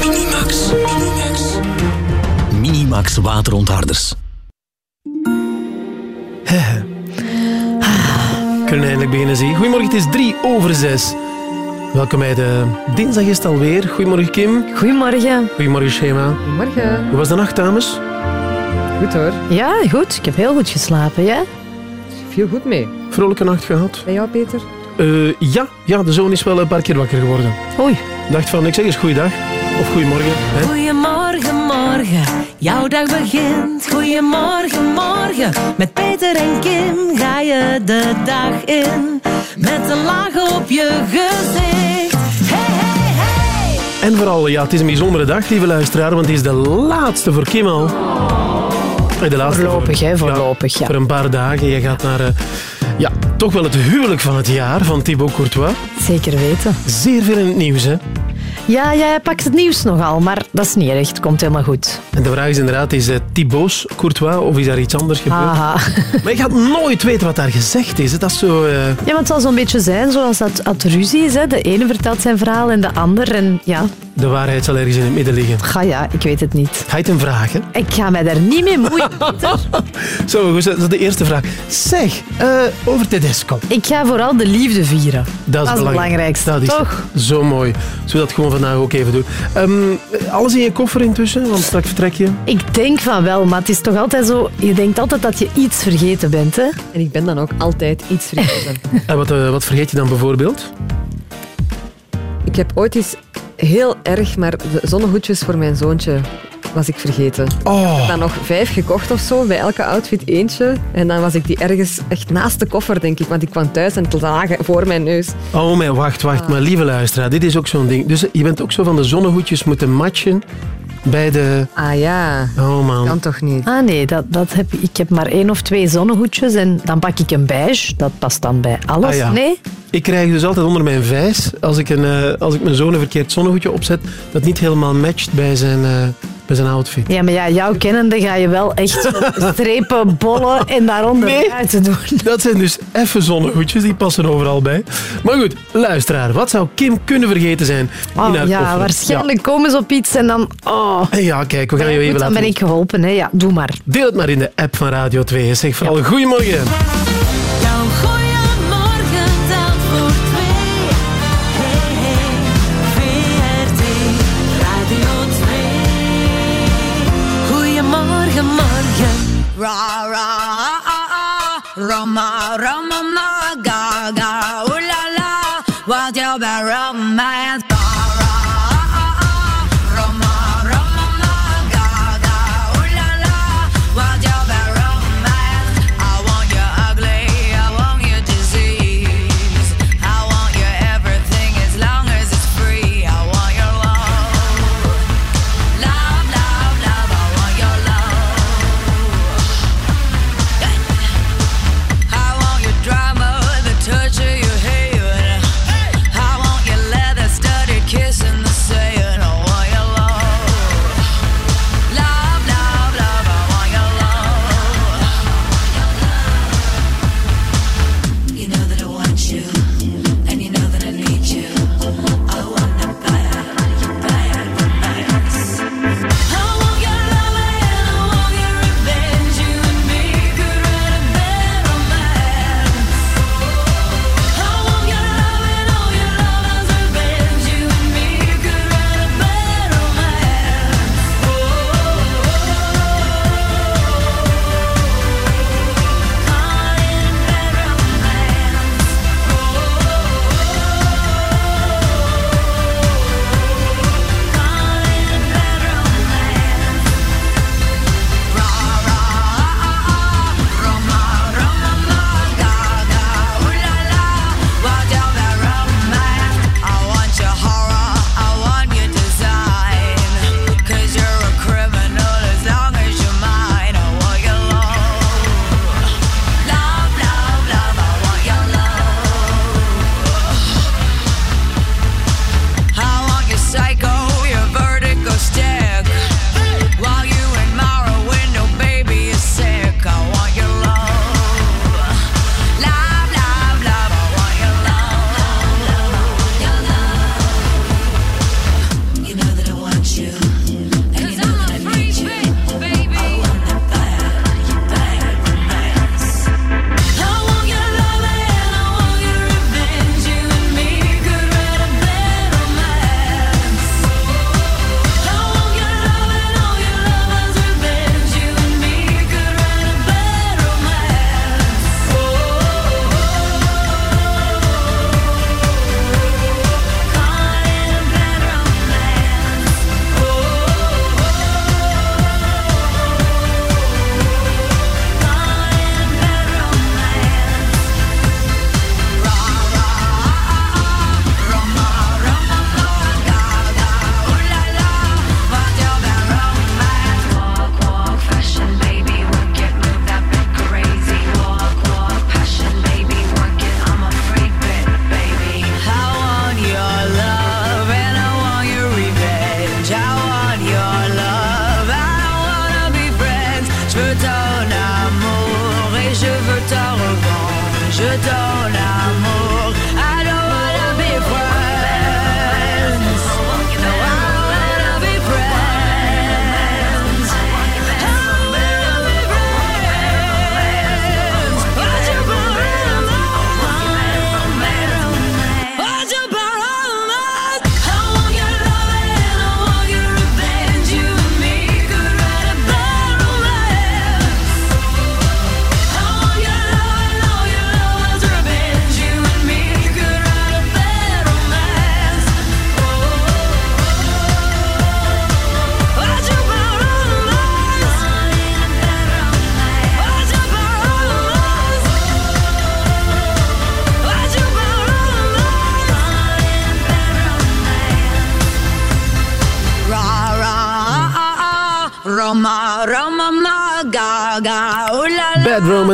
Minimax. Minimax. Minimax waterontharders. We kunnen eindelijk beginnen zien. Goedemorgen, het is drie over zes. Welkom bij de dinsdag is het alweer. Goedemorgen Kim. Goedemorgen. Goedemorgen Schema. Morgen. Hoe was de nacht, dames? Goed hoor. Ja, goed. Ik heb heel goed geslapen, ja? Viel goed mee. Vrolijke nacht gehad? Bij jou, Peter? Eh, ja. ja, de zoon is wel een paar keer wakker geworden. Oei. Dacht van, ik zeg eens goeiedag. Of goedemorgen. Hè? Goedemorgen, morgen, jouw dag begint. Goedemorgen, morgen, met Peter en Kim ga je de dag in. Met een laag op je gezicht. Hey, hey, hey. En vooral, ja, het is een bijzondere dag, lieve luisteraar, want het is de laatste voor Kim al. Eh, De laatste Voorlopig, voor- hè, voorlopig, ja. Voor een paar dagen. Je gaat naar, eh, ja, toch wel het huwelijk van het jaar van Thibaut Courtois. Zeker weten. Zeer veel in het nieuws, hè. Ja, jij pakt het nieuws nogal, maar dat is niet erg. Het komt helemaal goed. En de vraag is inderdaad, is het Thibaut's Courtois of is daar iets anders gebeurd? Maar je gaat nooit weten wat daar gezegd is. hè. Dat is zo... eh, Ja, maar het zal zo'n beetje zijn zoals dat at ruzie is. Hè. De ene vertelt zijn verhaal en de ander. En ja, de waarheid zal ergens in het midden liggen. ga ja, ik weet het niet. Ga je het hem vragen? Ik ga mij daar niet mee moeien. Zo, goed, dat is de eerste vraag. Zeg, eh, over Tedesco. Ik ga vooral de liefde vieren. Dat is, het belangrijk. belangrijkste, Dat is toch? Zo mooi. Zullen we dat gewoon vandaag ook even doen? Ehm, alles in je koffer intussen, want straks vertrek je. Ik denk van wel, maar het is toch altijd zo... Je denkt altijd dat je iets vergeten bent, hè? En ik ben dan ook altijd iets vergeten. En wat, eh, wat vergeet je dan bijvoorbeeld? ik heb ooit eens heel erg, maar zonnehoedjes voor mijn zoontje was ik vergeten. Ik heb dan nog vijf gekocht of zo, bij elke outfit eentje. En dan was ik die ergens echt naast de koffer, denk ik. Want ik kwam thuis en het lagen voor mijn neus. oh mijn, wacht, wacht. Maar lieve luisteraar, dit is ook zo'n ding. Dus je bent ook zo van de zonnehoedjes moeten matchen bij de... Ah ja, Oh man. kan toch niet? Ah nee, dat, dat heb, ik heb maar één of twee zonnehoedjes en dan pak ik een beige. Dat past dan bij alles. Ah, ja. Nee? Ik krijg dus altijd onder mijn vijs, als ik, een, eh, als ik mijn zoon een verkeerd zonnehoedje opzet, dat niet helemaal matcht bij zijn, eh, bij zijn outfit. Ja, maar ja, jou kennende ga je wel echt strepen, bollen en daaronder Nee. buiten doen. Dat zijn dus effe zonnehoedjes, die passen overal bij. Maar goed, luisteraar, wat zou Kim kunnen vergeten zijn in Oh, haar ja, koffer? waarschijnlijk komen ze op iets en dan... Oh. Ja. ja, kijk, we gaan je even Goed, dan laten... ben ik geholpen. Hè. Ja, doe maar. Deel het maar in de app van Radio 2. Zeg vooral goedemorgen. Roma, Roma, Roma.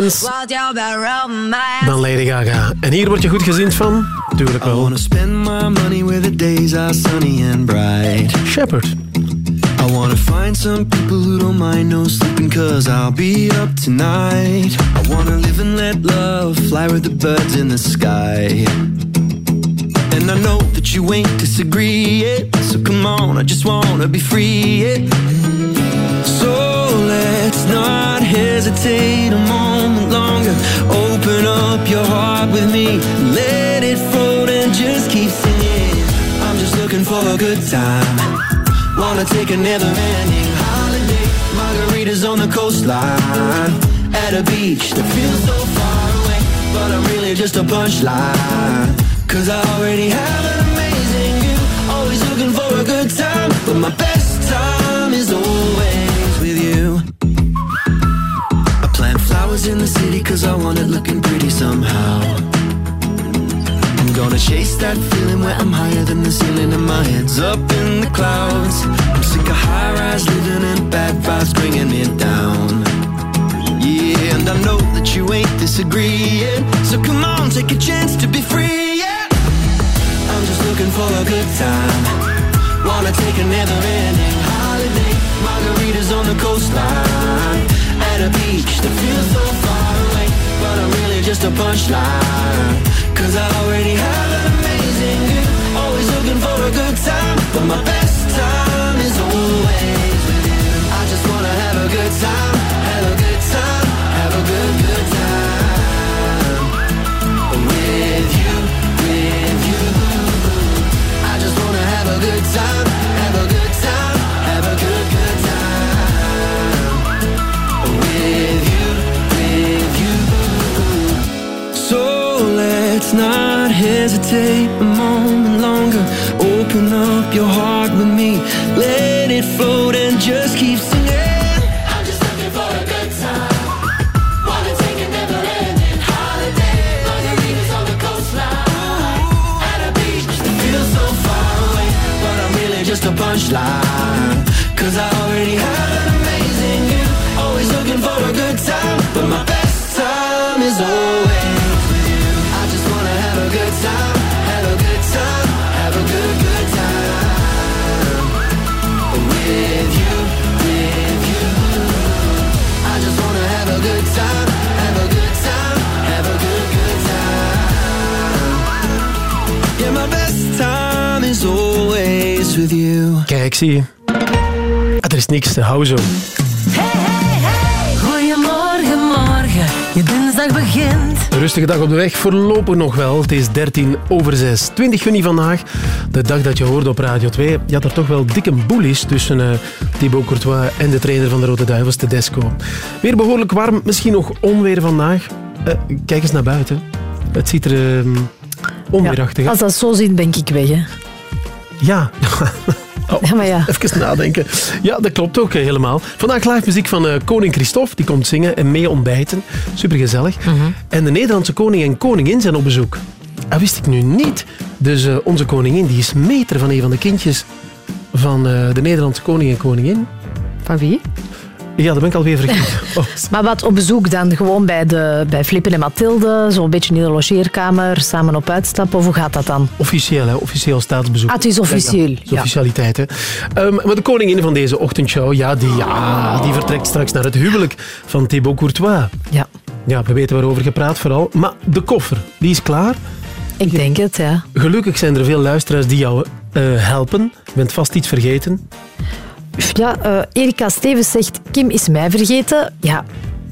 La. Bad Romance. Wat jouw bad romance. Dan Lady Gaga. En hier word je goed gezien van? Tuurlijk I wel. wanna spend my money where the days are sunny and bright. Shepard. I wanna find some people who don't mind no sleeping cause I'll be up tonight. I wanna live and let love fly with the birds in the sky. And I know that you ain't disagree it. So come on, I just wanna be free it. So let's not hesitate a moment longer. Open up your heart with me. Let it float and just keep singing. I'm just looking for a good time. Wanna take a never ending holiday. Margaritas on the coastline. At a beach that feels so far away. But I'm really just a punchline. Cause I already have an amazing view. Always looking for a good time. But my best time in the city cause I want it looking pretty somehow. I'm gonna chase that feeling where I'm higher than the ceiling and my head's up in the clouds. I'm sick of high rise living and bad vibes bringing me down. Yeah, and I know that you ain't disagreeing. So come on, take a chance to be free. Yeah, I'm just looking for a good time. Wanna take a never ending holiday. Margaritas on the coastline. At a beach that feels so far away. But I'm really just a punchline. Cause I already have an amazing view. Always looking for a good time. But my best time is always with you. I just wanna have a good time. Have a good time. Have a good, good time. With you, with you. I just wanna have a good time. Hesitate a moment longer. Open up your heart with me. Let it float and just keep singing. I'm just looking for a good time. Wanna take a never ending holiday. Margaritas on the coastline. At a beach that feels so far away. But I'm really just a punchline. Cause I already have an amazing view. Always looking for a good time. But my best time is always you. Kijk, zie je. Ah, er is niks te houden zo. Hey, hey, hey. Goedemorgen, morgen. Je dinsdag begint. Een rustige dag op de weg, voorlopig nog wel. Het is 13 over 6. 20 juni vandaag, de dag dat je hoorde op Radio 2. Je had er toch wel dikke boel is tussen eh, Thibaut Courtois en de trainer van de Rode Duivels, Tedesco. Weer behoorlijk warm, misschien nog onweer vandaag. Eh, kijk eens naar buiten. Het ziet er eh, onweerachtig uit. Als dat zo zit, ben ik weg. Hè. Ja. Oh, Ja, maar ja. Even nadenken. Ja, dat klopt ook eh, helemaal. Vandaag live muziek van eh, koning Christophe. Die komt zingen en mee ontbijten. Supergezellig. En de Nederlandse koning en koningin zijn op bezoek. Dat wist ik nu niet. Dus eh, onze koningin die is meter van een van de kindjes van de Nederlandse koning en koningin. Van wie? Ja, dat ben ik alweer vergeten. Oh, Maar wat op bezoek dan? Gewoon bij, de, bij Flippen en Mathilde? Zo'n beetje in de logeerkamer, samen op uitstap? Of hoe gaat dat dan? officieel, hè? officieel staatsbezoek. Ah, het is officieel. Ja, is officialiteit, hè. Ehm, maar de koningin van deze ochtendshow, ja die, ja, die vertrekt straks naar het huwelijk van Thibaut Courtois. Ja, Ja, we weten waarover gepraat vooral. Maar de koffer, die is klaar. ik denk het, ja. Gelukkig zijn er veel luisteraars die jou eh, helpen. Je bent vast iets vergeten. Ja, eh, Erika Stevens zegt, Kim is mij vergeten. Ja,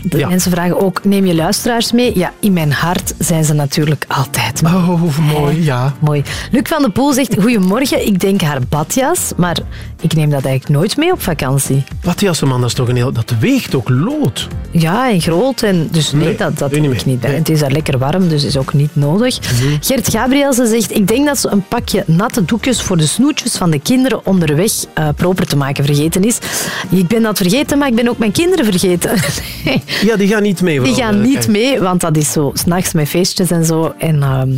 de Ja. mensen vragen ook, neem je luisteraars mee? Ja, in mijn hart zijn ze natuurlijk altijd mee. Oh, mooi, ja. Mooi. Luc van de Poel zegt, goedemorgen, ik denk haar badjas, maar ik neem dat eigenlijk nooit mee op vakantie. Matthias, man, dat is toch een heel... Dat weegt ook lood. Ja, en groot. En dus nee, Nee, dat, dat doe niet ik niet bij. Nee. Het is daar lekker warm, dus is ook niet nodig. Gert Gabrielsen zegt, ik denk dat ze een pakje natte doekjes voor de snoetjes van de kinderen onderweg eh, proper te maken vergeten is. Ik ben dat vergeten, maar ik ben ook mijn kinderen vergeten. Ja, die gaan niet mee. Die gaan eh, niet mee, want dat is zo s'nachts met feestjes en zo. En ehm,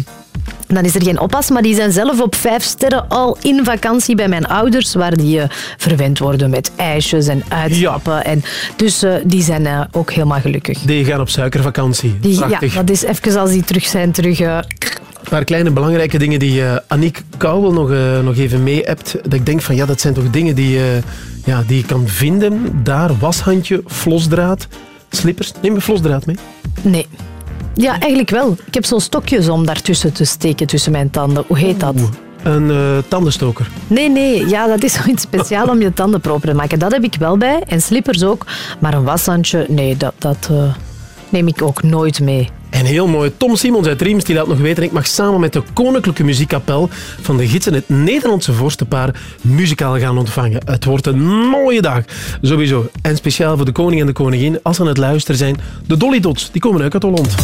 Dan is er geen oppas, maar die zijn zelf op vijf sterren al in vakantie bij mijn ouders, waar die eh, verwend worden met ijsjes en uitstappen. En, dus eh, die zijn ook helemaal gelukkig. Die gaan op suikervakantie. Die, ja, dat is even als die terug zijn, terug... Een paar kleine belangrijke dingen die eh Aniek Kouwel nog, nog even mee hebt. Dat ik denk van ja, dat zijn toch dingen die, ja, die je kan vinden. Daar, washandje, flosdraad, slippers. Neem je flosdraad mee? nee. Ja, eigenlijk wel. Ik heb zo'n stokjes om daartussen te steken, tussen mijn tanden. Hoe heet dat? Oeh, Een eh, tandenstoker. Nee, nee. Ja, dat is zoiets speciaal om je tanden proper te maken. Dat heb ik wel bij. En slippers ook. Maar een washandje, nee, dat, dat eh, neem ik ook nooit mee. En heel mooi, Tom Simons uit Riems die laat nog weten, ik mag samen met de Koninklijke Muziekkapel van de Gidsen het Nederlandse vorstenpaar muzikaal gaan ontvangen. Het wordt een mooie dag, sowieso. En speciaal voor de koning en de koningin, als ze aan het luisteren zijn, de Dolly Dots, die komen uit Holland.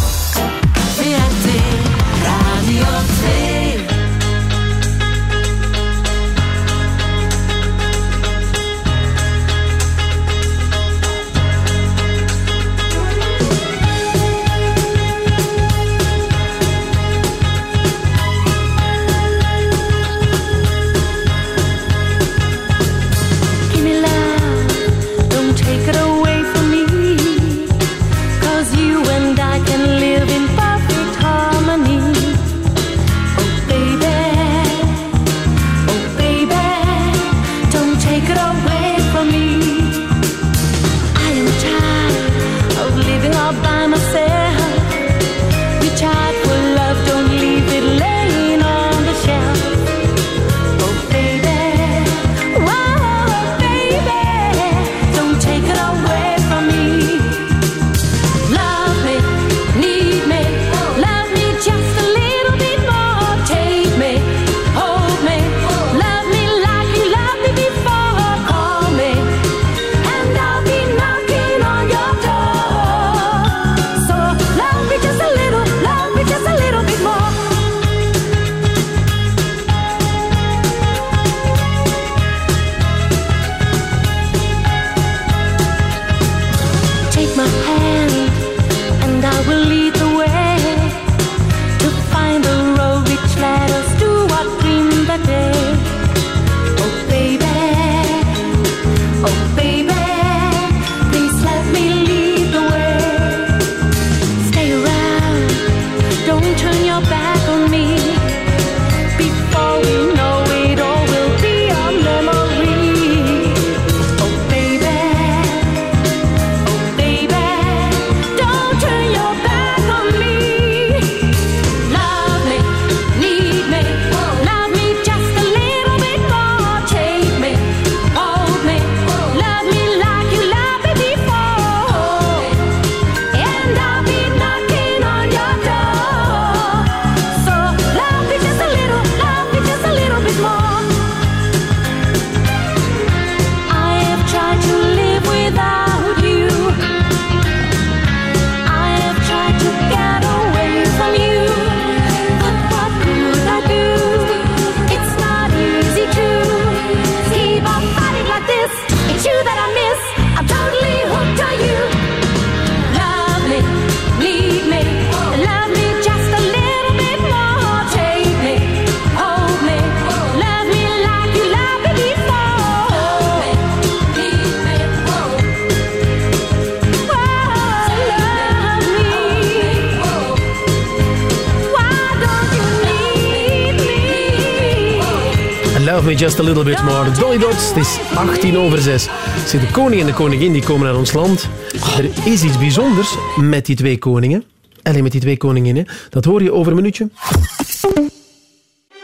Just a little bit more. Dolly Dots, het is 18 over 6. Zie, de koning en de koningin die komen naar ons land. Er is iets bijzonders met die twee koningen. Alleen met die twee koninginnen. Dat hoor je over een minuutje.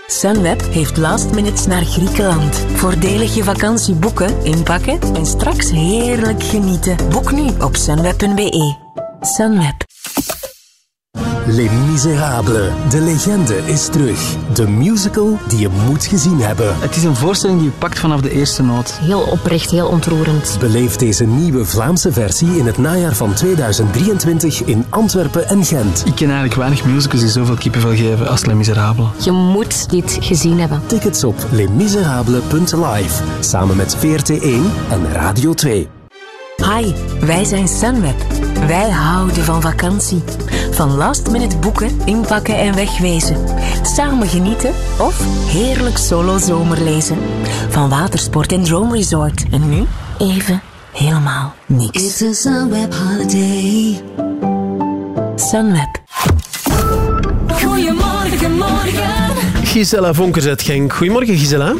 Sunweb heeft last minutes naar Griekenland. Voordelig je vakantie boeken, inpakken en straks heerlijk genieten. Boek nu op sunweb.be. Sunweb. Les Miserables. De legende is terug. De musical die je moet gezien hebben. Het is een voorstelling die je pakt vanaf de eerste noot. Heel oprecht, heel ontroerend. Beleef deze nieuwe Vlaamse versie in het najaar van 2023 in Antwerpen en Gent. Ik ken eigenlijk weinig musicals die zoveel kippenvel geven als Les Miserables. Je moet dit gezien hebben. Tickets op lesmiserables.live. Samen met VRT1 en Radio 2. Hi, wij zijn Sunweb. Wij houden van vakantie. Van last minute boeken, inpakken en wegwezen. Samen genieten of heerlijk solo zomerlezen. Van watersport en droomresort. En nu even helemaal niks. It's a Sunweb holiday. Sunweb. Goedemorgen, morgen. Gisela Vonkers uit Genk. Goedemorgen, Gisela.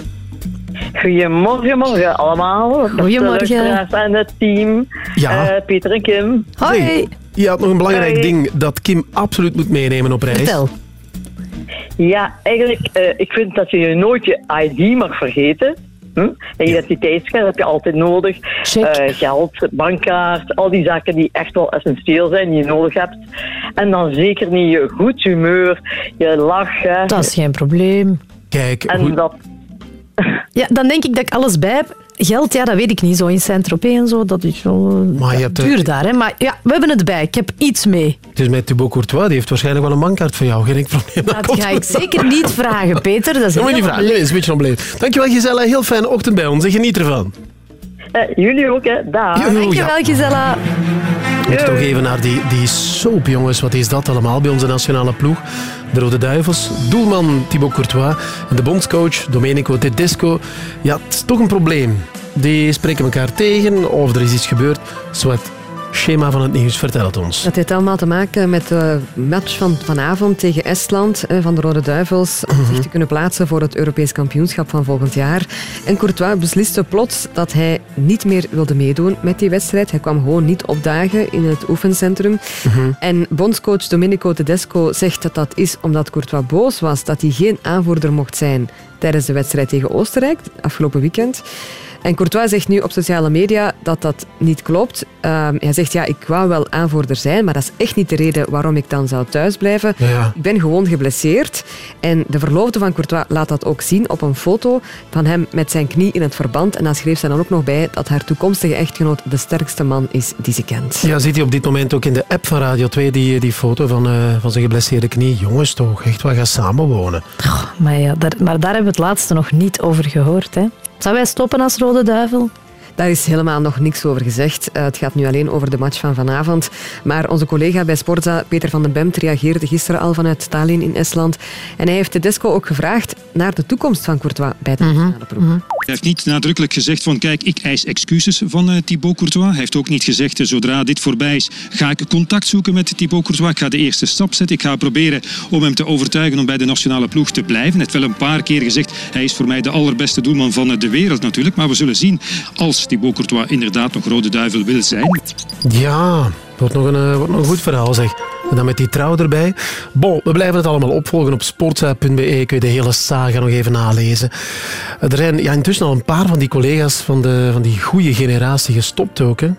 Goedemorgen, morgen allemaal. Goedemorgen. En het team. Ja. Eh, Peter en Kim. Hoi. Je had nog een belangrijk Hoi. ding dat Kim absoluut moet meenemen op reis. Vertel. Ja, eigenlijk, eh, ik vind dat je nooit je ID mag vergeten. Hm? En identiteitskaart heb je altijd nodig. Eh, geld, bankkaart, al die zaken die echt wel essentieel zijn, die je nodig hebt. En dan zeker niet je goed humeur, je lachen. Dat is geen probleem. Kijk, En dat, Ja, dan denk ik dat ik alles bij heb. Geld, ja, dat weet ik niet. Zo in Saint-Tropez en zo, dat is wel eh, Maar duur daar. Hè? Maar ja, we hebben het bij. Ik heb iets mee. Het is met Thibaut Courtois, die heeft waarschijnlijk wel een bankkaart voor jou. Geen probleem. Dat ga ik zeker niet vragen, Peter. Dat is Dat moet je niet helemaal vragen. Nee, is een beetje onbeleefd. Dankjewel Gisela, heel fijne ochtend bij ons en geniet ervan. Eh, jullie ook, hè. Dag. Jo, Dankjewel, ja. Gisela. We moeten toch even naar die, die soap, jongens. Wat is dat allemaal bij onze nationale ploeg? De Rode Duivels, doelman Thibaut Courtois en de bondscoach Domenico Tedesco. Ja, het is toch een probleem. Die spreken elkaar tegen of er is iets gebeurd. Zwart, schema van het nieuws, vertel het ons. Dat heeft allemaal te maken met de match van vanavond tegen Estland eh, van de Rode Duivels. Om zich te kunnen plaatsen voor het Europees kampioenschap van volgend jaar. En Courtois besliste plots dat hij niet meer wilde meedoen met die wedstrijd. Hij kwam gewoon niet opdagen in het oefencentrum. En bondscoach Domenico Tedesco zegt dat dat is omdat Courtois boos was dat hij geen aanvoerder mocht zijn tijdens de wedstrijd tegen Oostenrijk afgelopen weekend. En Courtois zegt nu op sociale media dat dat niet klopt. Ehm, hij zegt, ja, ik wou wel aanvoerder zijn, maar dat is echt niet de reden waarom ik dan zou thuisblijven. Ja. Ik ben gewoon geblesseerd. En de verloofde van Courtois laat dat ook zien op een foto van hem met zijn knie in het verband. En daar schreef ze dan ook nog bij dat haar toekomstige echtgenoot de sterkste man is die ze kent. Ja, ziet hij op dit moment ook in de app van Radio 2 die, die foto van, eh, van zijn geblesseerde knie. Jongens toch, echt, we gaan samenwonen. Maar, ja, daar, maar daar hebben we het laatste nog niet over gehoord. Hè. Zou wij stoppen als Rode Duivel? Daar is helemaal nog niks over gezegd. Eh, het gaat nu alleen over de match van vanavond. Maar onze collega bij Sportza, Peter van den Bemt, reageerde gisteren al vanuit Tallinn in Estland. En hij heeft Tedesco ook gevraagd naar de toekomst van Courtois bij de nationale ploeg. Hij heeft niet nadrukkelijk gezegd van kijk, ik eis excuses van eh, Thibaut Courtois. Hij heeft ook niet gezegd, eh, zodra dit voorbij is, ga ik contact zoeken met Thibaut Courtois. Ik ga de eerste stap zetten. Ik ga proberen om hem te overtuigen om bij de nationale ploeg te blijven. Hij heeft wel een paar keer gezegd, hij is voor mij de allerbeste doelman van de wereld natuurlijk. Maar we zullen zien, als Thibaut Courtois inderdaad nog Rode Duivel wil zijn, Ja, wordt nog een, eh, wordt nog een goed verhaal zeg. En dan met die trouw erbij. Bon, we blijven het allemaal opvolgen op sportza.be. Kun je de hele saga nog even nalezen. Er zijn ja, intussen al een paar van die collega's van, de, van die goede generatie gestopt ook. Hè?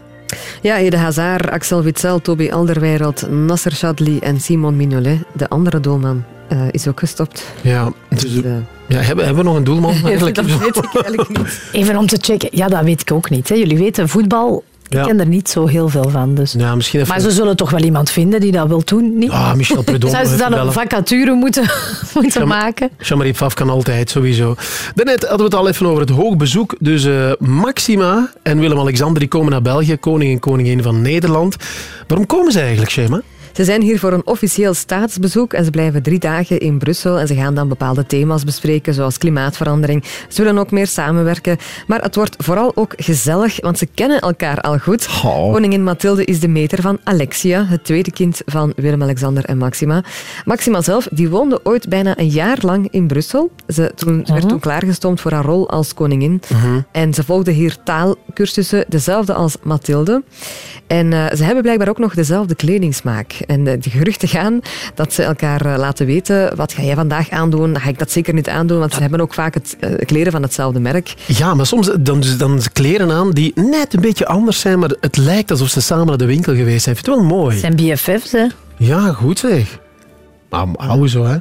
Ja, Ede Hazard, Axel Witsel, Toby Alderweireld, Nasser Chadli en Simon Mignolet, de andere doelman, eh, is ook gestopt. Ja, dus, eh, ja, hebben, hebben we nog een doelman eigenlijk? dat weet ik eigenlijk niet. Even om te checken. Ja, dat weet ik ook niet. Hè. Jullie weten, voetbal, ik Ja. ken er niet zo heel veel van. Dus. Ja, misschien even... Maar ze zullen toch wel iemand vinden die dat wil doen, niet? Ah, Michel Prudhomme Zouden ze dan een vacature moeten, moeten maken? Jean-Marie Pfaff kan altijd, sowieso. Daarnet hadden we het al even over het hoogbezoek. Dus eh, Maxima en Willem-Alexander die komen naar België, koning en koningin van Nederland. Waarom komen ze eigenlijk, Shema? Ze zijn hier voor een officieel staatsbezoek en ze blijven drie dagen in Brussel en ze gaan dan bepaalde thema's bespreken, zoals klimaatverandering. Ze willen ook meer samenwerken, maar het wordt vooral ook gezellig, want ze kennen elkaar al goed. Koningin Mathilde is de meter van Alexia, het tweede kind van Willem-Alexander en Maxima. Maxima zelf die woonde ooit bijna een jaar lang in Brussel. Ze, toen, ze werd toen klaargestoomd voor haar rol als koningin. En ze volgde hier taalkursussen, dezelfde als Mathilde. En eh, ze hebben blijkbaar ook nog dezelfde kledingsmaak. En eh, de geruchten gaan dat ze elkaar eh, laten weten, wat ga jij vandaag aandoen? Dan ga ik dat zeker niet aandoen, want ze hebben ook vaak het eh, kleren van hetzelfde merk. Ja, maar soms dan, dan ze kleren aan die net een beetje anders zijn, maar het lijkt alsof ze samen naar de winkel geweest zijn. Vind het wel mooi. zijn BFF's, hè? Ja, goed zeg. Maar hou zo, hè.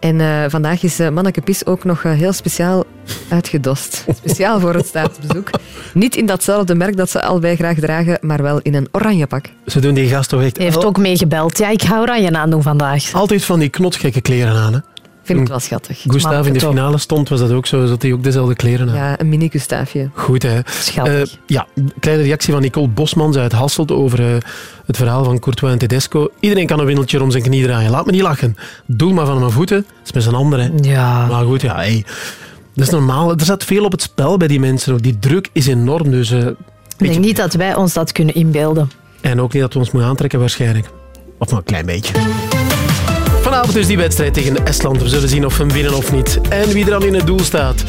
En eh, vandaag is uh, Manneke Pis ook nog eh, heel speciaal uitgedost. Speciaal voor het staatsbezoek. Niet in datzelfde merk dat ze allebei graag dragen, maar wel in een oranje pak. Ze doen die gast toch echt... Hij heeft ook meegebeld. Ja, ik ga oranje aandoen vandaag. Altijd van die knotsgekke kleren aan, hè. Vind ik wel schattig. Gustav Maar in de finale stond, was dat ook zo, dat hij ook dezelfde kleren had. Ja, een mini-Gustaafje. Goed, hè. Schattig. Eh, ja, kleine reactie van Nicole Bosmans uit Hasselt over eh, het verhaal van Courtois en Tedesco. Iedereen kan een windeltje om zijn knie draaien. Laat me niet lachen. Doe maar van mijn voeten. Dat is met z'n ander, hè. Ja. Maar goed, ja, hey. Dat is normaal. Er zat veel op het spel bij die mensen. ook. Die druk is enorm, dus... eh, Ik denk niet dat wij ons dat kunnen inbeelden. En ook niet dat we ons moeten aantrekken, waarschijnlijk. Of maar een klein beetje. Vanavond dus die wedstrijd tegen Estland. We zullen zien of we hem winnen of niet. En wie er dan in het doel staat.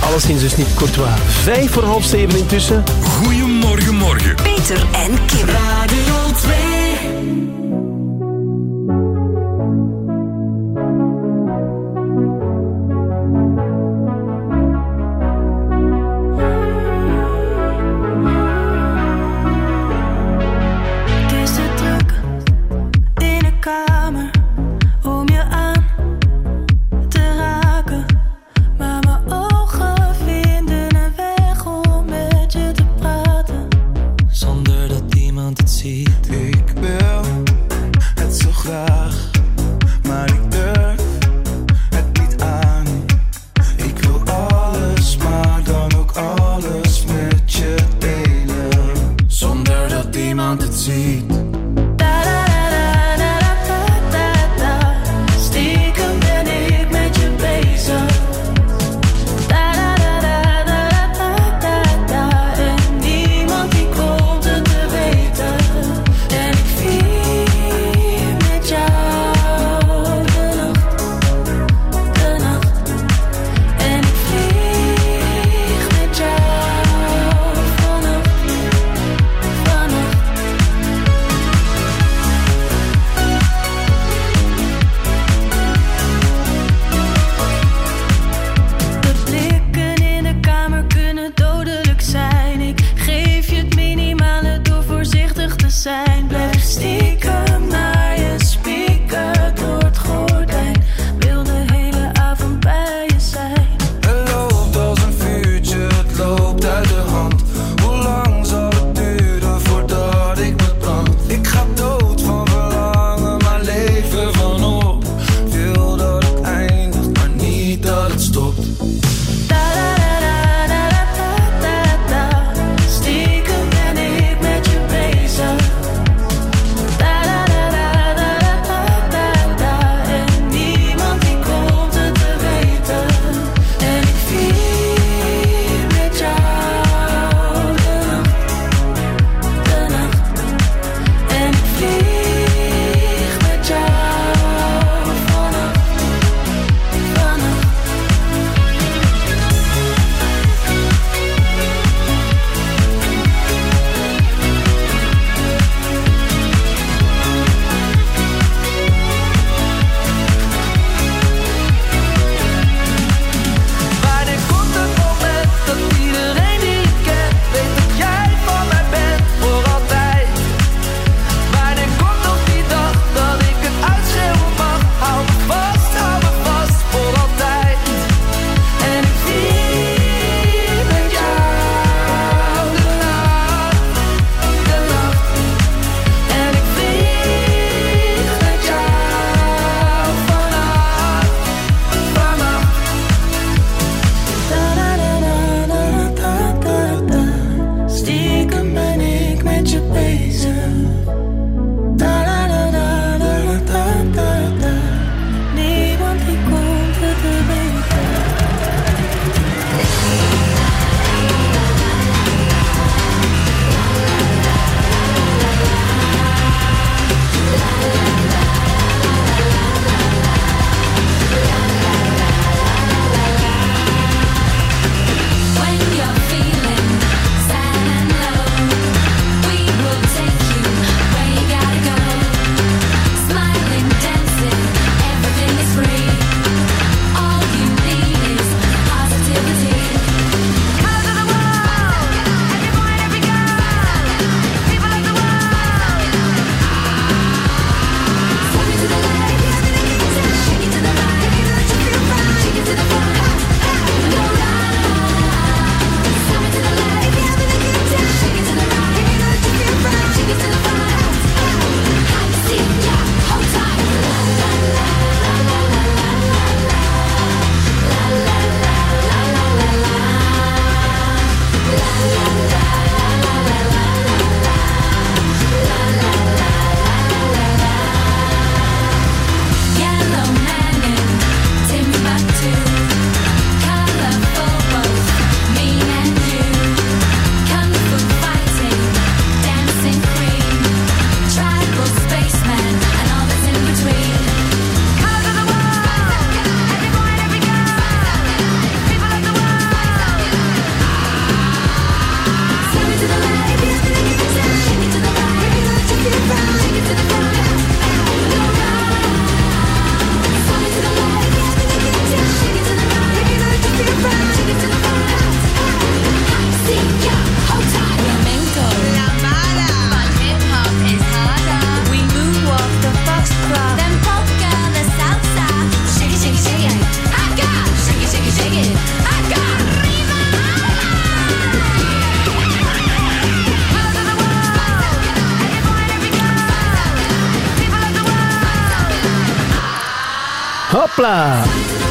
Alleszins dus niet Courtois. Vijf voor half zeven intussen. Goedemorgen, morgen. Peter en Kim. Radio 2.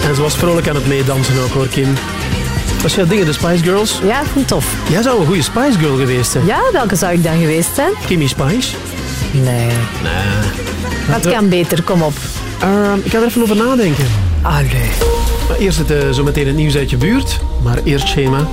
En ze was vrolijk aan het meedansen ook hoor, Kim. Was jij dingen, de Spice Girls? Ja, ik tof. Jij zou een goede Spice Girl geweest zijn. Ja, welke zou ik dan geweest zijn? Kimmy Spice? Nee. Nee. Dat kan beter, kom op. Ehm, ik ga er even over nadenken. Allee. Maar eerst het, eh, zo meteen het nieuws uit je buurt. Maar eerst schema.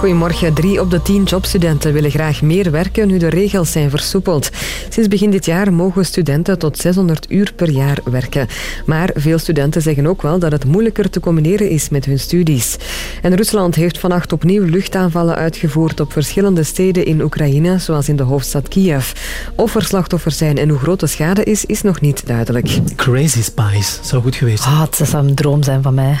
Goedemorgen. Drie op de tien jobstudenten willen graag meer werken nu de regels zijn versoepeld. Sinds begin dit jaar mogen studenten tot 600 uur per jaar werken. Maar veel studenten zeggen ook wel dat het moeilijker te combineren is met hun studies. En Rusland heeft vannacht opnieuw luchtaanvallen uitgevoerd op verschillende steden in Oekraïne, zoals in de hoofdstad Kiev. Of er slachtoffers zijn en hoe groot de schade is, is nog niet duidelijk. Crazy Spice. Zou goed geweest Ah, het zou een droom zijn van mij.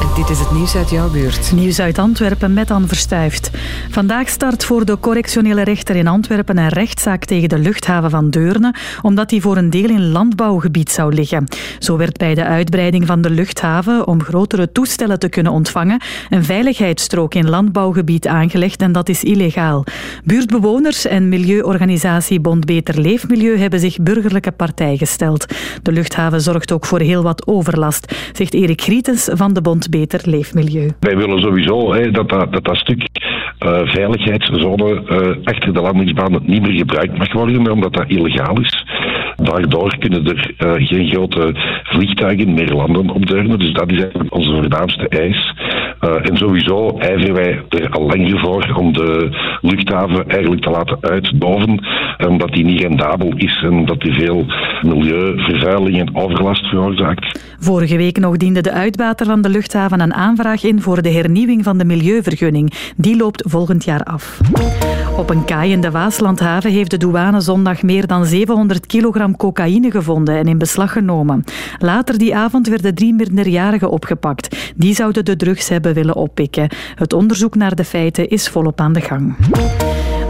En dit is het nieuws uit jouw buurt. Nieuws uit Antwerpen met Anne Verstuift. Vandaag start voor de correctionele rechter in Antwerpen een rechtszaak tegen de luchthaven van Deurne, omdat die voor een deel in landbouwgebied zou liggen. Zo werd bij de uitbreiding van de luchthaven, om grotere toestellen te kunnen ontvangen, een veiligheidsstrook in landbouwgebied aangelegd en dat is illegaal. Buurtbewoners en milieuorganisatie Bond Beter Leefmilieu hebben zich burgerlijke partij gesteld. De luchthaven zorgt ook voor heel wat overlast, zegt Erik Grietens van de Bond Beter Leefmilieu. Wij willen sowieso hè, dat, dat, dat stuk eh, veiligheidszone eh, achter de landingsbaan niet meer gebruikt mag worden, omdat dat illegaal is. Daardoor kunnen er eh, geen grote vliegtuigen meer landen op Deurne. Dus dat is eigenlijk onze voornaamste eis. En sowieso ijveren wij er al langer voor om de luchthaven eigenlijk te laten uitdoven, omdat die niet rendabel is en dat die veel milieuvervuiling en overlast veroorzaakt. Vorige week nog diende de uitbater van de luchthaven een aanvraag in voor de hernieuwing van de milieuvergunning. Die loopt volgend jaar af. Op een kaai in de Waaslandhaven heeft de douane zondag meer dan 700 kilogram cocaïne gevonden en in beslag genomen. Later die avond werden drie minderjarigen opgepakt. Die zouden de drugs hebben willen oppikken. Het onderzoek naar de feiten is volop aan de gang.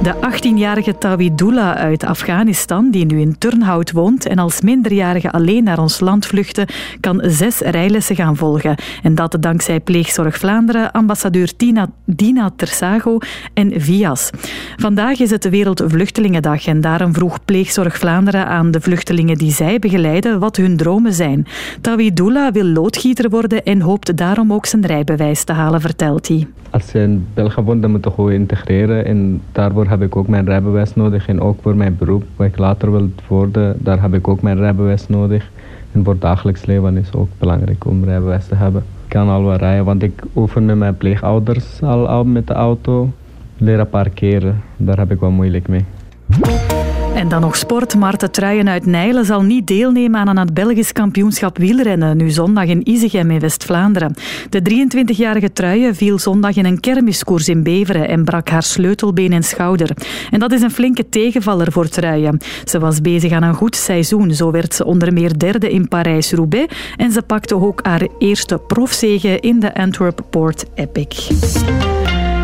De 18-jarige Tawidullah uit Afghanistan, die nu in Turnhout woont en als minderjarige alleen naar ons land vluchtte, kan zes rijlessen gaan volgen. En dat dankzij Pleegzorg Vlaanderen, ambassadeur Tina, Dina Tersago en VIAS. Vandaag is het Wereldvluchtelingendag en daarom vroeg Pleegzorg Vlaanderen aan de vluchtelingen die zij begeleiden wat hun dromen zijn. Tawidullah wil loodgieter worden en hoopt daarom ook zijn rijbewijs te halen, vertelt hij. Als je in België woont, dan moet je gewoon integreren. En daarvoor heb ik ook mijn rijbewijs nodig. En ook voor mijn beroep, wat ik later wil worden, daar heb ik ook mijn rijbewijs nodig. En voor dagelijks leven is het ook belangrijk om rijbewijs te hebben. Ik kan al wel rijden, want ik oefen met mijn pleegouders al, al met de auto. Leren parkeren, daar heb ik wel moeilijk mee. En dan nog sport. Marten Truijen uit Nijlen zal niet deelnemen aan het Belgisch kampioenschap wielrennen, nu zondag in Izegem in West-Vlaanderen. De 23-jarige Truijen viel zondag in een kermiskoers in Beveren en brak haar sleutelbeen en schouder. En dat is een flinke tegenvaller voor Truijen. Ze was bezig aan een goed seizoen. Zo werd ze onder meer derde in Parijs-Roubaix en ze pakte ook haar eerste profzege in de Antwerp Port Epic.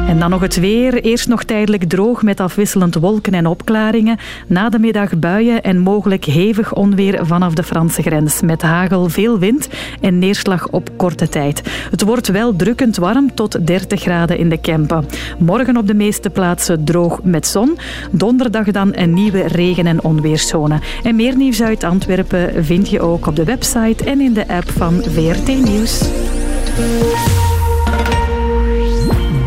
En dan nog het weer. Eerst nog tijdelijk droog met afwisselend wolken en opklaringen. Na de middag buien en mogelijk hevig onweer vanaf de Franse grens. Met hagel, veel wind en neerslag op korte tijd. Het wordt wel drukkend warm tot 30 graden in de Kempen. Morgen op de meeste plaatsen droog met zon. Donderdag dan een nieuwe regen- en onweerszone. En meer nieuws uit Antwerpen vind je ook op de website en in de app van VRT Nieuws.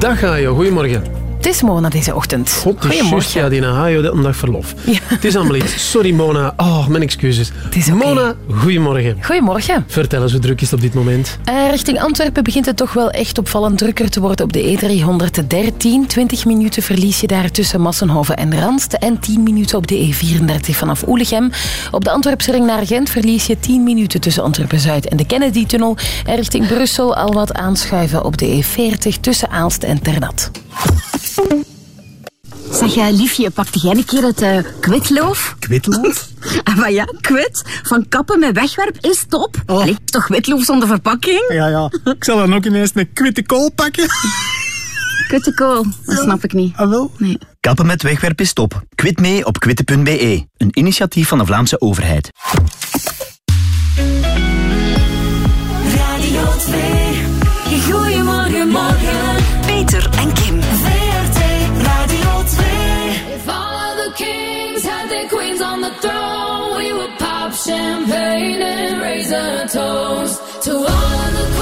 Dag Hajo, goedemorgen. Het is Mona deze ochtend. God, Goedemorgen. ja, die Hajo dat een dag verlof. Het is allemaal iets. Sorry Mona. Oh, mijn excuses. Mona, goedemorgen. Goedemorgen. Vertel eens, hoe druk is het op dit moment? Eh, richting Antwerpen begint het toch wel echt opvallend drukker te worden op de E313. 20 minuten verlies je daar tussen Massenhoven en Randst. En 10 minuten op de E34 vanaf Oelegem. Op de Antwerpse ring naar Gent verlies je 10 minuten tussen Antwerpen-Zuid en de Kennedy-tunnel. En richting Brussel al wat aanschuiven op de E40 tussen Aalst en Ternat. Zeg, eh, liefje, pakte jij een keer het eh, kwitloof? Kwitloof? En van ja, kwit, van kappen met wegwerp is top. Allee, toch witlof zonder verpakking? Ja, ja. Ik zal dan ook ineens een kwitte kool pakken. Kwitte kool, dat snap ik niet. Ah, wel? Nee. Kappen met wegwerp is top. Kwit mee op kwitte.be. Een initiatief van de Vlaamse overheid. Radio 2. Goedemorgen, morgen. Peter en Kim. Champagne and raise a toast to all of the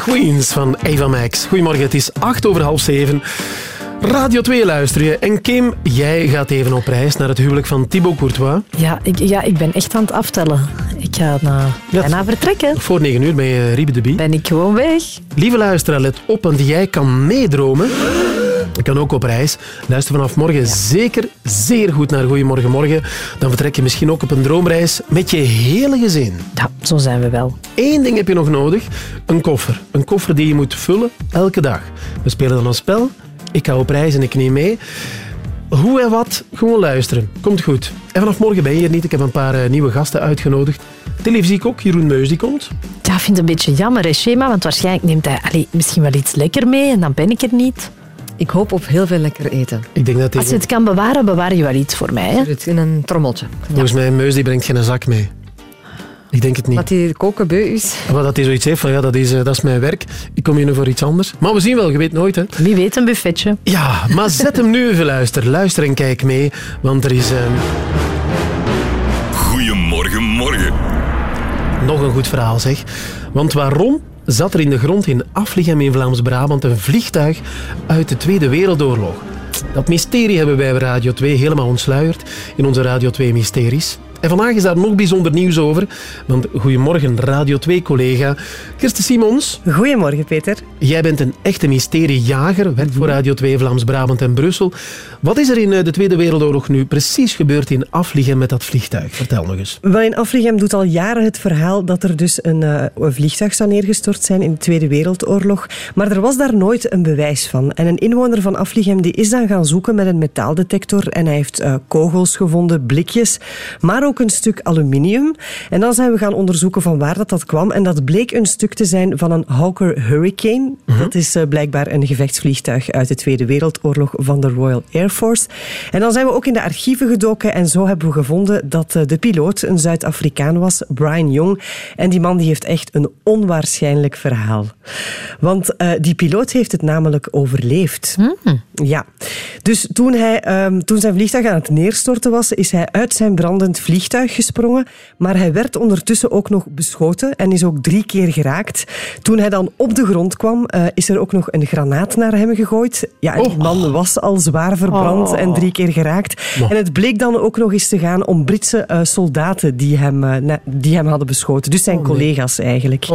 Queens van Eva Max. Goedemorgen, het is acht over half zeven. Radio 2 luister je. En Kim, jij gaat even op reis naar het huwelijk van Thibaut Courtois. Ja ik, ja, ik ben echt aan het aftellen. Ik ga na, bijna vertrekken. Voor negen uur ben je Riebe de Bie. Ben ik gewoon weg. Lieve luisteraar, let op, want jij kan meedromen. Kan ook op reis. Luister vanaf morgen zeker zeer goed naar Goedemorgen Morgen. Dan vertrek je misschien ook op een droomreis met je hele gezin. Ja, zo zijn we wel. Eén ding heb je nog nodig. Een koffer. Een koffer die je moet vullen elke dag. We spelen dan een spel. Ik ga op reis en ik neem mee. Hoe en wat? Gewoon luisteren. Komt goed. En vanaf morgen ben je er niet. Ik heb een paar eh, nieuwe gasten uitgenodigd. Televisiekok Jeroen Meus die komt. Ja, vind het een beetje jammer, hè, Shema, want waarschijnlijk neemt hij allee, misschien wel iets lekker mee en dan ben ik er niet. Ik hoop op heel veel lekker eten. Ik denk dat Als je het kan bewaren, bewaar je wel iets voor mij. Hè? In een trommeltje. Volgens mij, Meus die brengt geen zak mee. Ik denk het niet. Dat hij koken beu is. Maar dat hij zoiets heeft van, ja, dat is, eh, dat is mijn werk. Ik kom hier nu voor iets anders. Maar we zien wel, je weet nooit, hè. Wie weet, een buffetje. Ja, maar zet hem nu even luister. Luister en kijk mee, want er is... ehm, Goedemorgen, morgen. Nog een goed verhaal, zeg. Want waarom zat er in de grond in Aflichem in Vlaams-Brabant een vliegtuig uit de Tweede Wereldoorlog? Dat mysterie hebben wij bij Radio 2 helemaal ontsluierd in onze Radio 2 Mysteries. En vandaag is daar nog bijzonder nieuws over. Want goedemorgen, Radio 2-collega Kirsten Simons. Goedemorgen, Peter. Jij bent een echte mysteriejager, werkt voor Radio 2 Vlaams-Brabant en Brussel. Wat is er in eh, de Tweede Wereldoorlog nu precies gebeurd in Afligem met dat vliegtuig? Vertel nog eens. Wel, in Afligem doet al jaren het verhaal dat er dus een, eh, een vliegtuig zou neergestort zijn in de Tweede Wereldoorlog. Maar er was daar nooit een bewijs van. En een inwoner van Afligem die is dan gaan zoeken met een metaaldetector en hij heeft eh, kogels gevonden, blikjes, maar ook een stuk aluminium. En dan zijn we gaan onderzoeken van waar dat, dat kwam. En dat bleek een stuk te zijn van een Hawker Hurricane. Dat is eh, blijkbaar een gevechtsvliegtuig uit de Tweede Wereldoorlog van de Royal Air Force. En dan zijn we ook in de archieven gedoken en zo hebben we gevonden dat eh, de piloot een Zuid-Afrikaan was, Brian Young. En die man die heeft echt een onwaarschijnlijk verhaal. Want eh, die piloot heeft het namelijk overleefd. Ja. Dus toen, hij, ehm, toen zijn vliegtuig aan het neerstorten was, is hij uit zijn brandend vliegtuig gesprongen. Maar hij werd ondertussen ook nog beschoten en is ook drie keer geraakt. Toen hij dan op de grond kwam, eh, is er ook nog een granaat naar hem gegooid. Ja, en die man was al zwaar verbrand Oh. en drie keer geraakt. Oh. En het bleek dan ook nog eens te gaan om Britse eh, soldaten die hem, eh, die hem hadden beschoten. Dus zijn collega's eigenlijk.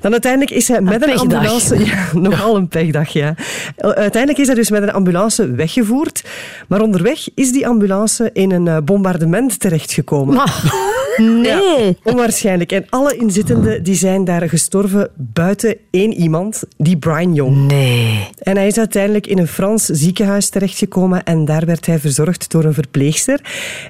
Dan uiteindelijk is hij met een ambulance... Ja, nogal een pechdag, ja. Uiteindelijk is hij dus met een ambulance weggevoerd. Maar onderweg is die ambulance in een bombardement terechtgekomen. Nee. onwaarschijnlijk. En alle inzittenden die zijn daar gestorven buiten één iemand, die Brian Young. Nee. En hij is uiteindelijk in een Frans ziekenhuis terechtgekomen en daar werd hij verzorgd door een verpleegster.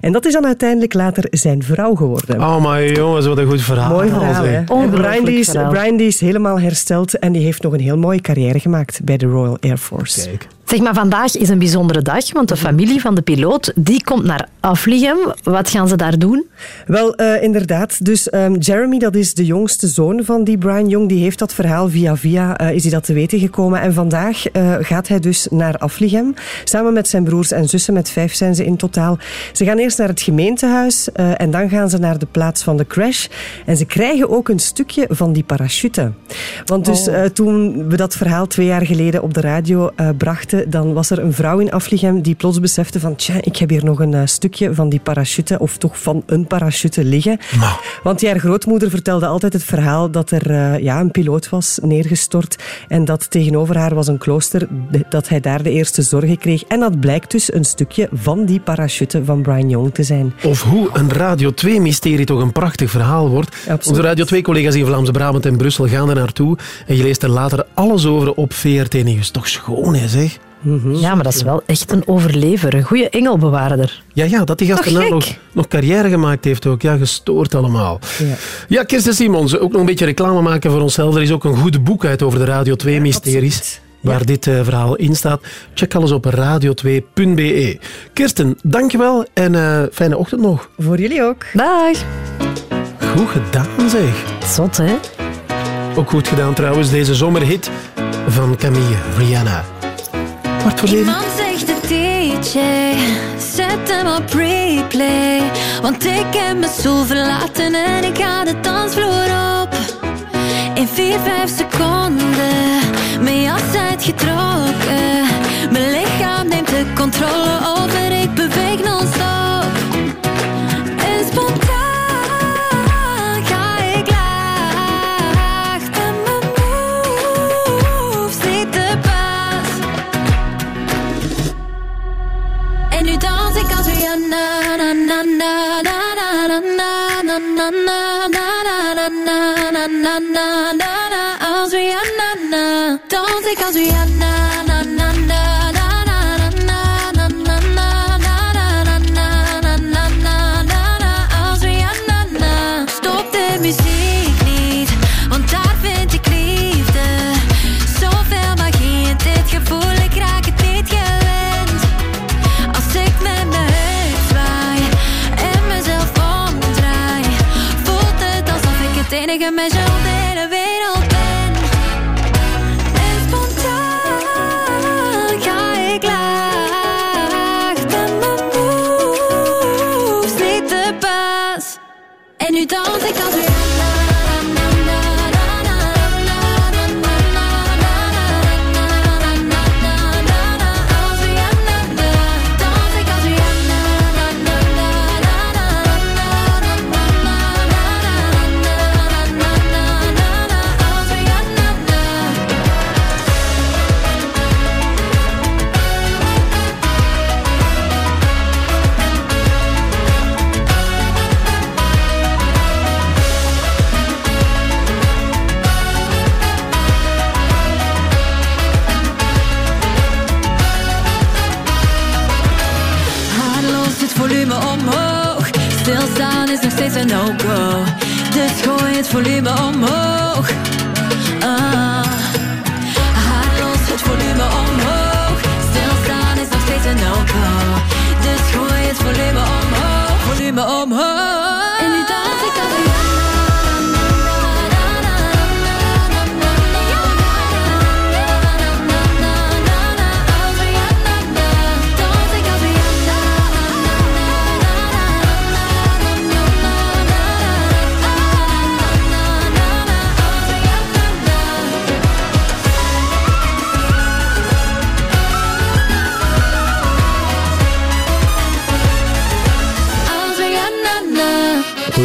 En dat is dan uiteindelijk later zijn vrouw geworden. Oh, maar jongens, wat een goed verhaal. Mooi verhaal, hè? Brian die, is, Brian die is helemaal hersteld en die heeft nog een heel mooie carrière gemaakt bij de Royal Air Force. Zeg maar, vandaag is een bijzondere dag, want de familie van de piloot die komt naar Afligem. Wat gaan ze daar doen? Wel, eh, inderdaad. Dus ehm, Jeremy, dat is de jongste zoon van die Brian Young, die heeft dat verhaal via via, eh, is hij dat te weten gekomen. En vandaag eh, gaat hij dus naar Afligem, samen met zijn broers en zussen, met vijf zijn ze in totaal. Ze gaan eerst naar het gemeentehuis eh, en dan gaan ze naar de plaats van de crash. En ze krijgen ook een stukje van die parachute. Want dus Oh. toen we dat verhaal twee jaar geleden op de radio eh, dan was er een vrouw in Afligem die plots besefte van tja, ik heb hier nog een eh, stukje van die parachute, of toch van een parachute liggen. Want die haar grootmoeder vertelde altijd het verhaal dat er eh, ja, een piloot was neergestort en dat tegenover haar was een klooster, dat hij daar de eerste zorgen kreeg. En dat blijkt dus een stukje van die parachute van Brian Young te zijn. Of hoe een Radio 2-mysterie toch een prachtig verhaal wordt. Onze Radio 2-collega's in Vlaamse Brabant en Brussel gaan er naartoe. En je leest er later alles over op VRT Nieuws. Toch schoon, hè, zeg? Ja, maar dat is wel echt een overlever, een goede engelbewaarder. Ja, ja, dat die gast nog, nog carrière gemaakt heeft ook. Ja, gestoord allemaal. Ja. Ja, Kirsten Simons, ook nog een beetje reclame maken voor onszelf. Er is ook een goed boek uit over de Radio 2-mysteries. waar dit eh, verhaal in staat. Check alles op radio2.be. Kirsten, dankjewel en eh, fijne ochtend nog. Voor jullie ook. Dag. Goed gedaan, zeg. Zot, hè? Ook goed gedaan trouwens, deze zomerhit van Camille Rihanna. Kwart voor zegt de DJ, zet hem op replay. Want ik heb mijn stoel verlaten en ik ga de dansvloer op. In 4, 5 seconden, mijn jas uitgetrokken. Mijn lichaam neemt de controle als we ja na na stop de muziek niet want daar vind ik liefde zoveel magie in dit gevoel ik raak het niet gewend als ik met mijn heup zwaai en mezelf omdraai voelt het alsof ik het enige met jou ben Dus gooi het volume omhoog. Ah. Haal los het volume omhoog. Stilstaan is nog steeds een no-go. Dus gooi het volume omhoog. Volume omhoog. En nu dans ik als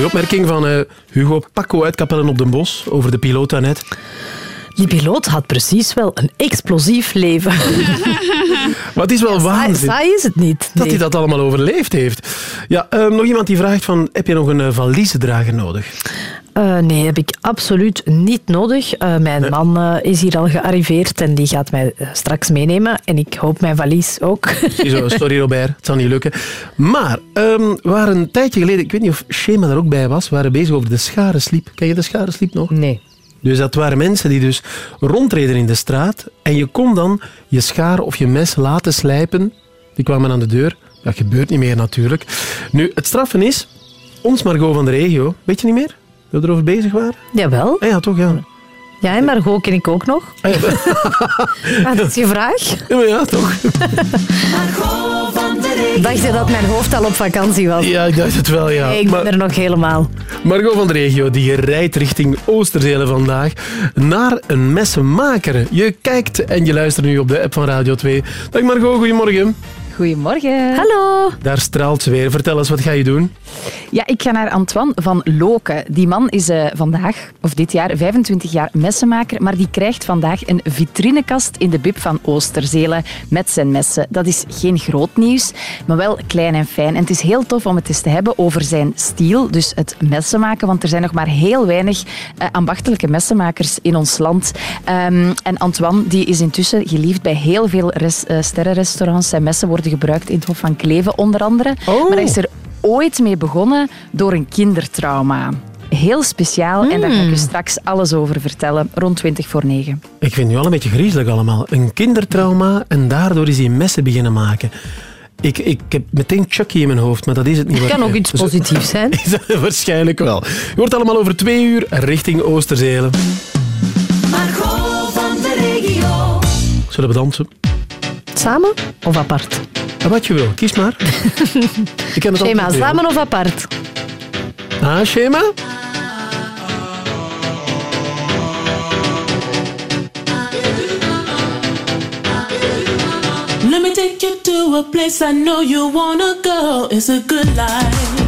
Goeie opmerking van eh, Hugo Paco uit Kapellen op den Bos over de piloot daarnet. Die piloot had precies wel een explosief leven. Het is wel waanzin Saai is het niet. dat hij dat allemaal overleefd heeft. Ja, eh, nog iemand die vraagt van, heb je nog een uh, valiezendrager nodig? Eh, nee, heb ik absoluut niet nodig. Eh, mijn man eh, is hier al gearriveerd en die gaat mij straks meenemen. En ik hoop mijn valies ook. Sorry Robert, het zal niet lukken. Maar ehm, we waren een tijdje geleden, ik weet niet of Schema er ook bij was, we waren bezig over de scharensliep. Ken je de scharensliep nog? Nee. Dus dat waren mensen die dus rondreden in de straat en je kon dan je schaar of je mes laten slijpen. Die kwamen aan de deur. Dat gebeurt niet meer natuurlijk. Nu, het straffen is, ons Margot van de regio, weet je niet meer? Dat erover bezig waren? Jawel. Ah ja, toch, ja. Ja, en Margot ken ik ook nog. Ah, ja. Ah, dat is je vraag. Ja, maar ja, toch. Dacht je dat mijn hoofd al op vakantie was? Ja, ik dacht het wel, ja. Nee, ik ben er nog helemaal. Margot van de regio, die rijdt richting Oosterzelen vandaag naar een messenmaker. Je kijkt en je luistert nu op de app van Radio 2. Dag Margot, goedemorgen. Goedemorgen. Hallo. Daar straalt ze weer. Vertel eens, wat ga je doen? Ja, ik ga naar Antoine van Loken. Die man is eh, vandaag, of dit jaar, 25 jaar messenmaker, maar die krijgt vandaag een vitrinekast in de bib van Oosterzelen met zijn messen. Dat is geen groot nieuws, maar wel klein en fijn. En het is heel tof om het eens te hebben over zijn stiel, dus het messen maken, want er zijn nog maar heel weinig eh, ambachtelijke messenmakers in ons land. Ehm, en Antoine die is intussen geliefd bij heel veel res- eh, sterrenrestaurants. Zijn messen worden gebruikt in het Hof van Kleven onder andere. Maar hij is er ooit mee begonnen door een kindertrauma. Heel speciaal en daar ga ik u straks alles over vertellen, rond 20 voor 9. Ik vind het nu al een beetje griezelig allemaal. Een kindertrauma en daardoor is hij messen beginnen maken. Ik, ik heb meteen Chucky in mijn hoofd, maar dat is het niet. Het kan ook iets positiefs zijn. Is dat waarschijnlijk wel. Je hoort allemaal over twee uur richting Oosterzelen. Margot van de regio. Zullen we dansen? Samen of apart? En wat je wil, kies maar. Ik ken het Schema, samen of apart? Ah, Schema? Let me take you to a place I know you wanna go. It's a good life.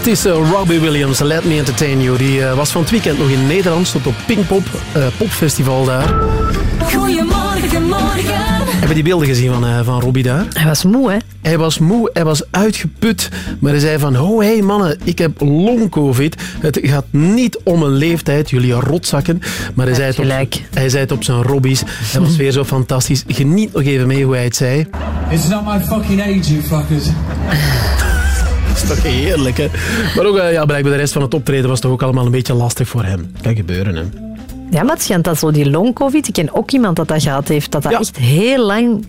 Fantastische Robbie Williams, Let Me Entertain You. Die eh, was van het weekend nog in Nederland, stond op Pinkpop, eh, popfestival daar. Goedemorgen, morgen. Heb je die beelden gezien van, eh, van Robbie daar? Hij was moe, hè? Hij was moe, hij was uitgeput, maar hij zei van, oh hey mannen, ik heb long-covid. Het gaat niet om een leeftijd, jullie rotzakken. Maar hij zei, het op, hij zei het op zijn Robbies. Hij was weer zo fantastisch. Geniet nog even mee hoe hij het zei. It's not my fucking age, you fuckers. Dat is toch heerlijk, hè? Maar ook, eh, ja, blijkbaar de rest van het optreden was toch ook allemaal een beetje lastig voor hem. Kan gebeuren, hè? Ja, maar het schijnt dat zo die long-covid... Ik ken ook iemand dat dat gehad heeft. Dat dat echt heel lang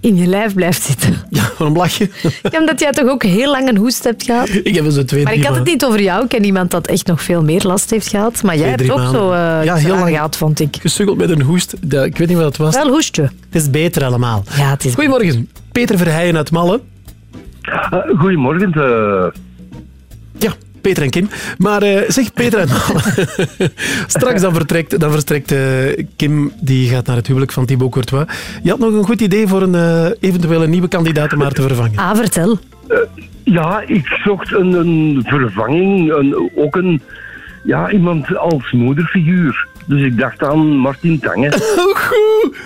in je lijf blijft zitten. Ja, waarom lach je? Ja, omdat jij toch ook heel lang een hoest hebt gehad? Ik heb zo twee, Maar ik had het niet over jou. Ik ken iemand dat echt nog veel meer last heeft gehad. Maar jij Twee, hebt ook maanden. zo Ja, heel lang. gehad, vond ik. Gesukkeld met een hoest. Ik weet niet wat het was. Wel hoestje. Het is beter allemaal. Ja, het is Goedemorgen. Peter Verheijen uit Malle. Uh, goedemorgen. eh. Ja, Peter en Kim. Maar eh, zeg, Peter Malle. Straks dan vertrekt, dan vertrekt eh, Kim, die gaat naar het huwelijk van Thibaut Courtois. Je had nog een goed idee voor een eh, eventuele nieuwe kandidaat om haar te vervangen. Ah, vertel. Ja, ik zocht een, een vervanging, een, ook een, ja, iemand als moederfiguur. Dus ik dacht aan Martin Tange. Oh, goed.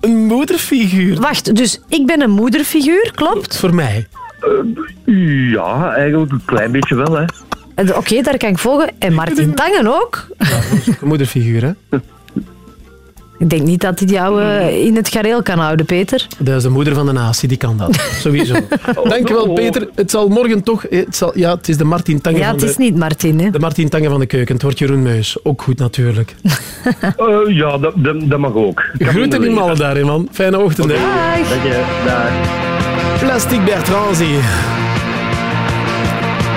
Een moederfiguur. Wacht, dus ik ben een moederfiguur, klopt? Voor mij. Ja, eigenlijk een klein beetje wel, hè. Eh, Oké, daar kan ik volgen. En Martin Tangen ook. Een moederfiguur, hè? Ik denk niet dat hij jou eh, in het gareel kan houden, Peter. Dat is de moeder van de natie, die kan dat. Sowieso. Dankjewel, Peter. Het zal morgen toch... eh, Het zal, ja, het is de Martin Tange Ja, van het de... is niet Martin, hè. De Martin Tange van de keuken. Het wordt Jeroen Meus. Ook goed, natuurlijk. Eh, ja, dat, dat, dat mag ook. Groeten die mannen daarin, man. Fijne ochtend, hè. Dank je. Dag. Plastic Bertrand, zie je.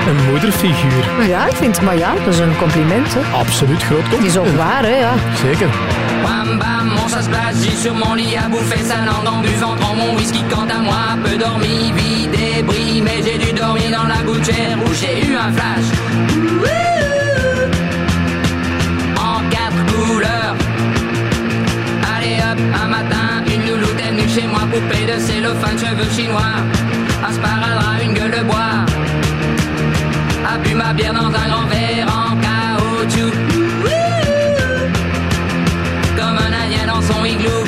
Een moederfiguur. Ja, ik vind maar ja, dat is een compliment. Hè. Absoluut, groot Die is ook waar, hè, ja. Zeker. Bam bam, mon chat se place, j'ai sur mon lit à bouffer sa langue en buvant prends mon whisky quant à moi, peu dormi, vie débris, mais j'ai dû dormir dans la gouttière où j'ai eu un flash. En quatre couleurs. Allez hop, un matin, chez moi, poupée de cellophane, cheveux chinois, sparadrap, une gueule de bois. A bu ma bière dans un grand verre en caoutchouc. Comme un indien dans son igloo.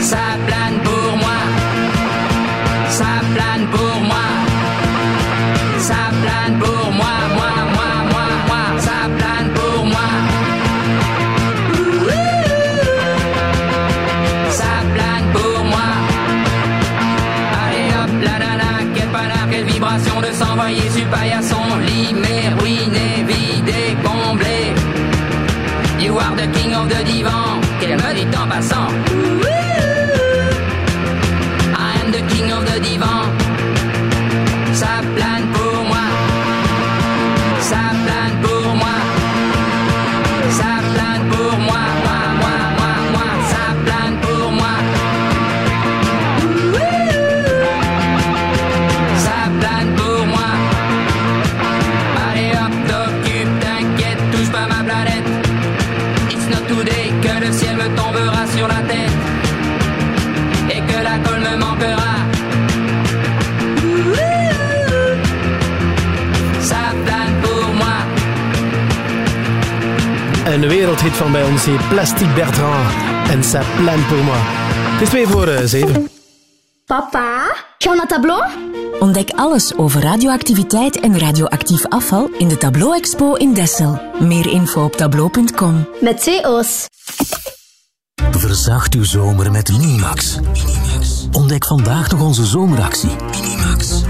Ça plane divan, qu'elle me dit en passant. Een wereldhit van bij ons, hier, Plastic Bertrand. En ça plane pour moi. Het is twee voor zeven. Papa, gaan we naar tableau? Ontdek alles over radioactiviteit en radioactief afval in de Tableau Expo in Dessel. Meer info op tableau.com. Met twee O's. Verzacht uw zomer met Minimax. Ontdek vandaag nog onze zomeractie. Minimax.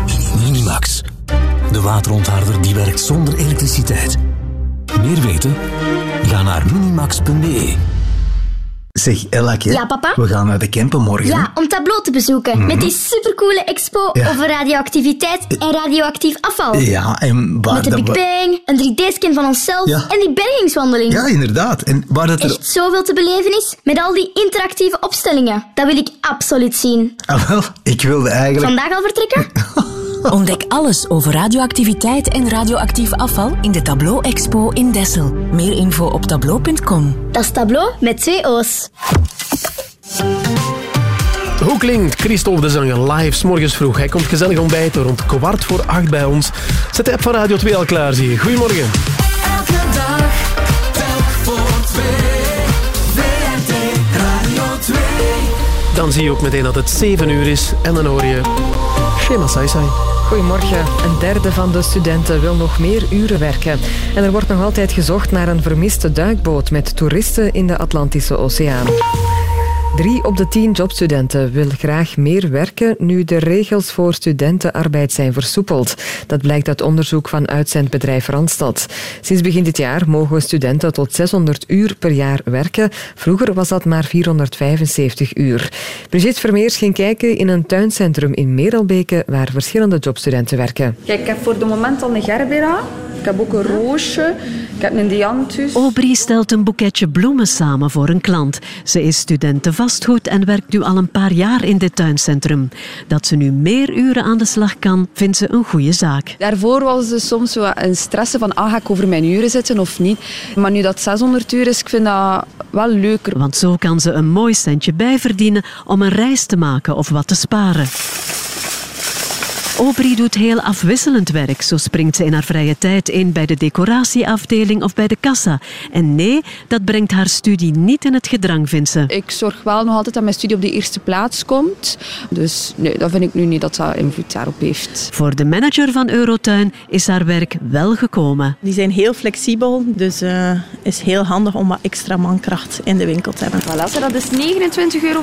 Minimax. De waterontharder die werkt zonder elektriciteit. Meer weten? Ga naar minimax.be. Zeg, Ellake, Ja, papa? we gaan naar de Kempen morgen. Ja, om tableau te bezoeken. Mhm. Met die supercoole expo Ja. over radioactiviteit en radioactief afval. Ja, en waar Met de Big Bang, een 3D-scan van onszelf Ja. en die bergingswandeling. Ja, inderdaad. En waar dat er... Echt zoveel te beleven is met al die interactieve opstellingen. Dat wil ik absoluut zien. Ah, wel, ik wilde eigenlijk... Vandaag al vertrekken? Ontdek alles over radioactiviteit en radioactief afval in de Tableau Expo in Dessel. Meer info op tableau.com. Dat is tableau met twee O's. Hoe klinkt Christophe de Zanger live 's morgens vroeg? Hij komt gezellig ontbijten rond kwart voor acht bij ons. Zet de app van Radio 2 al klaar, zie je. Goedemorgen. Elke dag, telk voor twee. WRT Radio 2. Dan zie je ook meteen dat het 7 uur is en dan hoor je Shema Sai Sai. Goedemorgen. Een derde van de studenten wil nog meer uren werken. En er wordt nog altijd gezocht naar een vermiste duikboot met toeristen in de Atlantische Oceaan. Drie op de tien jobstudenten wil graag meer werken nu de regels voor studentenarbeid zijn versoepeld. Dat blijkt uit onderzoek van uitzendbedrijf Randstad. Sinds begin dit jaar mogen studenten tot 600 uur per jaar werken. Vroeger was dat maar 475 uur. Brigitte Vermeers ging kijken in een tuincentrum in Merelbeke waar verschillende jobstudenten werken. Kijk, ik heb voor de moment al een gerbera. Ik heb ook een roosje. Ik heb een dianthus. Aubrey stelt een boeketje bloemen samen voor een klant. Ze is studenten vastgoed en werkt nu al een paar jaar in dit tuincentrum. Dat ze nu meer uren aan de slag kan, vindt ze een goede zaak. Daarvoor was dus soms zo een stressen van ah, ga ik over mijn uren zitten of niet. Maar nu dat 600 uur is, ik vind dat wel leuker. Want zo kan ze een mooi centje bijverdienen om een reis te maken of wat te sparen. Aubrey doet heel afwisselend werk. Zo springt ze in haar vrije tijd in bij de decoratieafdeling of bij de kassa. En nee, dat brengt haar studie niet in het gedrang, vindt ze. Ik zorg wel nog altijd dat mijn studie op de eerste plaats komt. Dus nee, dat vind ik nu niet dat dat invloed daarop heeft. Voor de manager van Eurotuin is haar werk wel gekomen. Die zijn heel flexibel, dus het is heel handig om wat extra mankracht in de winkel te hebben. Voilà, dat is 29,95 euro.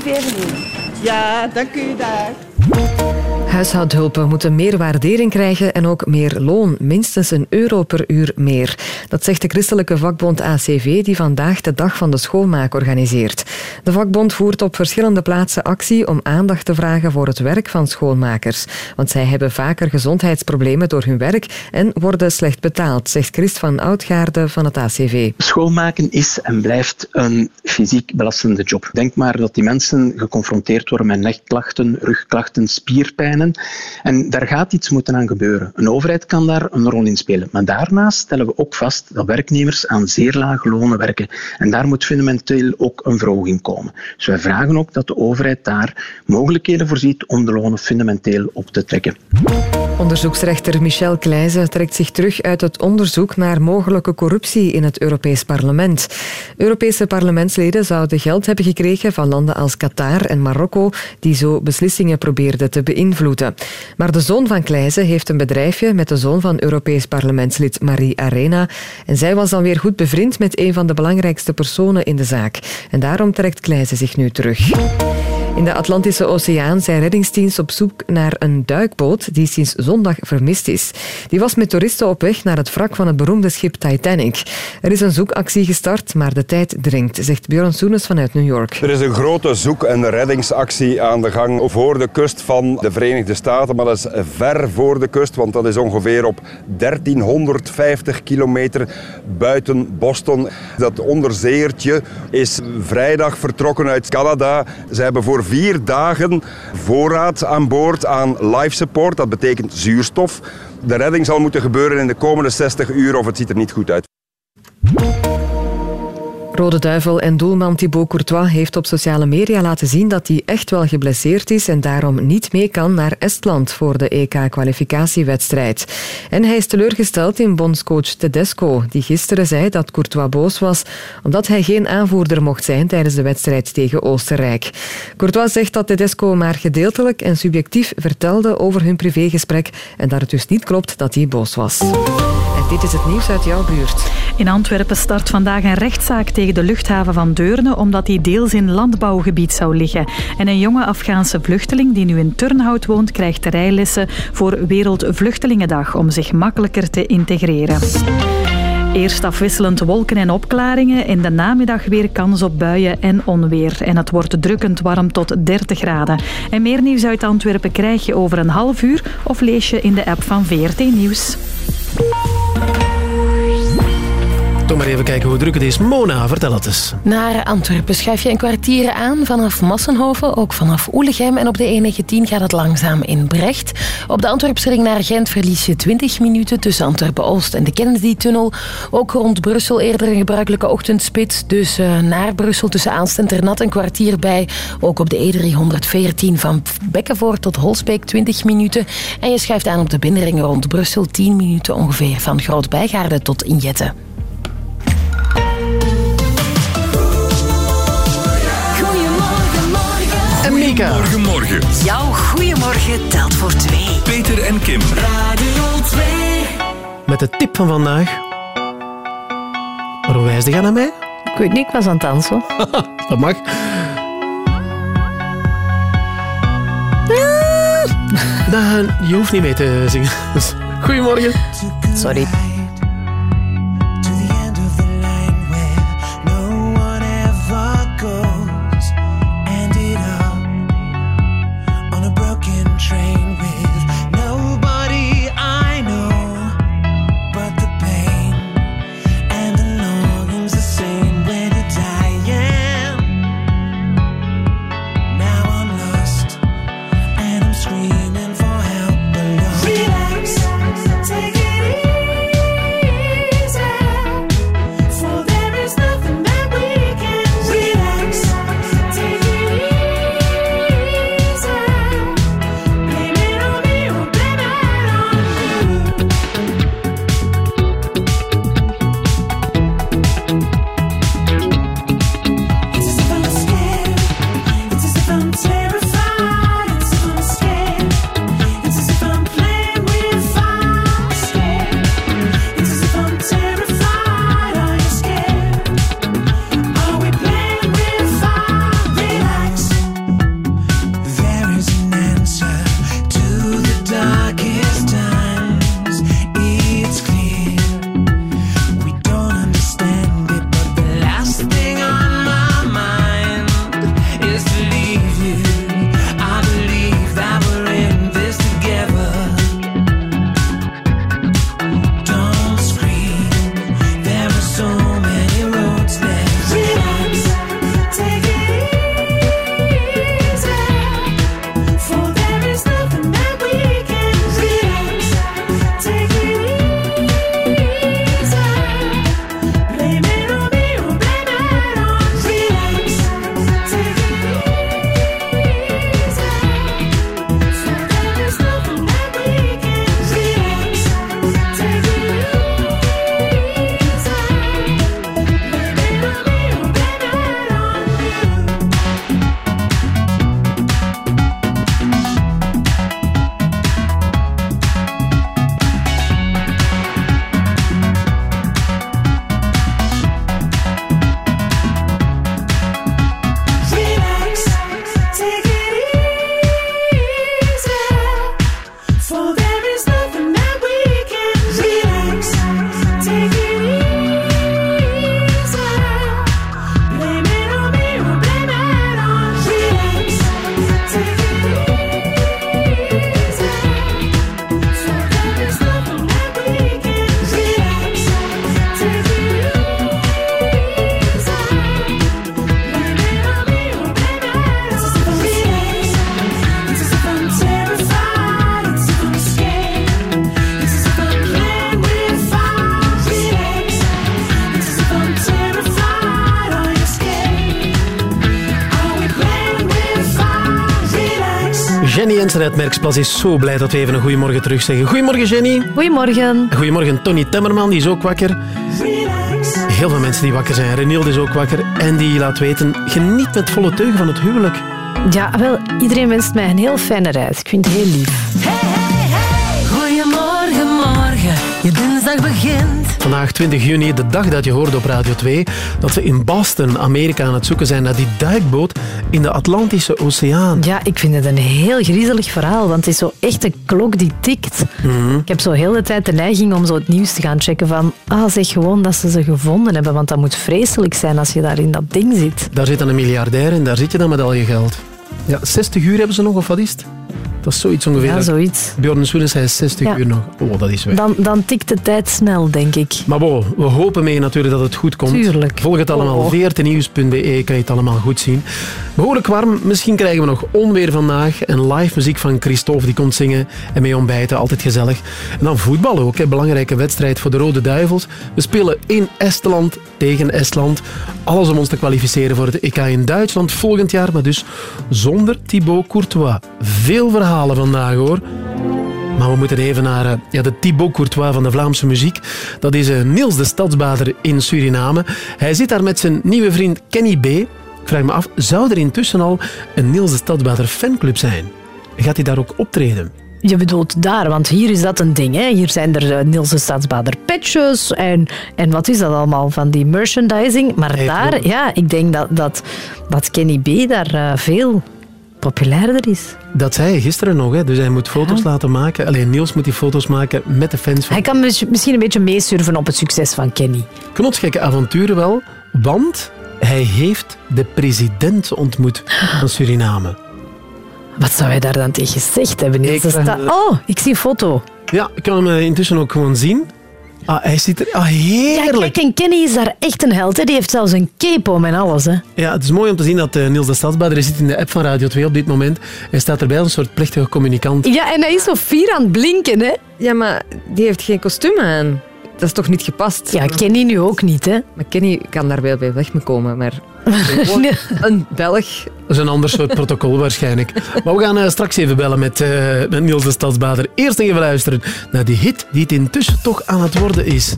Ja, dank u daar. Huishoudhulpen moeten meer waardering krijgen en ook meer loon, minstens een euro per uur meer. Dat zegt de christelijke vakbond ACV, die vandaag de Dag van de Schoonmaak organiseert. De vakbond voert op verschillende plaatsen actie om aandacht te vragen voor het werk van schoonmakers. Want zij hebben vaker gezondheidsproblemen door hun werk en worden slecht betaald, zegt Christ van Oudgaarde van het ACV. Schoonmaken is en blijft een fysiek belastende job. Denk maar dat die mensen geconfronteerd worden met nekklachten, rugklachten, spierpijnen. En daar gaat iets moeten aan gebeuren. Een overheid kan daar een rol in spelen. Maar daarnaast stellen we ook vast dat werknemers aan zeer lage lonen werken. En daar moet fundamenteel ook een verhoging komen. Dus wij vragen ook dat de overheid daar mogelijkheden voorziet om de lonen fundamenteel op te trekken. Onderzoeksrechter Michel Kleijzen trekt zich terug uit het onderzoek naar mogelijke corruptie in het Europees Parlement. Europese parlementsleden zouden geld hebben gekregen van landen als Qatar en Marokko, die zo beslissingen probeerden te beïnvloeden. Maar de zoon van Kleijzen heeft een bedrijfje met de zoon van Europees parlementslid Marie Arena. En zij was dan weer goed bevriend met een van de belangrijkste personen in de zaak. En daarom trekt Kleijzen zich nu terug. In de Atlantische Oceaan zijn reddingsdienst op zoek naar een duikboot die sinds zondag vermist is. Die was met toeristen op weg naar het wrak van het beroemde schip Titanic. Er is een zoekactie gestart, maar de tijd dringt, zegt Björn Soenes vanuit New York. Er is een grote zoek- en reddingsactie aan de gang voor de kust van de Verenigde Staten, maar dat is ver voor de kust, want dat is ongeveer op 1350 kilometer buiten Boston. Dat onderzeertje is vrijdag vertrokken uit Canada. Ze hebben voor vier dagen voorraad aan boord aan life support. Dat betekent zuurstof. De redding zal moeten gebeuren in de komende 60 uur of het ziet er niet goed uit. Rode Duivel en doelman Thibaut Courtois heeft op sociale media laten zien dat hij echt wel geblesseerd is en daarom niet mee kan naar Estland voor de EK-kwalificatiewedstrijd. En hij is teleurgesteld in bondscoach Tedesco, die gisteren zei dat Courtois boos was omdat hij geen aanvoerder mocht zijn tijdens de wedstrijd tegen Oostenrijk. Courtois zegt dat Tedesco maar gedeeltelijk en subjectief vertelde over hun privégesprek en dat het dus niet klopt dat hij boos was. Dit is het nieuws uit jouw buurt. In Antwerpen start vandaag een rechtszaak tegen de luchthaven van Deurne omdat die deels in landbouwgebied zou liggen. En een jonge Afghaanse vluchteling die nu in Turnhout woont krijgt rijlessen voor Wereldvluchtelingendag om zich makkelijker te integreren. Eerst afwisselend wolken en opklaringen. In de namiddag weer kans op buien en onweer. En het wordt drukkend warm tot 30 graden. En meer nieuws uit Antwerpen krijg je over een half uur of lees je in de app van VRT Nieuws. Tom maar even kijken hoe druk het is. Mona, vertel het eens. Naar Antwerpen schuif je een kwartier aan vanaf Massenhoven, ook vanaf Oelegem. En op de E19 gaat het langzaam in Brecht. Op de Antwerpse ring naar Gent verlies je 20 minuten tussen Antwerpen-Oost en de Kennedy-tunnel. Ook rond Brussel eerder een gebruikelijke ochtendspits. Dus eh, naar Brussel tussen Aanst en Ternat een kwartier bij. Ook op de E314 van Bekkenvoort tot Holsbeek 20 minuten. En je schuift aan op de binnenring rond Brussel 10 minuten ongeveer van Groot-Bijgaarden tot Injette. Morgen. En Mika. Goedemorgen. Jouw goeiemorgen telt voor twee. Peter en Kim. Radio 2. Met de tip van vandaag. Waarom wijsde je naar mij? Ik weet niet, ik was aan het dansen. Dat mag. Daan, je hoeft niet mee te zingen. Goedemorgen. Sorry. Uitmerksplas is zo blij dat we even een goeiemorgen terug zeggen. Goedemorgen Jenny. Goedemorgen. Goedemorgen Tony Temmerman, die is ook wakker. Heel veel mensen die wakker zijn. Reniel is ook wakker. En die laat weten, geniet met volle teugen van het huwelijk. Ja, wel, iedereen wenst mij een heel fijne reis. Ik vind het heel lief. Goedemorgen, morgen. Je dinsdag begint. Vandaag 20 juni, de dag dat je hoorde op Radio 2 dat ze in Boston, Amerika, aan het zoeken zijn naar die duikboot in de Atlantische Oceaan. Ja, ik vind het een heel griezelig verhaal, want het is zo echt een klok die tikt. Mhm. Ik heb zo heel de tijd de neiging om zo het nieuws te gaan checken van ah, zeg gewoon dat ze ze gevonden hebben, want dat moet vreselijk zijn als je daar in dat ding zit. Daar zit dan een miljardair en daar zit je dan met al je geld. Ja, 60 uur hebben ze nog, of wat is het? Dat is zoiets ongeveer. Ja, zoiets. Bjorn Soenens, hij is 60 Ja. uur nog. Oh, dat is weg. Dan, dan tikt de tijd snel, denk ik. Maar bon, we hopen mee natuurlijk dat het goed komt. Tuurlijk. Volg het allemaal. Oh. veertenieuws.be kan je het allemaal goed zien. Behoorlijk warm. Misschien krijgen we nog onweer vandaag. En live muziek van Christophe, die komt zingen en mee ontbijten. Altijd gezellig. En dan voetbal ook. Hè. Belangrijke wedstrijd voor de Rode Duivels. We spelen in Estland tegen Estland. Alles om ons te kwalificeren voor het EK in Duitsland volgend jaar. Maar dus zonder Thibaut Courtois. Veel verhalen vandaag hoor. Maar we moeten even naar eh, ja, de Thibaut Courtois van de Vlaamse muziek. Dat is eh, Niels de Stadsbader in Suriname. Hij zit daar met zijn nieuwe vriend Kenny B. Ik vraag me af, zou er intussen al een Niels de Stadsbader fanclub zijn? Gaat hij daar ook optreden? Je bedoelt daar, want hier is dat een ding. Hè? Hier zijn er uh, Niels de Stadsbader patches en, en wat is dat allemaal van die merchandising. Maar daar, ja, ik denk dat, dat, dat Kenny B daar uh, veel populairder is. Dat zei hij gisteren nog, hè? dus hij moet foto's laten maken. Alleen Niels moet die foto's maken met de fans van... Hij kan misschien een beetje meesurfen op het succes van Kenny. Knotsgekke avonturen wel, want hij heeft de president ontmoet van Suriname. Wat zou hij daar dan tegen gezegd hebben? Ik Sta- vraag- Oh, ik zie een foto. Ja, ik kan hem eh, intussen ook gewoon zien. Ah, hij ziet er... Ah, Ja, heerlijk! kijk, en Kenny is daar echt een held. Hè? Die heeft zelfs een cape om en alles. Hè? Ja, het is mooi om te zien dat eh, Niels de Stadsbader zit in de app van Radio 2 op dit moment. Hij staat erbij als een soort plechtige communicant. Ja, en hij is zo fier aan het blinken. Hè? Ja, maar die heeft geen kostuum aan. Dat is toch niet gepast? Ja, Kenny nu ook niet. Hè? Maar Kenny kan daar wel bij weg mee komen. Maar een Belg. Dat is een ander soort protocol waarschijnlijk. Maar we gaan eh, straks even bellen met, eh, met Niels de Stadsbader. Eerst even luisteren naar die hit die het intussen toch aan het worden is.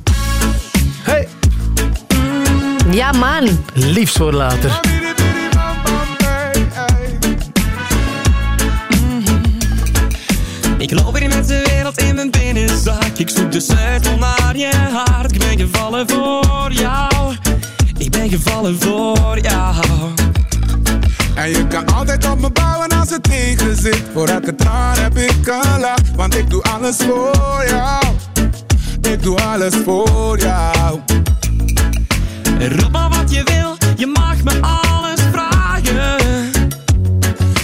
Hey, Ja, man. liefst voor later. Ik loop hier met de wereld in mijn binnenzak. Ik zoek de sleutel naar je hart. Ik ben gevallen voor jou. Ik ben gevallen voor jou. En je kan altijd op me bouwen als het tegen zit. Voor elke traan heb ik een lach, want ik doe alles voor jou. Ik doe alles voor jou. Roep maar wat je wil, je mag me alles vragen.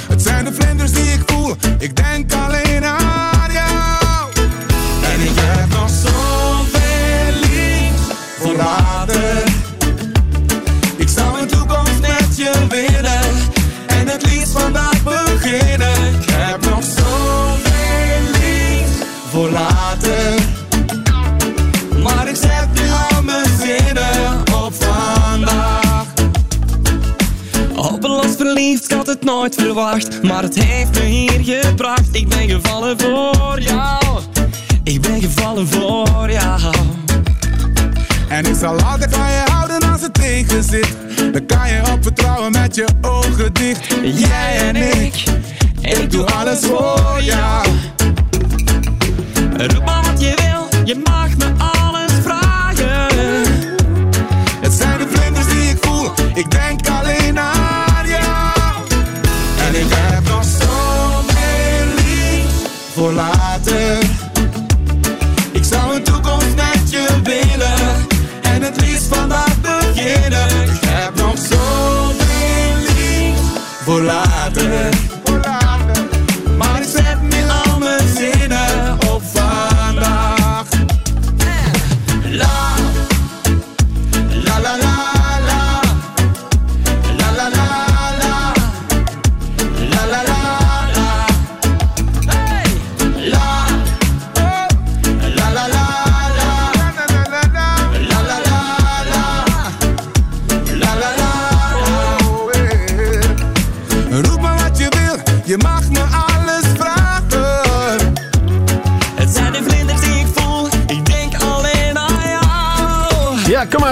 Het zijn de vlinders die ik voel, ik denk alleen aan vandaag beginnen. Ik heb nog zoveel liefs voor later. Maar ik zet nu al mijn zinnen op vandaag. Hopeloos verliefd, ik had het nooit verwacht. Maar het heeft me hier gebracht. Ik ben gevallen voor jou. Ik ben gevallen voor jou. En ik zal altijd van je houden het tegen zit. Dan kan je op vertrouwen met je ogen dicht. Jij en ik, ik doe alles voor jou. Roep maar wat je wil, je mag me alles vragen. Het zijn de vlinders die ik voel, ik denk aan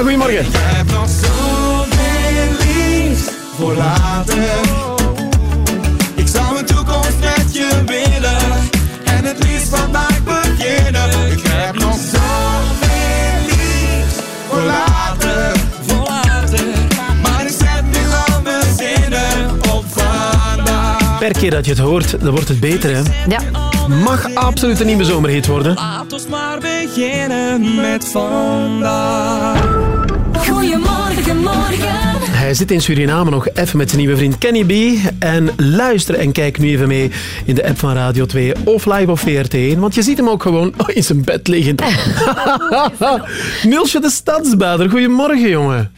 goedemorgen. Ik heb nog zoveel liefs voor later. Ik zou een toekomst met je willen en het liefst vandaag beginnen. Ik heb nog zoveel liefs voor later. Voor later. Maar ik zet nu al mijn zinnen op vandaag. Per keer dat je het hoort, dan wordt het beter, hè? Ja. Mag absoluut een nieuwe zomerhit worden. Laat ons maar beginnen met vandaag. Goedemorgen, morgen. Hij zit in Suriname nog even met zijn nieuwe vriend Kenny B. En luister en kijk nu even mee in de app van Radio 2 of live op VRT1. Want je ziet hem ook gewoon in zijn bed liggen. Nielsje de Stadsbader, goedemorgen jongen.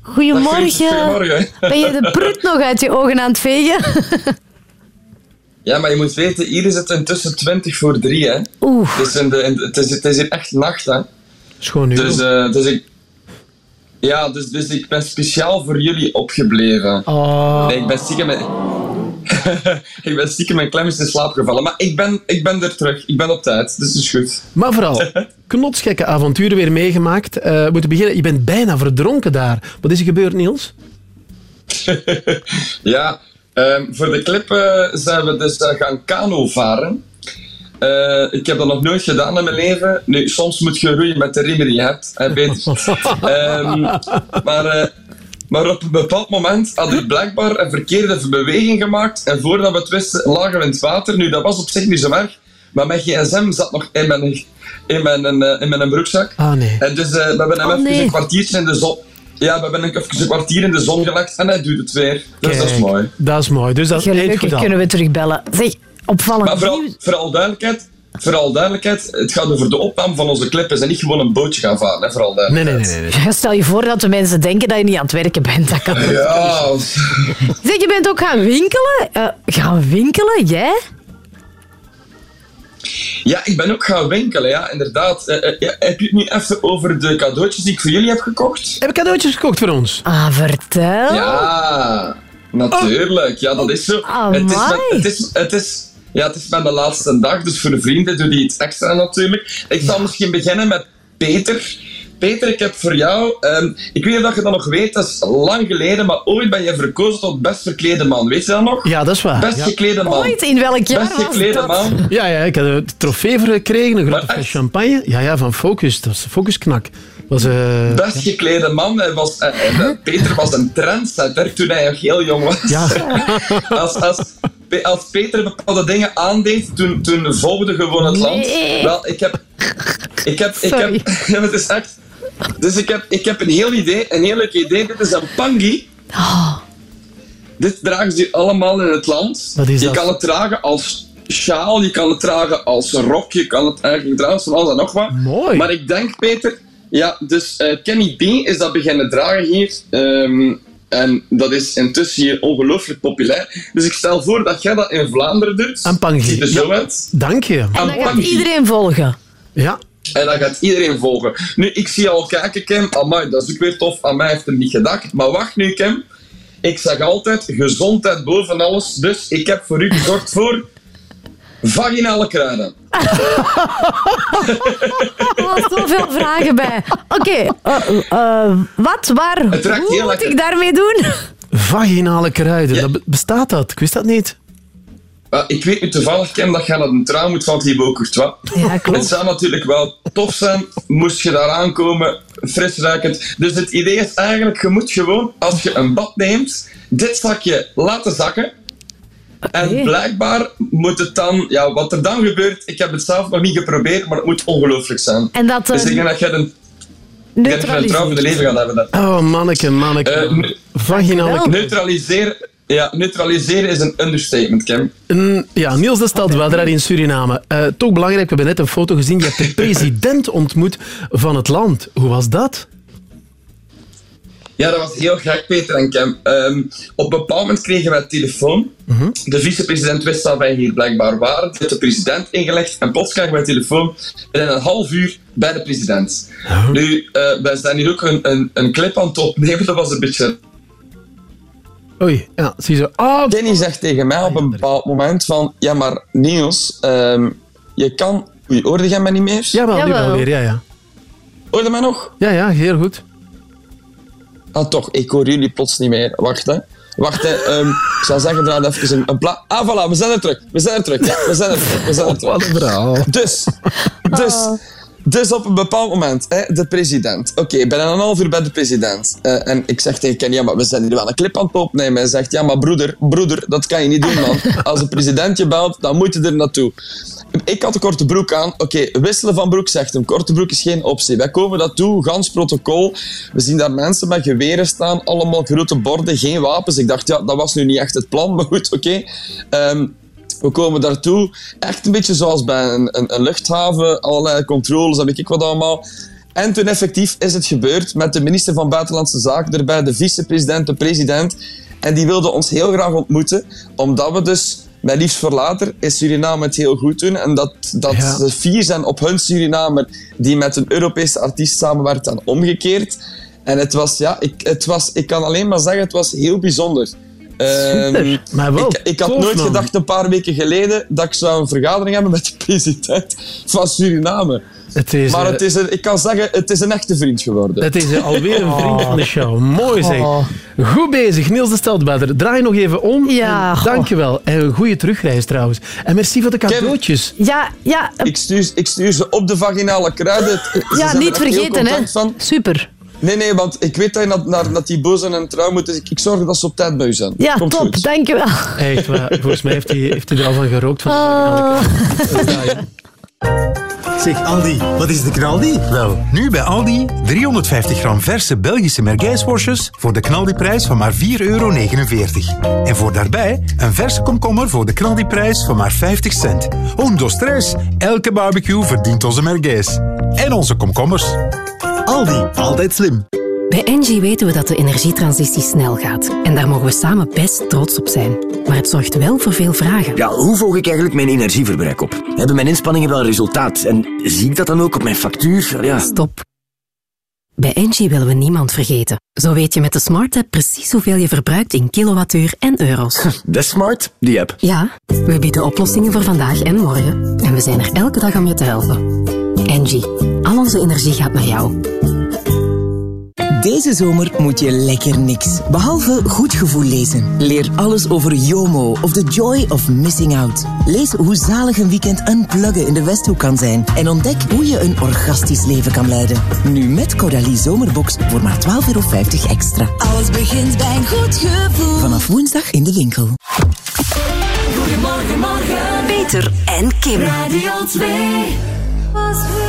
Goedemorgen. Goedemorgen. Ben je de prut nog uit je ogen aan het vegen? Ja, maar je moet weten, hier is het intussen 20 voor 3, hè. Oeh. Het is, in de, in de- het is, het is hier echt nacht, hè. Schoon nu. Dus, eh, dus ik... Ja, dus, dus ik ben speciaal voor jullie opgebleven. Oh. Nee, ik ben stiekem... Met... ik ben stiekem mijn klem is in slaap gevallen. Maar ik ben, ik ben er terug. Ik ben op tijd. Dus het is goed. Maar vooral, knotsgekke avonturen weer meegemaakt. Eh, we moeten beginnen. Je bent bijna verdronken daar. Wat is er gebeurd, Niels? Ja, ehm, voor de clip eh, zijn we dus eh, gaan kano varen. Eh, ik heb dat nog nooit gedaan in mijn leven. Nu, soms moet je roeien met de riemen die je hebt, hè. Ehm, maar, eh, maar op een bepaald moment had ik blijkbaar een verkeerde beweging gemaakt. En voordat we het wisten, lagen we in het water. Nu, dat was op zich niet zo erg. Maar mijn gsm zat nog in mijn, in mijn, in mijn broekzak. Ah, nee. En dus eh, we hebben hem Oh, even nee. een kwartiertje in de zon... Ja, we hebben even een kwartier in de zon gelegd en hij doet het weer. Dus dat is mooi. Dat is mooi. Dus dat Gelukkig kunnen we terugbellen. Zeg, opvallend Maar vooral, duidelijkheid, vooral duidelijkheid, het gaat over de opname van onze clip. We zijn niet gewoon een bootje gaan varen, hè, vooral Nee, nee, duidelijkheid. nee. nee. Ja, Stel je voor dat de mensen denken dat je niet aan het werken bent. Dat kan. Ja, Zeg, je bent ook gaan winkelen? Eh, gaan winkelen? Jij? Ja, ik ben ook gaan winkelen, ja, inderdaad. Eh, eh, ja, heb je het nu even over de cadeautjes die ik voor jullie heb gekocht? Heb ik cadeautjes gekocht voor ons? Ah, vertel. Ja, natuurlijk. Ja, dat is zo. Het is, met- het, is, het, is, ja, het is mijn de laatste dag, dus voor de vrienden doe die iets extra natuurlijk. Ik zal misschien beginnen met Peter. Peter, ik heb voor jou... ehm, ik weet niet of je dat nog weet, dat is lang geleden, maar ooit ben je verkozen tot best verklede man. Weet je dat nog? Ja, dat is waar. Best Ja. geklede man. Ooit? In welk jaar Best geklede man. Ja, ja, ik had een trofee voor gekregen, een grote fles champagne. Ja, ja, van Focus. Dat was de Focusknak. Was, eh, Best geklede man. Hij was, eh, eh, Peter was een trendsetter toen hij nog heel jong was. Ja. als, als, Pe- als Peter bepaalde dingen aandeed, toen, toen volgde gewoon het land. Nee. Wel, ik heb... Ik heb, ik heb het is echt... Dus ik heb, ik heb een heel idee, een heel leuk idee. Dit is een pangi. Oh. Dit dragen ze allemaal in het land. Wat is je dat? kan het dragen als sjaal, je kan het dragen als rok, je kan het eigenlijk dragen van alles en nog wat. Mooi. Maar ik denk, Peter, ja, dus eh, Kenny B is dat beginnen dragen hier. Ehm, en dat is intussen hier ongelooflijk populair. Dus ik stel voor dat jij dat in Vlaanderen doet. Een pangi. Er zo Ja. Dank je. En dan gaat iedereen volgen. Ja. En dat gaat iedereen volgen. Nu, ik zie al kijken, Kim. Amai, dat is ook weer tof. Aan mij heeft er niet gedacht. Maar wacht nu, Kim. Ik zeg altijd, gezondheid boven alles. Dus ik heb voor u gezorgd voor... Vaginale kruiden. Er waren zoveel vragen bij. Oké, eh, eh, wat, waar, Het hoe moet lekker. ik daarmee doen? Vaginale kruiden. Ja. Dat be- bestaat dat? Ik wist dat niet. Uh, ik weet nu toevallig, Kim, dat je naar een trouw moet van Thibaut Courtois. Ja, klopt. Het zou natuurlijk wel tof zijn, moest je daar aankomen, fris ruikend. Dus het idee is eigenlijk, je moet gewoon, als je een bad neemt, dit zakje laten zakken. En blijkbaar moet het dan, ja, wat er dan gebeurt, ik heb het zelf nog niet geprobeerd, maar het moet ongelooflijk zijn. En dat dus eh, ik denk dat je een, denk dat je een trouw voor de leven gaat hebben. dan. Oh, manneke, manneke. Eh, nu- Vaginale Neutraliseren, ja, neutraliseren is een understatement, Kim. Mm, ja, Niels de Stadsbader in Suriname. Eh, toch belangrijk, we hebben net een foto gezien. Je hebt de president ontmoet van het land. Hoe was dat? Ja, dat was heel gek, Peter en Kim. Ehm, op een bepaald moment kregen wij telefoon. De vicepresident wist dat wij hier blijkbaar waren. Heeft de president ingelegd. En plots krijgen wij telefoon binnen een half uur bij de president. Nu, eh, wij zijn hier ook een, een, een clip aan het opnemen. Dat was een beetje... Oei, ja, zie je zo. Oh, Kenny zegt tegen mij op een bepaald moment van... Ja, maar Niels, ehm, je kan... Oei, hoorde jij mij niet meer? Jawel, nu Jawel. wel weer, ja, ja. Hoorde mij nog? Ja, ja, heel goed. Ah, toch, ik hoor jullie plots niet meer. Wacht, hè. Wacht, hè. Ehm, ik zal zeggen, draai even een, een pla... Ah, voilà, we zijn er terug. We zijn er terug. Ja, we zijn er terug. We zijn er terug. Wat een verhaal. Dus, dus, Dus op een bepaald moment, hè, de president. Oké, ik ben een half uur bij de president. Eh, en ik zeg tegen Ken, ja, maar we zijn hier wel een clip aan het opnemen. Hij zegt, ja, maar broeder, broeder, dat kan je niet doen, man. Als de president je belt, dan moet je er naartoe. Ik had een korte broek aan. Oké, wisselen van broek, zegt hem. Korte broek is geen optie. Wij komen dat toe, gans protocol. We zien daar mensen met geweren staan, allemaal grote borden, geen wapens. Ik dacht, ja, dat was nu niet echt het plan, maar goed, oké. Ehm, we komen daartoe, echt een beetje zoals bij een, een, een luchthaven, allerlei controles en weet ik wat allemaal. En toen effectief is het gebeurd met de minister van Buitenlandse Zaken erbij, de vicepresident, de president. En die wilde ons heel graag ontmoeten, omdat we dus met liefst voor later in Suriname het heel goed doen. En dat, dat Ja. ze fier zijn op hun Surinamer die met een Europese artiest samenwerkt en omgekeerd. En het was, ja, ik, het was, ik kan alleen maar zeggen, het was heel bijzonder. Ehm, Maar wel ik, ik had tof, nooit man. gedacht een paar weken geleden dat ik zou een vergadering hebben met de president van Suriname. Het is, maar eh, het is een, ik kan zeggen, het is een echte vriend geworden. Het is eh, alweer een vriend Oh. van de show. Mooi zeg. Oh. Goed bezig, Niels de Steltbader. Draai nog even om. Ja. En Dankjewel. En een goede terugreis trouwens. En merci voor de cadeautjes. Ja, ja. Ik stuur, ik stuur ze op de vaginale kruiden. Ze Ja, niet er vergeten, hè. Van. Super. Nee, nee, want ik weet dat je naar, naar die boos en een trouw moet. Dus ik, ik zorg dat ze op tijd bij u zijn. Ja, Komt top. goed. Dankjewel. Echt waar. Volgens mij heeft hij, heeft hij er al van gerookt. Van de Oh. Zeg Aldi, wat is de knaldi? Wel, nu bij Aldi 350 gram verse Belgische mergijsworstjes voor de knaldiprijs van maar 4,49 euro. En voor daarbij een verse komkommer voor de knaldiprijs van maar 50 cent. Undo stress, elke barbecue verdient onze mergijs. En onze komkommers. Aldi, altijd slim. Bij Engie weten we dat de energietransitie snel gaat. En daar mogen we samen best trots op zijn. Maar het zorgt wel voor veel vragen. Ja, hoe volg ik eigenlijk mijn energieverbruik op? Hebben mijn inspanningen wel resultaat? En zie ik dat dan ook op mijn factuur? Ja. Stop. Bij Engie willen we niemand vergeten. Zo weet je met de Smart App precies hoeveel je verbruikt in kilowattuur en euro's. Dat is smart, die app. Ja, we bieden oplossingen voor vandaag en morgen. En we zijn er elke dag om je te helpen. Engie, al onze energie gaat naar jou. Deze zomer moet je lekker niks. Behalve goed gevoel lezen. Leer alles over YOMO of the joy of missing out. Lees hoe zalig een weekend unpluggen in de Westhoek kan zijn. En ontdek hoe je een orgastisch leven kan leiden. Nu met Caudalie Zomerbox voor maar 12,50 euro extra. Alles begint bij een goed gevoel. Vanaf woensdag in de winkel. Goedemorgen, morgen. Peter en Kim. Radio 2.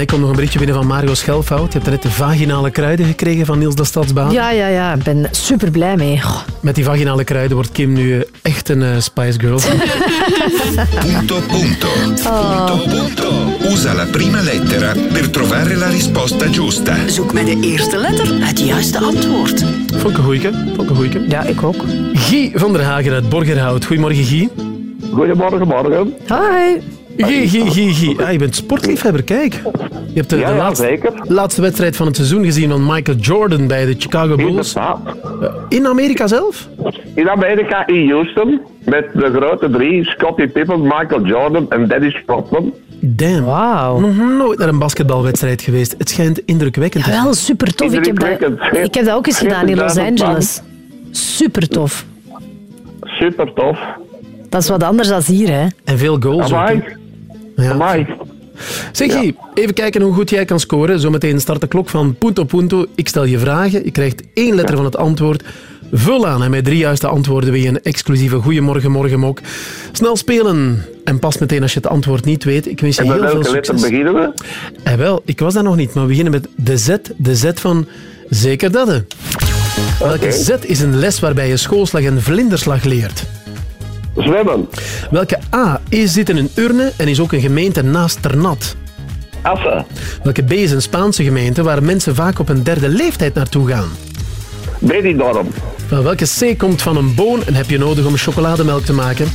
Ik kom nog een berichtje binnen van Mario Schelfout. Je hebt net de vaginale kruiden gekregen van Niels de Stadsbaan. Ja, ja, ja. Ik ben super blij mee. Oh. Met die vaginale kruiden wordt Kim nu eh, echt een eh, Spice Girl. Punto punto. Punto punto. Usa la prima lettera per trovare la risposta giusta. Zoek met de eerste letter het juiste antwoord. Vond ik een goeie. Vond ik een goeie. Ja, ik ook. Guy van der Hagen uit Borgerhout. Goedemorgen, Guy. Goedemorgen, morgen. Hi. Guy, Guy, Guy, Guy. Ah, je bent sportliefhebber, kijk. Je hebt de, Ja, de ja, laatste, wedstrijd van het seizoen gezien van Michael Jordan bij de Chicago Bulls. Eh, In Amerika zelf? In Amerika, in Houston, met de grote drie, Scottie Pippen, Michael Jordan en Dennis Rodman. Damn. Wauw. Nog nooit naar een basketbalwedstrijd geweest. Het schijnt indrukwekkend te zijn. Wel super tof. Ik heb, dat, Indrukwekkend. ik heb dat ook eens gedaan in Los 40.000 man. Angeles. Super tof. Super tof. Dat is wat anders dan hier, hè? En veel goals ook. Hè. Ja. Amai. Zeg Guy, even kijken hoe goed jij kan scoren. Zometeen start de klok van Punto Punto. Ik stel je vragen. Je krijgt één letter van het antwoord. Vul aan en met drie juiste antwoorden wil je een exclusieve Goeiemorgen Morgenmok. Snel spelen en pas meteen als je het antwoord niet weet. Ik wens je heel veel welke letter succes. beginnen we? Eh, wel, ik was daar nog niet, maar we beginnen met de Z. De Z van zeker dat. Welke Z is een les waarbij je schoolslag en vlinderslag leert? Zwemmen. Welke A is zit in een urne en is ook een gemeente naast Ternat? Assen. Welke B is een Spaanse gemeente waar mensen vaak op een derde leeftijd naartoe gaan? Benidorm. Wel, welke C komt van een boon en heb je nodig om chocolademelk te maken?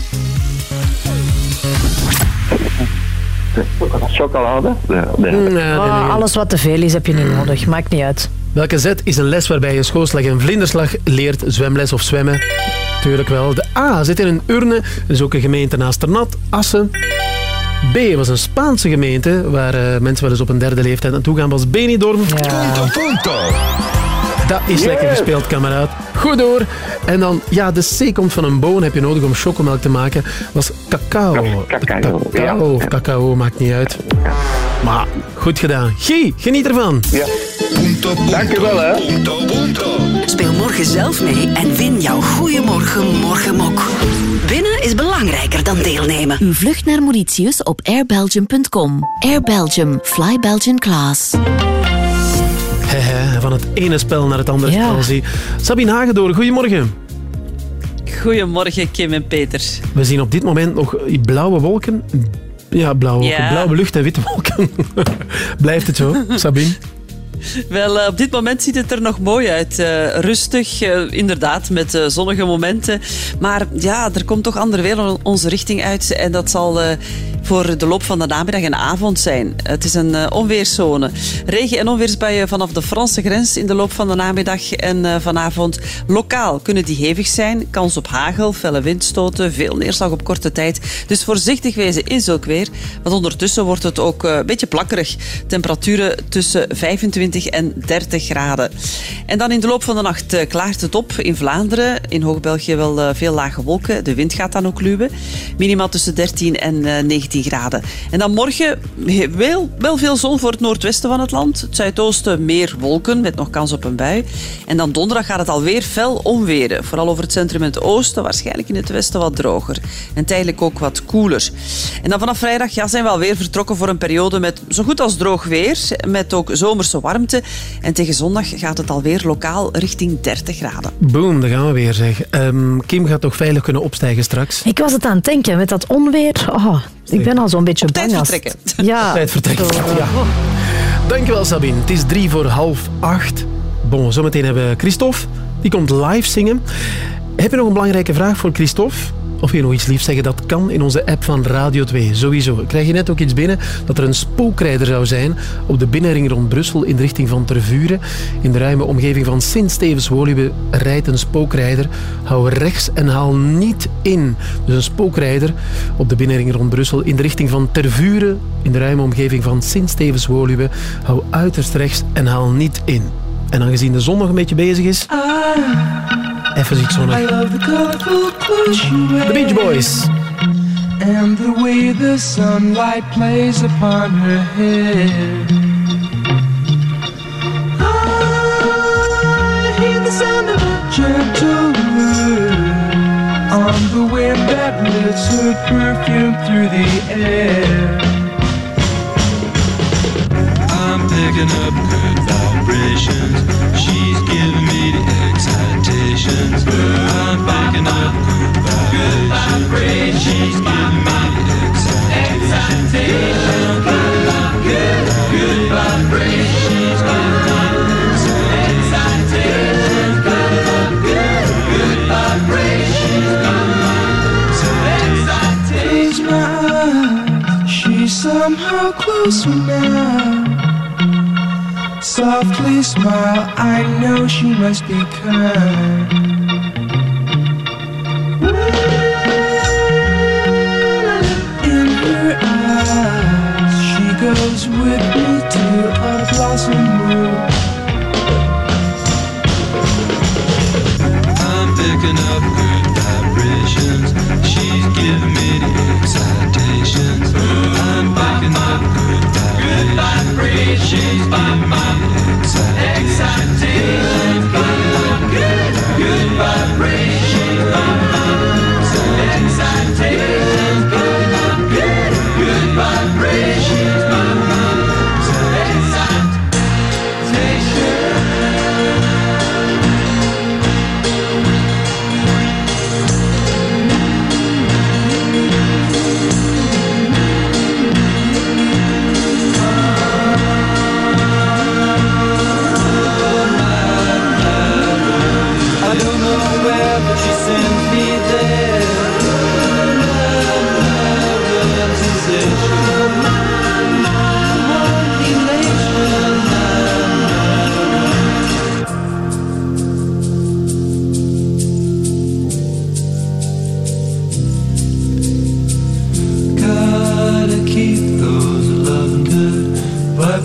Chocolade? Nee, nee. Nee, nee, alles wat te veel is, heb je niet nodig. Maakt niet uit. Welke Z is een les waarbij je schoolslag en vlinderslag leert, zwemles of zwemmen? Tuurlijk wel. De A zit in een urne, er is ook een gemeente naast Ternat, Assen. B was een Spaanse gemeente waar eh, mensen wel eens op een derde leeftijd naartoe gaan, was Benidorm. Punto punto. Dat is lekker gespeeld, kameraad. Goed door. En dan, ja, de C komt van een boon, heb je nodig om chocomelk te maken. was cacao. Cacao, Cacao of cacao, maakt niet uit. Maar goed gedaan. Guy, geniet ervan. Ja. Punto punto. Dank je wel, hè. Punto punto. Speel morgen zelf mee en win jouw Goeiemorgen Morgenmok. Winnen is belangrijker dan deelnemen. Uw vlucht naar Mauritius op airbelgium.com. Air Belgium. Fly Belgian Class. Hehe, van het ene spel naar het andere Ja. spel. Zie. Sabine Hagedoor, goedemorgen. Goedemorgen, Kim en Peter. We zien op dit moment nog blauwe wolken. Ja, blauwe, wolken. Ja. blauwe lucht en witte wolken. Blijft het zo, Sabine? Wel, eh, op dit moment ziet het er nog mooi uit. Eh, rustig, eh, inderdaad, met zonnige momenten. Maar ja, er komt toch ander weer on- onze richting uit. En dat zal voor de loop van de namiddag en avond zijn. Het is een onweerszone. Regen- en onweersbuien vanaf de Franse grens in de loop van de namiddag en vanavond. Lokaal kunnen die hevig zijn. Kans op hagel, felle windstoten, veel neerslag op korte tijd. Dus voorzichtig wezen in zulk weer. Want ondertussen wordt het ook een beetje plakkerig. Temperaturen tussen 25 en 30 graden. En dan in de loop van de nacht eh, klaart het op in Vlaanderen. In Hoog-België wel eh, veel lage wolken. De wind gaat dan ook luwen. Minimaal tussen 13 en eh, 19 graden. En dan morgen wel, wel veel zon voor het noordwesten van het land. Het zuidoosten meer wolken met nog kans op een bui. En dan donderdag gaat het alweer fel omweren. Vooral over het centrum en het oosten. Waarschijnlijk in het westen wat droger. En tijdelijk ook wat koeler. En dan vanaf vrijdag ja, zijn we alweer vertrokken voor een periode met zo goed als droog weer. Met ook zomerse warmte. En tegen zondag gaat het alweer lokaal richting 30 graden. Boom, daar gaan we weer, zeg. Ehm, Kim gaat toch veilig kunnen opstijgen straks? Ik was het aan het denken, met dat onweer. Oh, ik ben al zo'n beetje bang. tijd als het- vertrekken. Ja. Tijd vertrekken. Ja. Dankjewel, Sabine. Het is drie voor half acht. Bon, zometeen hebben we Christophe. Die komt live zingen. Heb je nog een belangrijke vraag voor Christophe? Of je nog iets liefs zeggen? Dat kan in onze app van Radio 2. Sowieso. Krijg je net ook iets binnen dat er een spookrijder zou zijn op de binnenring rond Brussel in de richting van Tervuren. In de ruime omgeving van Sint-Stevens-Woluwe rijdt een spookrijder. Hou rechts en haal niet in. Dus een spookrijder op de binnenring rond Brussel in de richting van Tervuren. In de ruime omgeving van Sint-Stevens-Woluwe. Hou uiterst rechts en haal niet in. En aangezien de zon nog een beetje bezig is, even iets zonnig. The Beach Boys. And the way the sunlight plays upon her hair. I hear the sound of a gentle wind on the wind that lifts her perfume through the air. picking up good vibrations. She's excitations. I'm picking up good vibrations. She's giving me the excitations. Good, good, good vibrations. She's giving me the excitations. Good, good, good vibrations. Close my eyes. She's somehow closer now. Softly smile, I know she must be kind. In her eyes, she goes with me to a blossom room. I'm picking up good vibrations. She's giving me the excitations. I'm picking up good vibrations. She's giving me the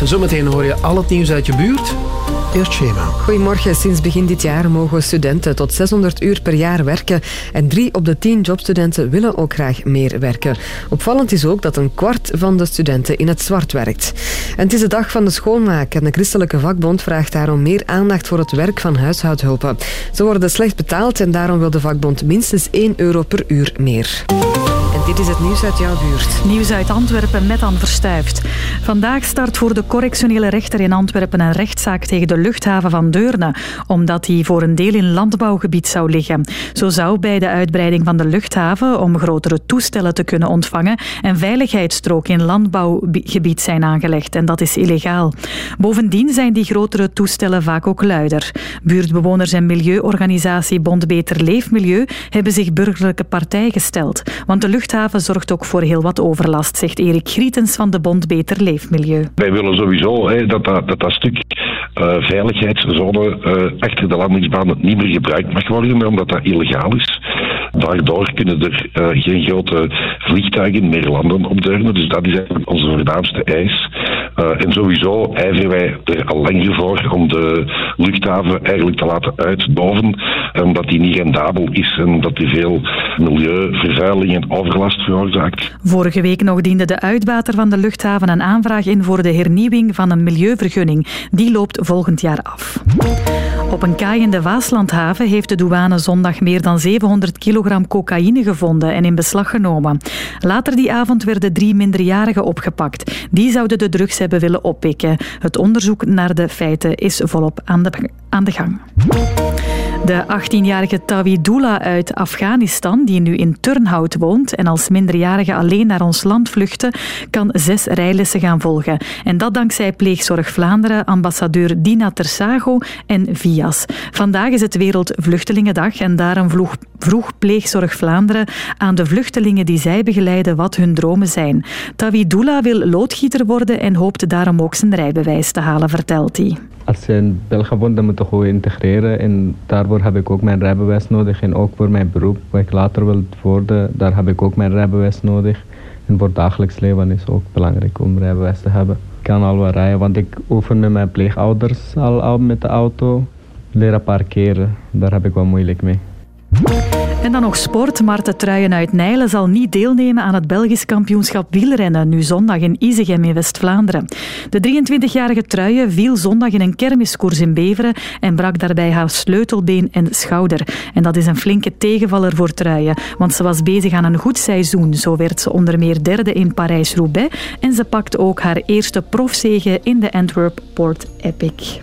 1 over half acht. Zometeen hoor je al het nieuws uit je buurt. Eerst schema. Goedemorgen. Sinds begin dit jaar mogen studenten tot 600 uur per jaar werken. En drie op de tien jobstudenten willen ook graag meer werken. Opvallend is ook dat een kwart van de studenten in het zwart werkt. En het is de dag van de schoonmaak. En de Christelijke Vakbond vraagt daarom meer aandacht voor het werk van huishoudhulpen. Ze worden slecht betaald en daarom wil de vakbond minstens 1 euro per uur meer. Dit is het nieuws uit jouw buurt. Nieuws uit Antwerpen met Anne Verstuift. Vandaag start voor de correctionele rechter in Antwerpen een rechtszaak tegen de luchthaven van Deurne, omdat die voor een deel in landbouwgebied zou liggen. Zo zou bij de uitbreiding van de luchthaven, om grotere toestellen te kunnen ontvangen, een veiligheidsstrook in landbouwgebied zijn aangelegd en dat is illegaal. Bovendien zijn die grotere toestellen vaak ook luider. Buurtbewoners en milieuorganisatie Bond Beter Leefmilieu hebben zich burgerlijke partij gesteld, want de luchthaven zorgt ook voor heel wat overlast, zegt Erik Grietens van de Bond Beter Leefmilieu. Wij willen sowieso hè, dat, dat, dat stuk veiligheidszone eh, achter de landingsbaan niet meer gebruikt mag worden, omdat dat illegaal is. Daardoor kunnen er eh, geen grote vliegtuigen meer landen op Deurne, dus dat is eigenlijk onze voornaamste eis. Eh, en sowieso ijveren wij er al langer voor om de luchthaven eigenlijk te laten uitdoven, omdat die niet rendabel is en dat die veel milieuvervuiling en overlast veroorzaakt. Vorige week nog diende de uitbater van de luchthaven een aanvraag in voor de hernieuwing van een milieuvergunning. Die loopt volgend jaar af. Op een kaai in de Waaslandhaven heeft de douane zondag meer dan 700 kilogram cocaïne gevonden en in beslag genomen. Later die avond werden drie minderjarigen opgepakt. Die zouden de drugs hebben willen oppikken. Het onderzoek naar de feiten is volop aan de, aan de gang. De 18-jarige Tawidullah uit Afghanistan, die nu in Turnhout woont en als minderjarige alleen naar ons land vluchtte, kan zes rijlessen gaan volgen. En dat dankzij Pleegzorg Vlaanderen, ambassadeur Dina Tersago en VIAS. Vandaag is het Wereldvluchtelingendag en daarom vroeg, vroeg Pleegzorg Vlaanderen aan de vluchtelingen die zij begeleiden wat hun dromen zijn. Tawidullah wil loodgieter worden en hoopt daarom ook zijn rijbewijs te halen, vertelt hij. Als je in België woont, dan moet je goed integreren. En daarvoor heb ik ook mijn rijbewijs nodig. En ook voor mijn beroep, wat ik later wil worden, daar heb ik ook mijn rijbewijs nodig. En voor dagelijks leven is het ook belangrijk om rijbewijs te hebben. Ik kan al wel rijden, want ik oefen met mijn pleegouders al, al met de auto. Leren parkeren, daar heb ik wel moeilijk mee. En dan nog sport. Marten Truijen uit Nijlen zal niet deelnemen aan het Belgisch kampioenschap wielrennen, nu zondag in Izegem in West-Vlaanderen. De 23-jarige Truijen viel zondag in een kermiskoers in Beveren en brak daarbij haar sleutelbeen en schouder. En dat is een flinke tegenvaller voor Truijen, want ze was bezig aan een goed seizoen. Zo werd ze onder meer derde in Parijs-Roubaix en ze pakte ook haar eerste profzege in de Antwerp Port Epic.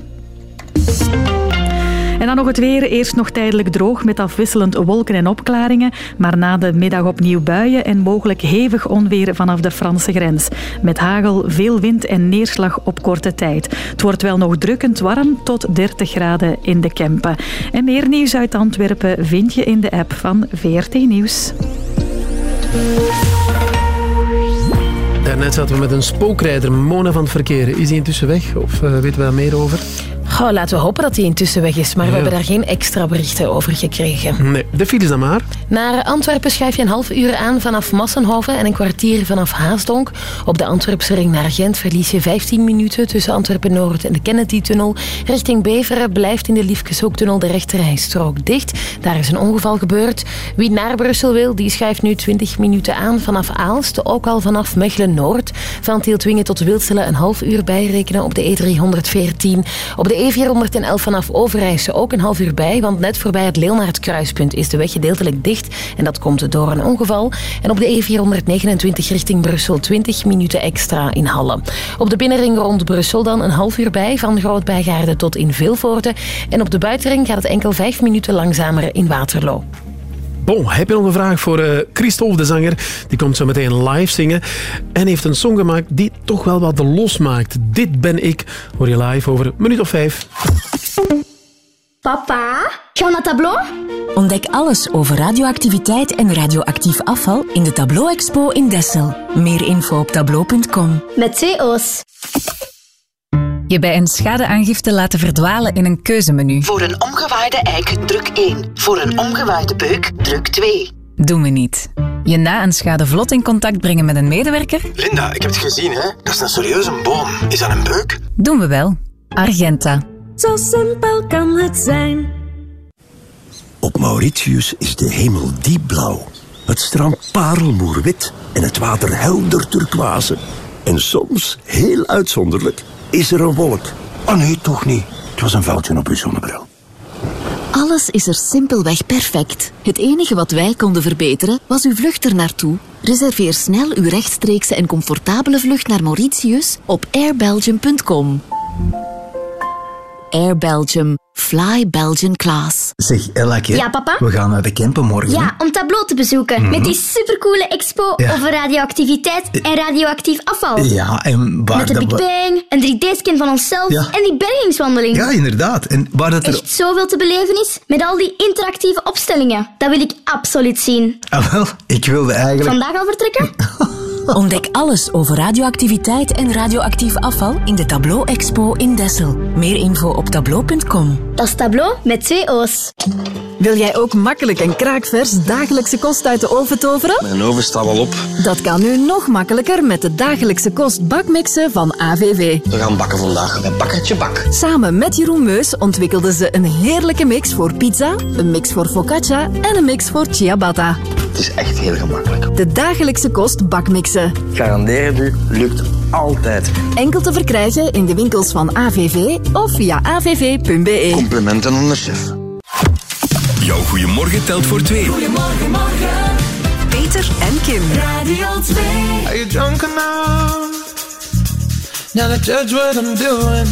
En dan nog het weer. Eerst nog tijdelijk droog met afwisselend wolken en opklaringen. Maar na de middag opnieuw buien en mogelijk hevig onweer vanaf de Franse grens. Met hagel, veel wind en neerslag op korte tijd. Het wordt wel nog drukkend warm tot 30 graden in de Kempen. En meer nieuws uit Antwerpen vind je in de app van VRT Nieuws. Daarnet zaten we met een spookrijder, Mona van het Verkeer. Is hij intussen weg of eh, weten we daar meer over? Goh, laten we hopen dat hij intussen weg is, maar we hebben daar geen extra berichten over gekregen. Nee, de files dan maar. Naar Antwerpen schuif je een half uur aan vanaf Massenhoven en een kwartier vanaf Haasdonk. Op de Antwerpse ring naar Gent verlies je 15 minuten tussen Antwerpen-Noord en de Kennedy-tunnel. Richting Beveren blijft in de Liefkeshoektunnel de rechterrijstrook dicht. Daar is een ongeval gebeurd. Wie naar Brussel wil, die schuift nu 20 minuten aan vanaf Aalst. Ook al vanaf Mechelen-Noord. Van Tieltwingen tot Wilselen een half uur bijrekenen op de E314. Op de E411 vanaf Overijse ook een half uur bij, want net voorbij het Leeunaard-kruispunt is de weg gedeeltelijk dicht en dat komt door een ongeval. En op de E429 richting Brussel 20 minuten extra in Halle. Op de binnenring rond Brussel dan een half uur bij, van Groot-Bijgaarde tot in Vilvoorde. En op de buitenring gaat het enkel 5 minuten langzamer in Waterloo. Bon, heb je nog een vraag voor eh, Christophe de zanger? Die komt zo meteen live zingen. En heeft een song gemaakt die toch wel wat losmaakt. Dit ben ik. Hoor je live over een minuut of vijf. Papa, gaan we naar tableau? Ontdek alles over radioactiviteit en radioactief afval in de Tableau Expo in Dessel. Meer info op tableau.com. Met twee O's. Je bij een schadeaangifte laten verdwalen in een keuzemenu. Voor een omgewaaide eik, druk 1. Voor een omgewaaide beuk, druk 2. Doen we niet. Je na een schade vlot in contact brengen met een medewerker? Linda, ik heb het gezien, hè? Dat is een serieuze boom. Is dat een beuk? Doen we wel. Argenta. Zo simpel kan het zijn. Op Mauritius is de hemel diep blauw. Het strand parelmoerwit en het water helder turquoise. En soms, heel uitzonderlijk, is er een wolk. Oh nee, toch niet. Het was een vuiltje op uw zonnebril. Alles is er simpelweg perfect. Het enige wat wij konden verbeteren was uw vlucht er naartoe. Reserveer snel uw rechtstreekse en comfortabele vlucht naar Mauritius op airbelgium.com. Air Belgium. Fly Belgian class. Zeg, Elake. Ja, papa? We gaan naar de Kempen morgen. Ja, om tableau te bezoeken. Mhm. Met die supercoole expo Ja. over radioactiviteit en radioactief afval. Ja, en waar Met de dat Big Bang, een 3D-scan van onszelf Ja. en die bergingswandeling. Ja, inderdaad. En waar dat er... Echt zoveel te beleven is met al die interactieve opstellingen. Dat wil ik absoluut zien. Ah, wel, ik wilde eigenlijk... Vandaag al vertrekken? Ontdek alles over radioactiviteit en radioactief afval in de Tableau Expo in Dessel. Meer info op tableau.com. Dat is tableau met twee O's. Wil jij ook makkelijk en kraakvers dagelijkse kost uit de oven toveren? Mijn oven staat al op. Dat kan nu nog makkelijker met de dagelijkse kost bakmixen van AVV. We gaan bakken vandaag. Een bakkertje bak. Samen met Jeroen Meus ontwikkelden ze een heerlijke mix voor pizza, een mix voor focaccia en een mix voor ciabatta. Het is echt heel gemakkelijk. De dagelijkse kost bakmixen. U, lukt altijd. Enkel te verkrijgen in de winkels van AVV of via avv.be. Complimenten aan de chef. Jouw goeiemorgen telt voor twee. Goedemorgen, morgen. Peter en Kim. Radio 2. Are you drunk enough now to judge what I'm doing?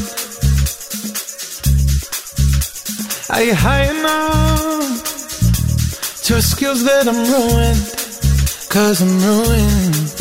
Are you high enough to excuse that I'm ruined? Cause I'm ruined.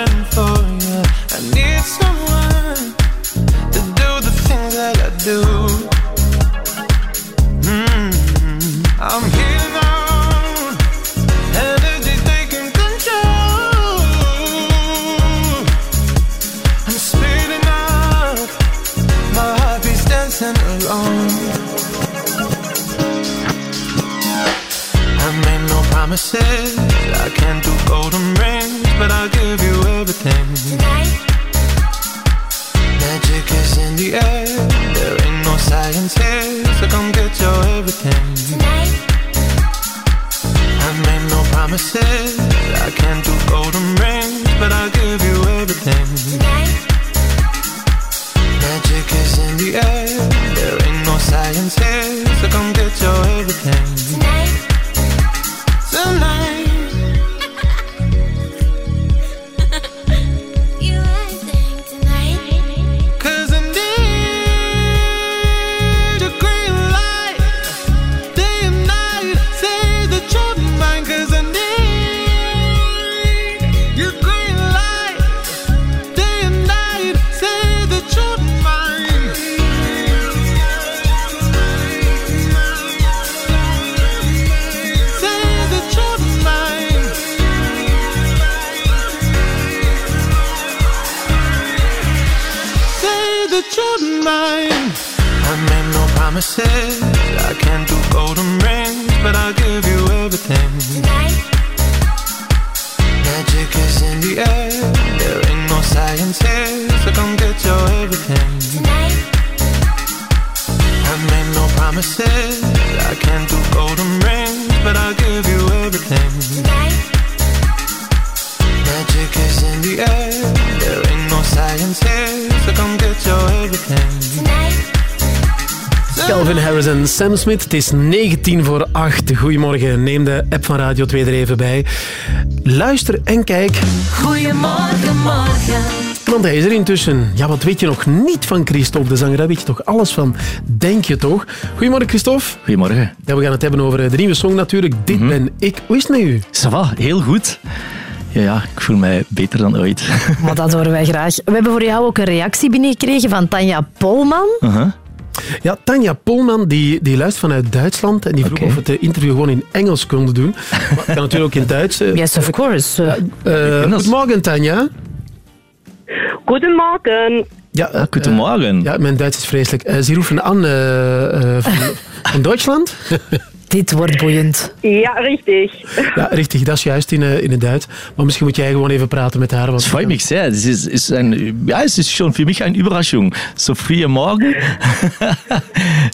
Sam Smith. Het is 19 voor 8. Goedemorgen. Neem de app van Radio 2 er even bij. Luister en kijk. Goedemorgen, morgen. Want hij is er intussen. Ja, wat weet je nog niet van Christophe de zanger? Daar weet je toch alles van, denk je toch? Goedemorgen, Christophe. Goedemorgen. Ja, we gaan het hebben over de nieuwe song natuurlijk. Dit ben ik. Hoe is het met u? Ça va, heel goed. Ja, ja, ik voel mij beter dan ooit. Maar dat horen wij graag. We hebben voor jou ook een reactie binnengekregen van Tanja Polman. Uh-huh. Ja, Tanja Polman, die, die luistert vanuit Duitsland en die vroeg of we het eh, interview gewoon in Engels konden doen. Maar het kan natuurlijk ook in Duits. eh. Yes, of course. Eh, Goedemorgen, Tanja. Goedemorgen. Ja, eh, Goedemorgen. ja, mijn Duits is vreselijk. Ze roepen aan eh, eh, van, van Duitsland. Dit wordt boeiend. Ja, richtig. Ja, richtig, dat is juist in, eh, in het Duits. Maar misschien moet jij gewoon even praten met haar. Das freut mich sehr. Das ist, ist ein, ja, es ist schon für mich eine Überraschung, so früh am Morgen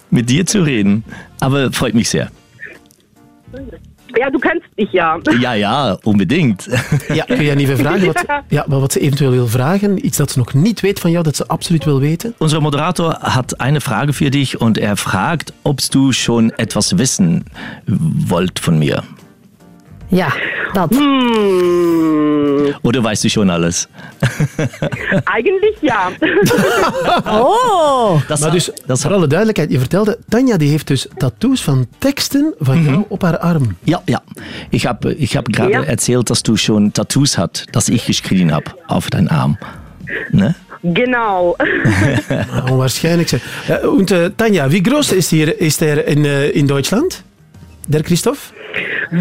mit dir zu reden. Aber freut mich sehr. Ja, du kennst mich ja. Ja, ja, unbedingt. Ja, kun jij niet even vragen wat, ja, maar wat ze eventueel wil vragen? Iets dat ze nog niet weet van jou, dat ze absoluut wil weten? Unser Moderator hat eine Frage für dich und er fragt, ob du schon etwas wissen wollt von mir. Ja, dat. Oder weißt du schon alles? Eigentlich ja. Oh! Dat maar dus, voor alle duidelijkheid, je vertelde, Tanja die heeft dus tattoos van teksten van jou op haar arm. Ja, ja. Ich habe ich hab gerade Ja. erzählt, dass du schon Tattoos hast, dass ich geschrien habe auf deinen Arm. Ne? Genau. Onwaarschijnlijk. zeg. Ja, und, äh, Tanja, wie groß ist, hier, ist er in, äh, in Deutschland? Der Christoph?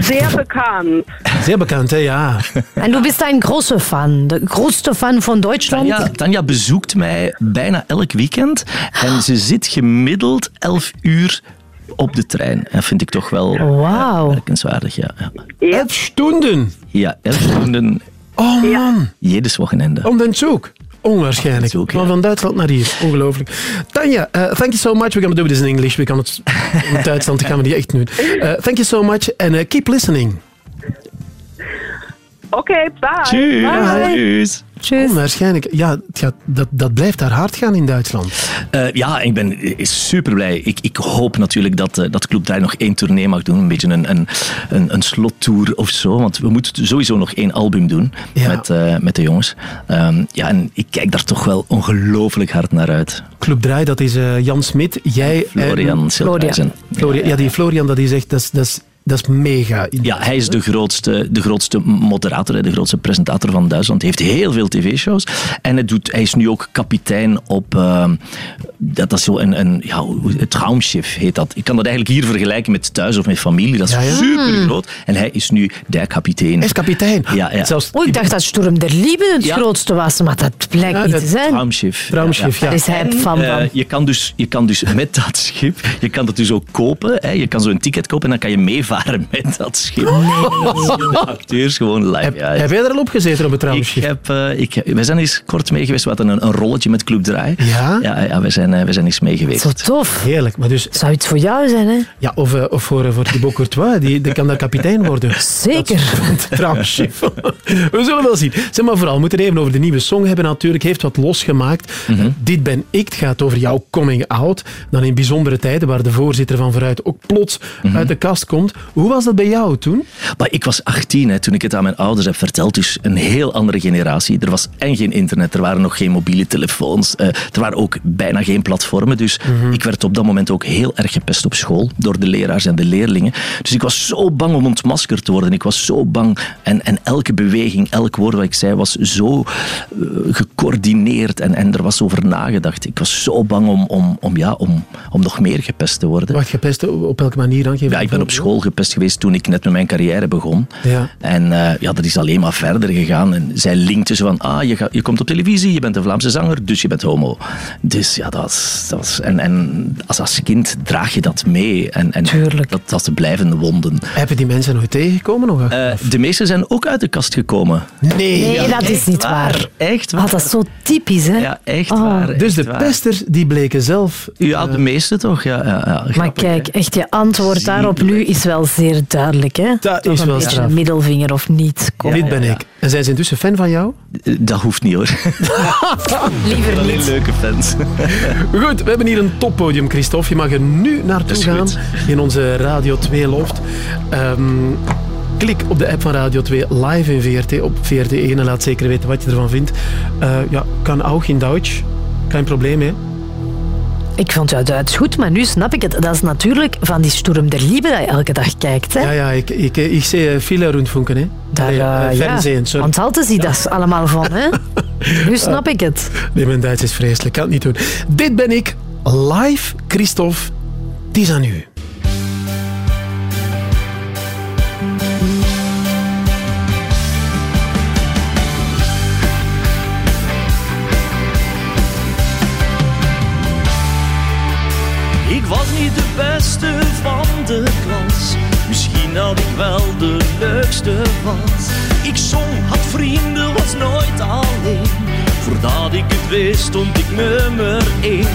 Sehr bekannt. Sehr bekannt, hè? ja. En du bist ein großer Fan, de grootste fan van Duitsland. Tanja, Tanja bezoekt mij bijna elk weekend en ze zit gemiddeld 11 uur op de trein. Dat vind ik toch wel Wauw. merkenswaardig. Ja, ja. Elf Stunden. ja 11 stunden Oh man, jedes Wochenende. om den Zug. Onwaarschijnlijk. Maar van Duitsland naar hier. Ongelooflijk. Tanja, uh, thank you so much. Going to do this in English. We kan het in Duitsland gaan we die echt doen. Uh, thank you so much and uh, keep listening. Oké, bye. Tjus. Tjus. Onwaarschijnlijk. Ja, het gaat, dat, dat blijft daar hard gaan in Duitsland. Uh, ja, ik ben super blij. Ik, ik hoop natuurlijk dat, uh, dat Club daar nog één tournee mag doen. Een beetje een, een, een, een slottour of zo. Want we moeten sowieso nog één album doen ja. met, uh, met de jongens. Um, ja, en ik kijk daar toch wel ongelooflijk hard naar uit. Club Draai, dat is Jan Smit, jij Florian en... Florian. Florian. Ja, die Florian, dat is echt... Dat is, dat is dat is mega. Ja, hij is de grootste, de grootste moderator, de grootste presentator van Duitsland. Hij heeft heel veel tv-shows. En hij, doet, hij is nu ook kapitein op... Uh, dat is zo een, een ja, het Traumschiff heet dat. Ik kan dat eigenlijk hier vergelijken met thuis of met familie. Dat is ja, ja. super groot. En hij is nu de kapitein. Hij is kapitein? Ja. ja. Zelfs... Oh, ik dacht dat Sturm der Liebe het grootste was, maar dat blijkt niet te zijn. Traumschiff. Traumschiff, ja. Daar is hij fan van. Uh, je, kan dus, je kan dus met dat schip, je kan dat dus ook kopen. Hè. Je kan zo een ticket kopen en dan kan je meevaren met dat schip. Nee. acteurs gewoon live. Heb, ja. heb jij er al op gezeten op het Traumschiff? Ik heb, uh, ik, we zijn eens kort mee geweest. We hadden een, een rolletje met Club Draai. Ja? Ja, ja we, zijn, uh, we zijn eens mee geweest. Zo tof. Heerlijk. Maar dus, Zou iets voor jou zijn, hè? Ja, of, uh, of voor, voor Thibaut Courtois. Die, die kan daar kapitein worden. Zeker. Het Traumschiff. we zullen wel zien. Zeg maar vooral, we moeten het even over de nieuwe song hebben natuurlijk. Heeft wat losgemaakt. Mhm. -hmm. Dit ben ik. Het gaat over jouw coming out. Dan in bijzondere tijden, waar de voorzitter van Vooruit ook plots Mhm. -hmm. uit de kast komt. Hoe was dat bij jou toen? Maar ik was 18 hè, toen ik het aan mijn ouders heb verteld. Dus een heel andere generatie. Er was en geen internet, er waren nog geen mobiele telefoons. Uh, er waren ook bijna geen platformen. Dus Mhm. mm -hmm. ik werd op dat moment ook heel erg gepest op school. Door de leraars en de leerlingen. Dus ik was zo bang om ontmaskerd te worden. Ik was zo bang. En, en elke beweging, elk woord wat ik zei, was zo uh, gecoördineerd. En, en er was over nagedacht. Ik was zo bang om, om, om, ja, om, om nog meer gepest te worden. Wacht, gepest op welke manier dan? Ja, ik ben op school gepest geweest toen ik net met mijn carrière begon. Ja. En uh, ja, dat is alleen maar verder gegaan. En zij linkte zo van, ah, je, gaat, je komt op televisie, je bent een Vlaamse zanger, dus je bent homo. Dus ja, dat was... Dat was en en als, als kind draag je dat mee. En, en Tuurlijk. Dat, dat is de blijvende wonden. Hebben die mensen nooit tegengekomen? Nog? Uh, de meeste zijn ook uit de kast gekomen. Nee, nee ja, dat is niet waar. waar. Echt waar. Oh, dat is zo typisch, hè? Ja, echt oh. waar. Dus de waar. pesters, die bleken zelf... Ja, de meeste toch. Ja, ja, ja. Maar kijk, echt je antwoord daarop nu is wel zeer duidelijk, hè? Dat Toch is een wel beetje straf. een middelvinger of niet. Kom. Dit ben ik. En zijn ze intussen fan van jou? Dat hoeft niet hoor. Liever Alleen niet. leuke fans. Goed, we hebben hier een toppodium, Christophe. Je mag er nu naartoe Dat is gaan goed. in onze Radio 2 loft. Um, klik op de app van Radio 2 live in VRT op VRT1 en laat zeker weten wat je ervan vindt. Uh, ja, kan ook in Duits. Kein probleem, hè? Ik vond jouw Duits goed, maar nu snap ik het. Dat is natuurlijk van die Sturm der Liebe dat je elke dag kijkt. Hè? Ja, ja, ik, ik, ik zie viele rundfunken, hè? Daar, uh, uh, fernsehen, ja. sorry. Want altijd zie dat allemaal van, hè? nu snap ik het. Nee, mijn Duits is vreselijk, ik kan het niet doen. Dit ben ik, live, Christophe. Het is aan u. de. Misschien had ik wel de leukste was. Ik zong, had vrienden, was nooit alleen. Voordat ik het wist, stond ik nummer 1.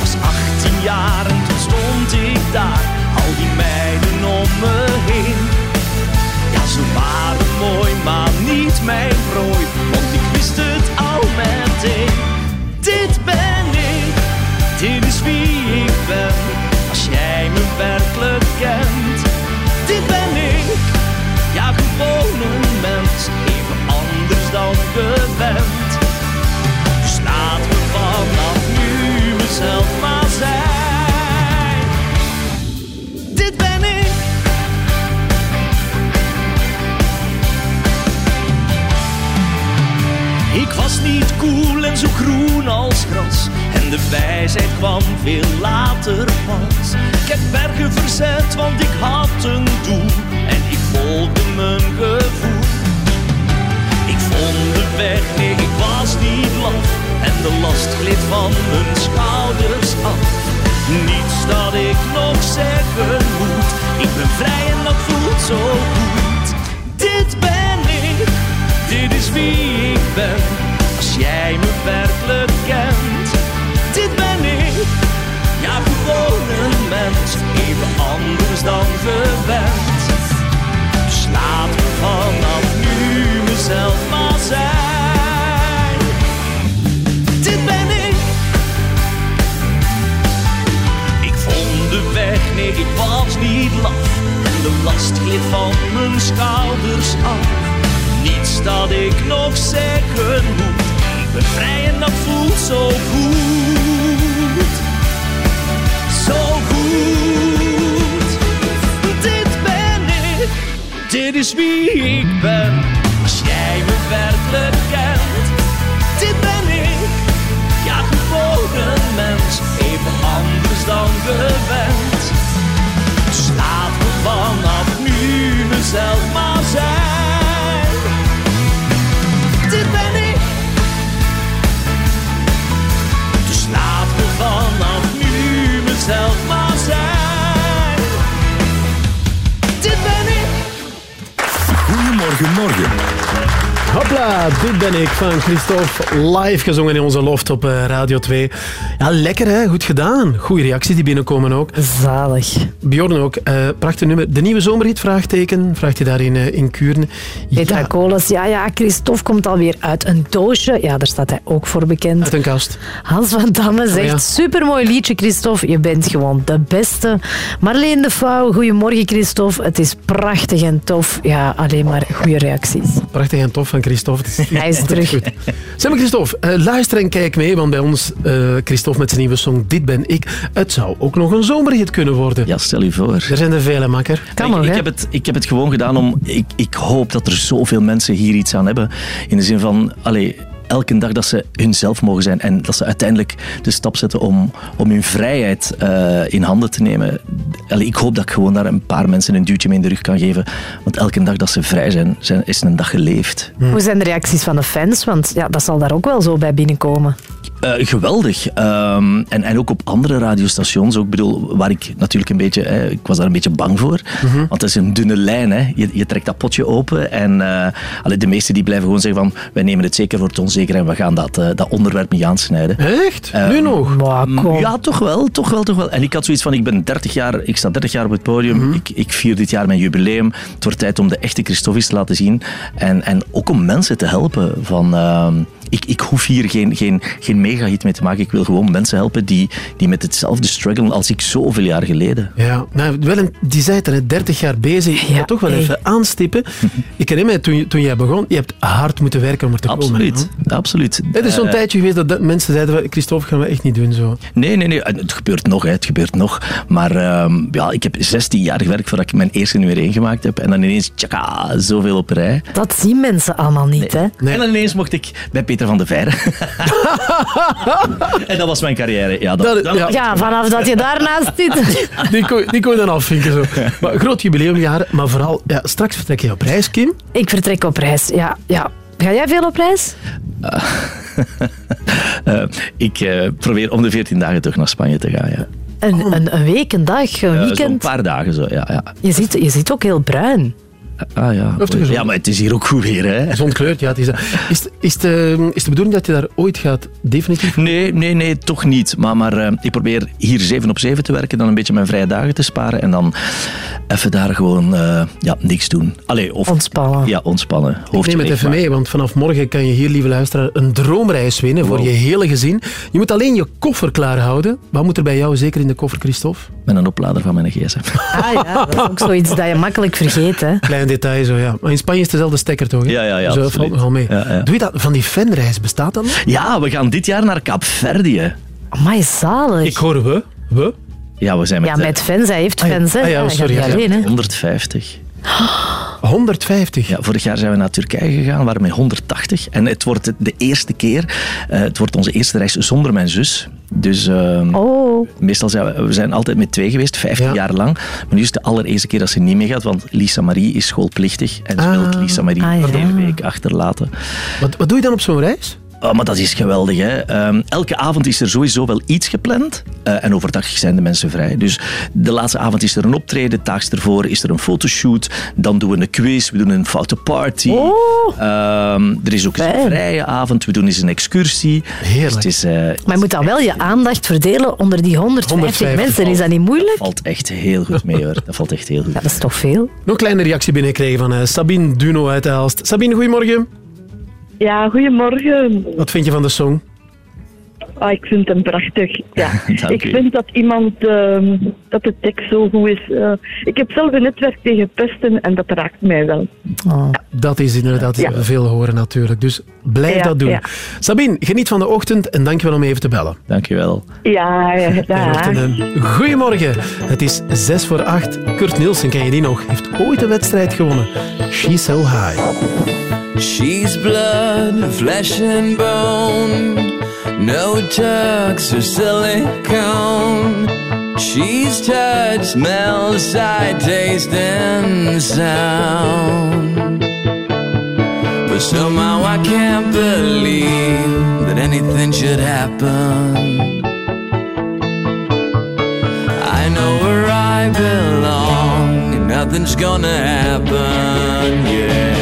Was 18 jaar en toen stond ik daar. Al die meiden om me heen. Ja, ze waren mooi, maar niet mijn prooi. Want ik wist het al meteen. Gewend. Dus laten we vanaf nu mezelf maar zijn. Dit ben ik. Ik was niet cool en zo groen als gras. En de wijsheid kwam veel later pas. Ik heb bergen verzet, want ik had een doel. En ik volgde mijn gevoel. Onderweg, nee, ik was niet laf. En de last glit van mijn schouders af. Niets dat ik nog zeggen moet. Ik ben vrij en dat voelt zo goed. Dit ben ik, dit is wie ik ben. Als jij me werkelijk kent. Dit ben ik, ja gewoon een mens. Even anders dan gewend. Slaat me vanaf. Was niet laf. En de last gleed van mijn schouders af. Niets dat ik nog zeggen moet. Ik en dat voelt zo goed. Zo goed. Dit ben ik, dit is wie ik ben. Als jij me werkelijk kent, dit ben ik. Ja, gewoon mens, even anders dan gewend. Nu mezelf maar zijn. Dit ben ik. Dus laat me vanaf nu mezelf maar zijn. Dit ben ik. Goedemorgen, morgen. Hopla, dit ben ik van Christophe. Live gezongen in onze loft op eh, Radio 2. Ja, lekker hè, goed gedaan. Goeie reacties die binnenkomen ook. Zalig. Bjorn ook, eh, prachtig nummer. De nieuwe zomerhit, vraagteken, vraagt hij daar in, eh, in Kuurne. Petra Koles, ja, ja, Christophe komt alweer uit een doosje. Ja, daar staat hij ook voor bekend. Uit een kast. Hans van Damme zegt, Oh ja. supermooi liedje, Christophe. Je bent gewoon de beste. Marleen de Vouw, goedemorgen, Christophe. Het is prachtig en tof. Ja, alleen maar goede reacties. Prachtig en tof van Christophe. Hij is terug. Zeg maar Christophe, eh, luister en kijk mee, want bij ons, eh, Christophe met zijn nieuwe song Dit ben ik, het zou ook nog een zomerhit kunnen worden. Ja, stel je voor. Er zijn er vele, makker. ik, ik, heb het, ik heb het gewoon gedaan om... Ik, ik hoop dat er zoveel mensen hier iets aan hebben. In de zin van... Allee, elke dag dat ze hunzelf mogen zijn en dat ze uiteindelijk de stap zetten om, om hun vrijheid eh, in handen te nemen. Ik hoop dat ik gewoon daar een paar mensen een duwtje mee in de rug kan geven. Want elke dag dat ze vrij zijn, zijn is een dag geleefd. Hoe zijn de reacties van de fans? Want ja, dat zal daar ook wel zo bij binnenkomen. Eh, geweldig. Ehm, en, en ook op andere radiostations. Ook, bedoel, waar ik natuurlijk een beetje... Hè, ik was daar een beetje bang voor. Want het is een dunne lijn. Hè. Je, je trekt dat potje open. En eh, allee, de meesten die blijven gewoon zeggen van... Wij nemen het zeker voor het onzeker en we gaan dat, eh, dat onderwerp niet aansnijden. Echt? Ehm, nu nog? Mm, Ja, toch wel, toch wel, toch wel. En ik had zoiets van, ik ben 30 jaar, ik sta 30 jaar op het podium, ik, ik vier dit jaar mijn jubileum. Het wordt tijd om de echte Christoffis te laten zien. En, en ook om mensen te helpen van... ik, ik hoef hier geen, geen, geen mega-hit mee te maken. Ik wil gewoon mensen helpen die, die met hetzelfde struggelen als ik zoveel jaar geleden. Ja, nou, wel een, die zei het er, hè, 30 jaar bezig. Ik ga toch wel hey. even aanstippen. Ik herinner me, toen, je- toen jij begon, je hebt hard moeten werken om er te komen. Absoluut, absoluut. Het is zo'n Eh, tijdje geweest dat, dat mensen zeiden, Christophe, gaan we echt niet doen zo. Nee, nee, nee. En Het gebeurt nog, hè. het gebeurt nog. Maar ehm, ja, ik heb 16 jaar gewerkt voordat ik mijn eerste nummer 1 gemaakt heb. En dan ineens, tjaka, zoveel op rij. Dat zien mensen allemaal niet, hè? En dan ineens mocht ik bij Peter van de Veire. en dat was mijn carrière. Ja, dat, dat- Ja, vanaf dat je daarnaast zit. Die kon, die kon je dan afvinken zo. Maar groot jubileumjaar, maar vooral, ja, straks vertrek je op reis, Kim. Ik vertrek op reis, ja. ja. Ga jij veel op reis? Eh, ik eh, probeer om de 14 dagen terug naar Spanje te gaan. Ja. Een, een, een week, een dag, een Eh, weekend. paar dagen zo, ja. ja. Je ziet, je ziet ook heel bruin. Ah ja. Ja, maar het is hier ook goed weer, hè. Zontkleurd, ja. Het is, is, is, de, is de bedoeling dat je daar ooit gaat definitief... Nee, nee, nee, toch niet. Maar, maar eh, ik probeer hier 7 op 7 te werken, dan een beetje mijn vrije dagen te sparen en dan even daar gewoon eh, ja, niks doen. Allee, of, ontspannen. Ja, ontspannen. Ik neem het even mee, want vanaf morgen kan je hier, lieve luisteraar, een droomreis winnen voor je hele gezin. Je moet alleen je koffer klaarhouden. Wat moet er bij jou zeker in de koffer, Christophe? Met een oplader van mijn gsm. Ah ja, dat is ook zoiets dat je makkelijk vergeet, hè? Klein detail zo, ja. Maar in Spanje is het dezelfde stekker toch? hè? Ja, ja, ja, dat absoluut. valt nogal mee. Ja, ja. Doe je dat van die fanreis? Bestaat dat nog? Ja, we gaan dit jaar naar Kaapverdië. Amai, zalig. Ik hoor we. We? Ja, we zijn met, Ja, met fans. Hij heeft fans, hè? ah ja, Hij sorry, ja. alleen, hè? 150. 150? Ja, vorig jaar zijn we naar Turkije gegaan, we waren met 180. En het wordt de eerste keer, eh, het wordt onze eerste reis zonder mijn zus. Dus ehm, Oh. meestal zijn we, we zijn altijd met twee geweest, 15 jaar lang. Maar nu is het de allereerste keer dat ze niet meegaat, want Lisa Marie is schoolplichtig. En ze wil Lisa Marie Ah, ja. week achterlaten. Wat, wat doe je dan op zo'n reis? Oh, maar dat is geweldig. Hè? Ehm, elke avond is er sowieso wel iets gepland. Eh, en overdag zijn de mensen vrij. Dus de laatste avond is er een optreden. Daags ervoor is er een fotoshoot. Dan doen we een quiz. We doen een foute party. Ehm, er is ook eens een vrije avond. We doen eens een excursie. Heerlijk. het is, eh, Maar je moet dan wel je aandacht verdelen onder die 150, 150 mensen. Is dat niet moeilijk? valt echt heel goed mee hoor. Dat valt echt heel goed. Ja, dat is toch veel? Nog een kleine reactie binnengekregen van eh, Sabine Duno uit Aalst. Sabine, goedemorgen. Ja, goedemorgen. Wat vind je van de song? Ah, ik vind hem prachtig. Ja. Ik vind dat iemand, ehm, dat de tekst zo goed is. Eh, ik heb zelf een netwerk tegen pesten en dat raakt mij wel. Dat is inderdaad Ja. veel horen natuurlijk. Dus blijf Ja, dat doen. ja. Sabine, geniet van de ochtend en dankjewel om even te bellen. Dankjewel. Ja, ja, een goedemorgen. Het is 6 voor 8. Kurt Nielsen, ken je die nog? Heeft ooit een wedstrijd gewonnen. She's so high. She's blood, flesh and bone. No tucks or silicone. She's touch, smell, sight, taste, and sound. But somehow I can't believe that anything should happen. I know where I belong, and nothing's gonna happen, yeah.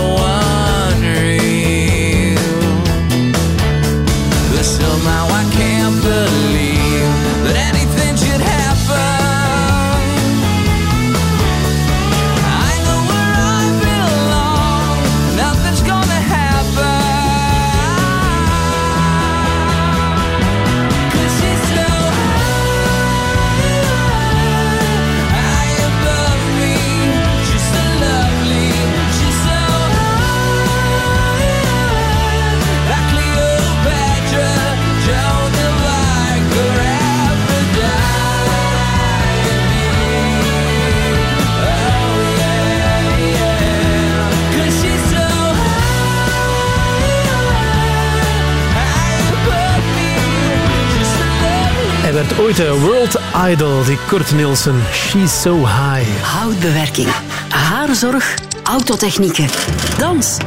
ooit een World Idol, die Kurt Nielsen. She's so high. Houtbewerking, haarzorg, autotechnieken, dans.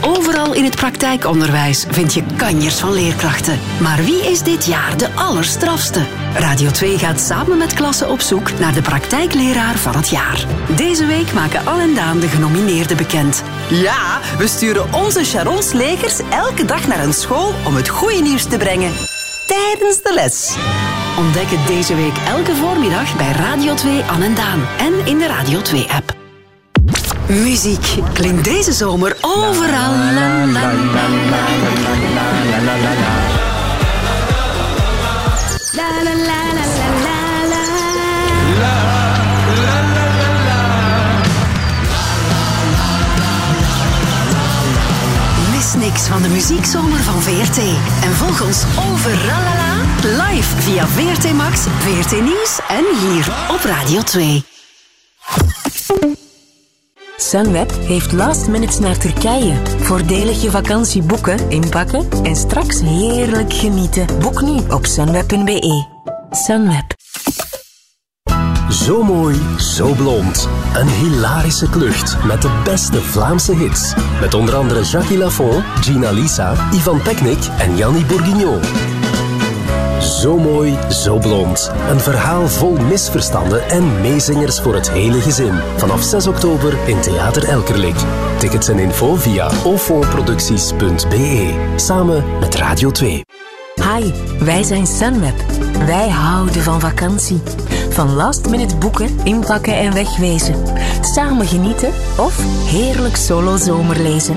Overal in het praktijkonderwijs vind je kanjers van leerkrachten. Maar wie is dit jaar de allerstrafste? Radio 2 gaat samen met klassen op zoek naar de praktijkleraar van het jaar. Deze week maken Al en Daan de genomineerden bekend. Ja, we sturen onze Charons legers elke dag naar een school om het goede nieuws te brengen. Tijdens de les. Ontdek het deze week elke voormiddag bij Radio 2 An en Daan en in de Radio 2-app. Muziek klinkt deze zomer overal. Van de muziekzomer van VRT. En volg ons overal live via VRT Max, VRT Nieuws en hier op Radio 2. Sunweb heeft last minutes naar Turkije. Voordelig je vakantie boeken, inpakken en straks heerlijk genieten. Boek nu op sunweb.be. Sunweb. Zo mooi, zo blond. Een hilarische klucht met de beste Vlaamse hits. Met onder andere Jacques Lafont, Gina Lisa, Ivan Peknik en Jannie Bourguignon. Zo mooi, zo blond. Een verhaal vol misverstanden en meezingers voor het hele gezin. Vanaf 6 oktober in Theater Elkerlijk. Tickets en info via ofoproducties.be. Samen met Radio 2. Hi, wij zijn Sunweb. Wij houden van vakantie. Van last minute boeken, inpakken en wegwezen. Samen genieten of heerlijk solo zomerlezen.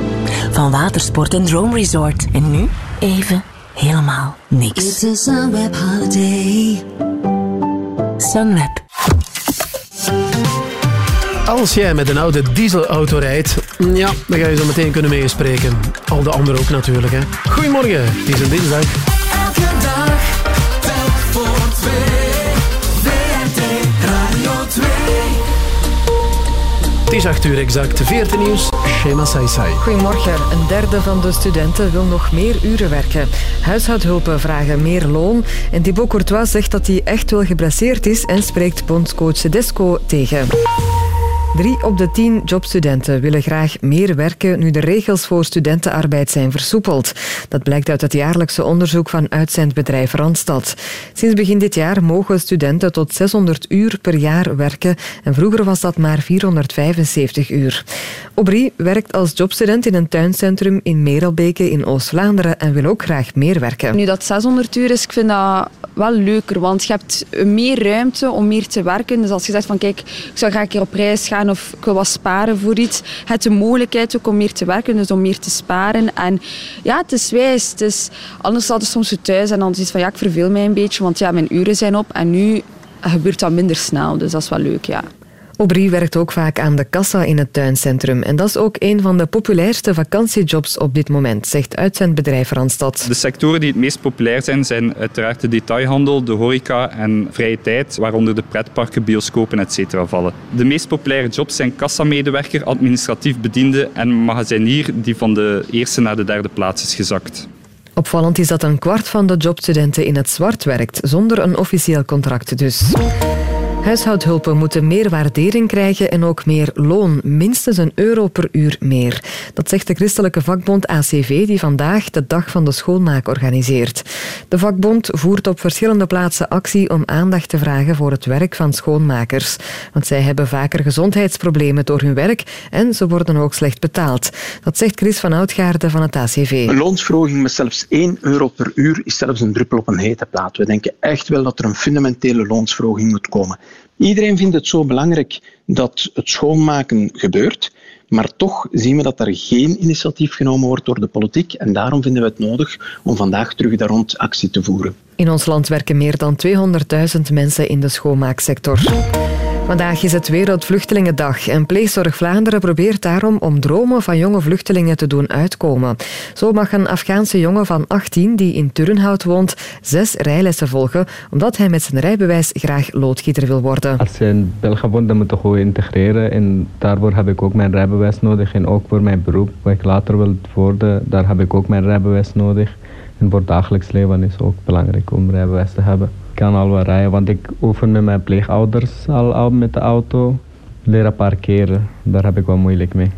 Van watersport en drone resort. En nu even helemaal niks. It's a Sunweb holiday. Sunweb. Als jij met een oude dieselauto rijdt, ja, dan ga je zo meteen kunnen meespreken. Al de anderen ook natuurlijk. Hè. Goedemorgen, het is een dinsdag. Elke dag, telk voor twee. Het is 8 uur exact, 14 nieuws, Shema Saisai. Goedemorgen. Een derde van de studenten wil nog meer uren werken. Huishoudhulpen vragen meer loon. En Thibaut Courtois zegt dat hij echt wel geblesseerd is en spreekt bondscoach Desco tegen. Drie op de tien jobstudenten willen graag meer werken nu de regels voor studentenarbeid zijn versoepeld. Dat blijkt uit het jaarlijkse onderzoek van uitzendbedrijf Randstad. Sinds begin dit jaar mogen studenten tot 600 uur per jaar werken en vroeger was dat maar 475 uur. Aubry werkt als jobstudent in een tuincentrum in Merelbeke in Oost-Vlaanderen en wil ook graag meer werken. Nu dat 600 uur is, ik vind dat wel leuker, want je hebt meer ruimte om meer te werken. Dus als je zegt van kijk, ik zou graag een keer op reis gaan of ik wil wat sparen voor iets, je hebt de mogelijkheid ook om meer te werken, dus om meer te sparen. En ja, het is wijs. Het is, anders zat je soms thuis en dan zoiets van ja, ik verveel mij een beetje, want ja, mijn uren zijn op en nu gebeurt dat minder snel. Dus dat is wel leuk, ja. Aubry werkt ook vaak aan de kassa in het tuincentrum. En dat is ook een van de populairste vakantiejobs op dit moment, zegt uitzendbedrijf Randstad. De sectoren die het meest populair zijn, zijn uiteraard de detailhandel, de horeca en vrije tijd, waaronder de pretparken, bioscopen etc. vallen. De meest populaire jobs zijn kassamedewerker, administratief bediende en magazinier, die van de eerste naar de derde plaats is gezakt. Opvallend is dat een kwart van de jobstudenten in het zwart werkt, zonder een officieel contract dus. Huishoudhulpen moeten meer waardering krijgen en ook meer loon, minstens een euro per uur meer. Dat zegt de christelijke vakbond ACV, die vandaag de Dag van de Schoonmaak organiseert. De vakbond voert op verschillende plaatsen actie om aandacht te vragen voor het werk van schoonmakers. Want zij hebben vaker gezondheidsproblemen door hun werk en ze worden ook slecht betaald. Dat zegt Chris van Oudgaarde van het ACV. Een loonsverhoging met zelfs 1 euro per uur is zelfs een druppel op een hete plaat. We denken echt wel dat er een fundamentele loonsverhoging moet komen. Iedereen vindt het zo belangrijk dat het schoonmaken gebeurt, maar toch zien we dat er geen initiatief genomen wordt door de politiek en daarom vinden we het nodig om vandaag terug daar rond actie te voeren. In ons land werken meer dan 200.000 mensen in de schoonmaaksector. Vandaag is het Wereldvluchtelingendag en Pleegzorg Vlaanderen probeert daarom om dromen van jonge vluchtelingen te doen uitkomen. Zo mag een Afghaanse jongen van 18 die in Turnhout woont zes rijlessen volgen omdat hij met zijn rijbewijs graag loodgieter wil worden. Als je in België woont, dan moet je gewoon integreren en daarvoor heb ik ook mijn rijbewijs nodig en ook voor mijn beroep, wat ik later wil worden, daar heb ik ook mijn rijbewijs nodig. En voor het dagelijks leven is het ook belangrijk om rijbewijs te hebben. Kan al wel rijden, want ik oefen met mijn pleegouders al, al met de auto. Leren parkeren, daar heb ik wel moeilijk mee.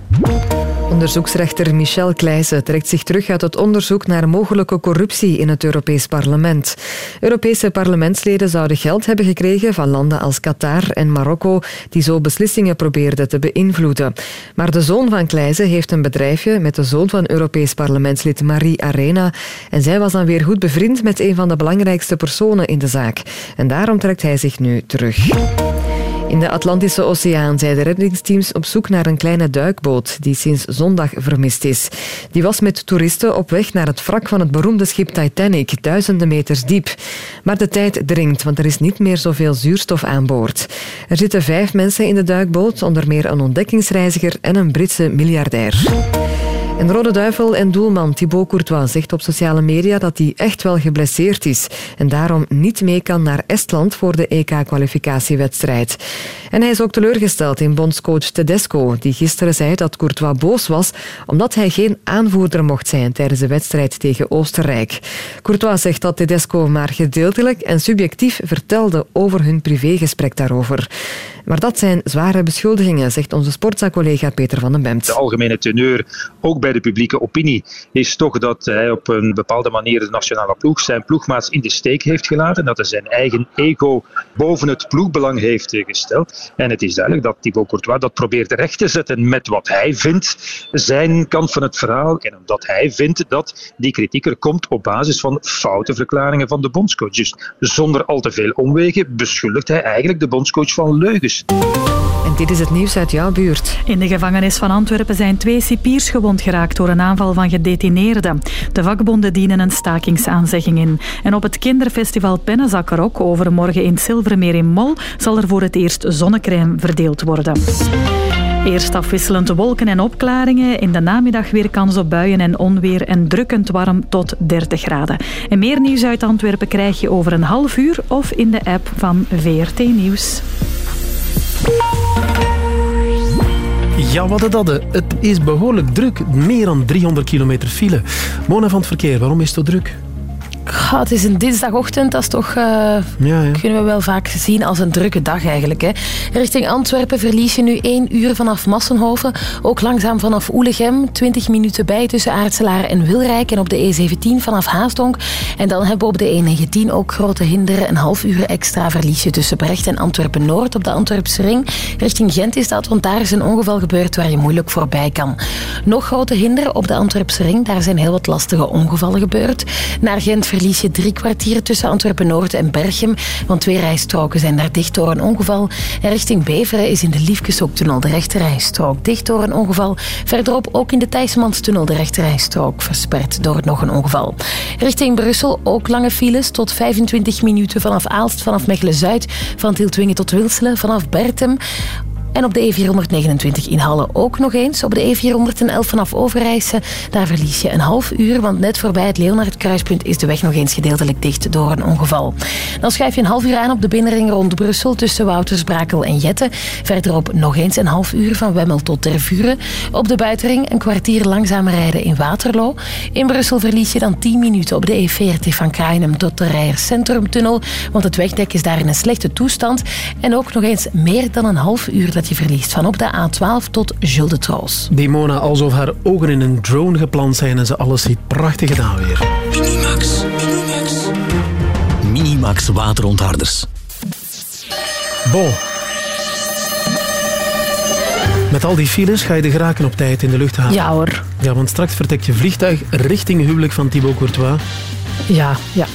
Onderzoeksrechter Michel Kleijzen trekt zich terug uit het onderzoek naar mogelijke corruptie in het Europees Parlement. Europese parlementsleden zouden geld hebben gekregen van landen als Qatar en Marokko, die zo beslissingen probeerden te beïnvloeden. Maar de zoon van Kleijzen heeft een bedrijfje met de zoon van Europees parlementslid Marie Arena en zij was dan weer goed bevriend met een van de belangrijkste personen in de zaak. En daarom trekt hij zich nu terug. In de Atlantische Oceaan zijn de reddingsteams op zoek naar een kleine duikboot die sinds zondag vermist is. Die was met toeristen op weg naar het wrak van het beroemde schip Titanic, duizenden meters diep. Maar de tijd dringt, want er is niet meer zoveel zuurstof aan boord. Er zitten vijf mensen in de duikboot, onder meer een ontdekkingsreiziger en een Britse miljardair. En Rode Duivel en doelman Thibaut Courtois zegt op sociale media dat hij echt wel geblesseerd is en daarom niet mee kan naar Estland voor de EK-kwalificatiewedstrijd. En hij is ook teleurgesteld in bondscoach Tedesco, die gisteren zei dat Courtois boos was omdat hij geen aanvoerder mocht zijn tijdens de wedstrijd tegen Oostenrijk. Courtois zegt dat Tedesco maar gedeeltelijk en subjectief vertelde over hun privégesprek daarover. Maar dat zijn zware beschuldigingen, zegt onze sportza-collega Peter van den Bemt. De algemene teneur, ook bij de publieke opinie, is toch dat hij op een bepaalde manier de nationale ploeg, zijn ploegmaats in de steek heeft gelaten. Dat hij zijn eigen ego boven het ploegbelang heeft eh, gesteld. En het is duidelijk dat Thibaut Courtois dat probeert recht te zetten met wat hij vindt, zijn kant van het verhaal. En omdat hij vindt dat die kritiek er komt op basis van foute verklaringen van de bondscoach. Dus zonder al te veel omwegen beschuldigt hij eigenlijk de bondscoach van leugens. En dit is het nieuws uit jouw buurt. In de gevangenis van Antwerpen zijn twee cipiers gewond geraakt door een aanval van gedetineerden. De vakbonden dienen een stakingsaanzegging in. En op het kinderfestival Pennenzakkerok overmorgen in Silvermeer in Mol zal er voor het eerst zonnecrème verdeeld worden. Eerst afwisselend wolken en opklaringen. In de namiddag weer kans op buien en onweer en drukkend warm tot 30 graden. En meer nieuws uit Antwerpen krijg je over een half uur of in de app van VRT Nieuws. Ja, wat hadden. Het is behoorlijk druk. Meer dan 300 kilometer file. Mona van het verkeer, waarom is het zo druk? Goh, het is een dinsdagochtend, dat is toch, eh, Ja, ja. kunnen we wel vaak zien als een drukke dag eigenlijk. Hè. Richting Antwerpen verlies je nu één uur vanaf Massenhoven. Ook langzaam vanaf Oelegem, 20 minuten bij tussen Aartselaar en Wilrijk. En op de E17 vanaf Haasdonk. En dan hebben we op de E19 ook grote hinderen. Een half uur extra verlies je tussen Brecht en Antwerpen-Noord op de Antwerpse ring. Richting Gent is dat, want daar is een ongeval gebeurd waar je moeilijk voorbij kan. Nog grote hinderen op de Antwerpse ring. Daar zijn heel wat lastige ongevallen gebeurd. Naar Gent verlies je drie kwartier tussen Antwerpen-Noord en Berchem. Want twee rijstroken zijn daar dicht door een ongeval. En richting Beveren is in de Liefkeshoektunnel de rechterrijstrook dicht door een ongeval. Verderop ook in de Thijsmanstunnel de rechterrijstrook versperd door nog een ongeval. Richting Brussel ook lange files tot 25 minuten vanaf Aalst, vanaf Mechelen-Zuid, van Tieltwingen tot Wilselen, vanaf Bertem. En op de E429 in Halle ook nog eens. Op de E411 vanaf Overijse, daar verlies je een half uur, want net voorbij het Leonard-kruispunt is de weg nog eens gedeeltelijk dicht door een ongeval. Dan schuif je een half uur aan op de binnenring rond Brussel tussen Woutersbrakel en Jette. Verderop nog eens een half uur van Wemmel tot Tervuren. Op de buitenring een kwartier langzaam rijden in Waterloo. In Brussel verlies je dan 10 minuten op de E40 van Krainem tot de Rijers Centrumtunnel, want het wegdek is daar in een slechte toestand. En ook nog eens meer dan een half uur dat je verliest van op de A12 tot Jules de Troos. Die Mona alsof haar ogen in een drone geplant zijn en ze alles ziet prachtig gedaan weer. Minimax. Minimax. Minimax waterontharders. Bon. Met al die files ga je de geraken op tijd in de luchthaven. Ja hoor. Ja, want straks vertrekt je vliegtuig richting huwelijk van Thibaut Courtois. Ja, ja.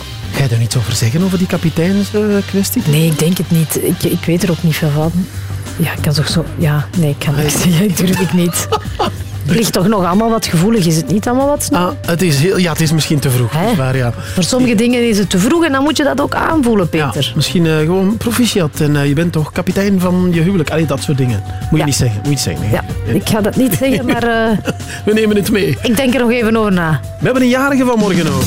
Ga je daar iets over zeggen, over die kapiteinskwestie? Nee, ik denk het niet. Ik, ik weet er ook niet veel van. Ja, ik kan toch zo... Ja, nee, ik kan niks zeggen. Ik durf ik niet. Het ligt toch nog allemaal wat gevoelig, is het niet allemaal wat snel? Ah, het is, heel, ja, het is misschien te vroeg. Waar, ja. Voor sommige dingen is het te vroeg en dan moet je dat ook aanvoelen, Peter. Misschien eh, gewoon proficiat en eh, je bent toch kapitein van je huwelijk. Allee, dat soort dingen. Moet je niet zeggen. Moet je niet zeggen. Ja, ik ga dat niet zeggen, maar eh, We nemen het mee. ik denk er nog even over na. We hebben een jarige van morgen ook.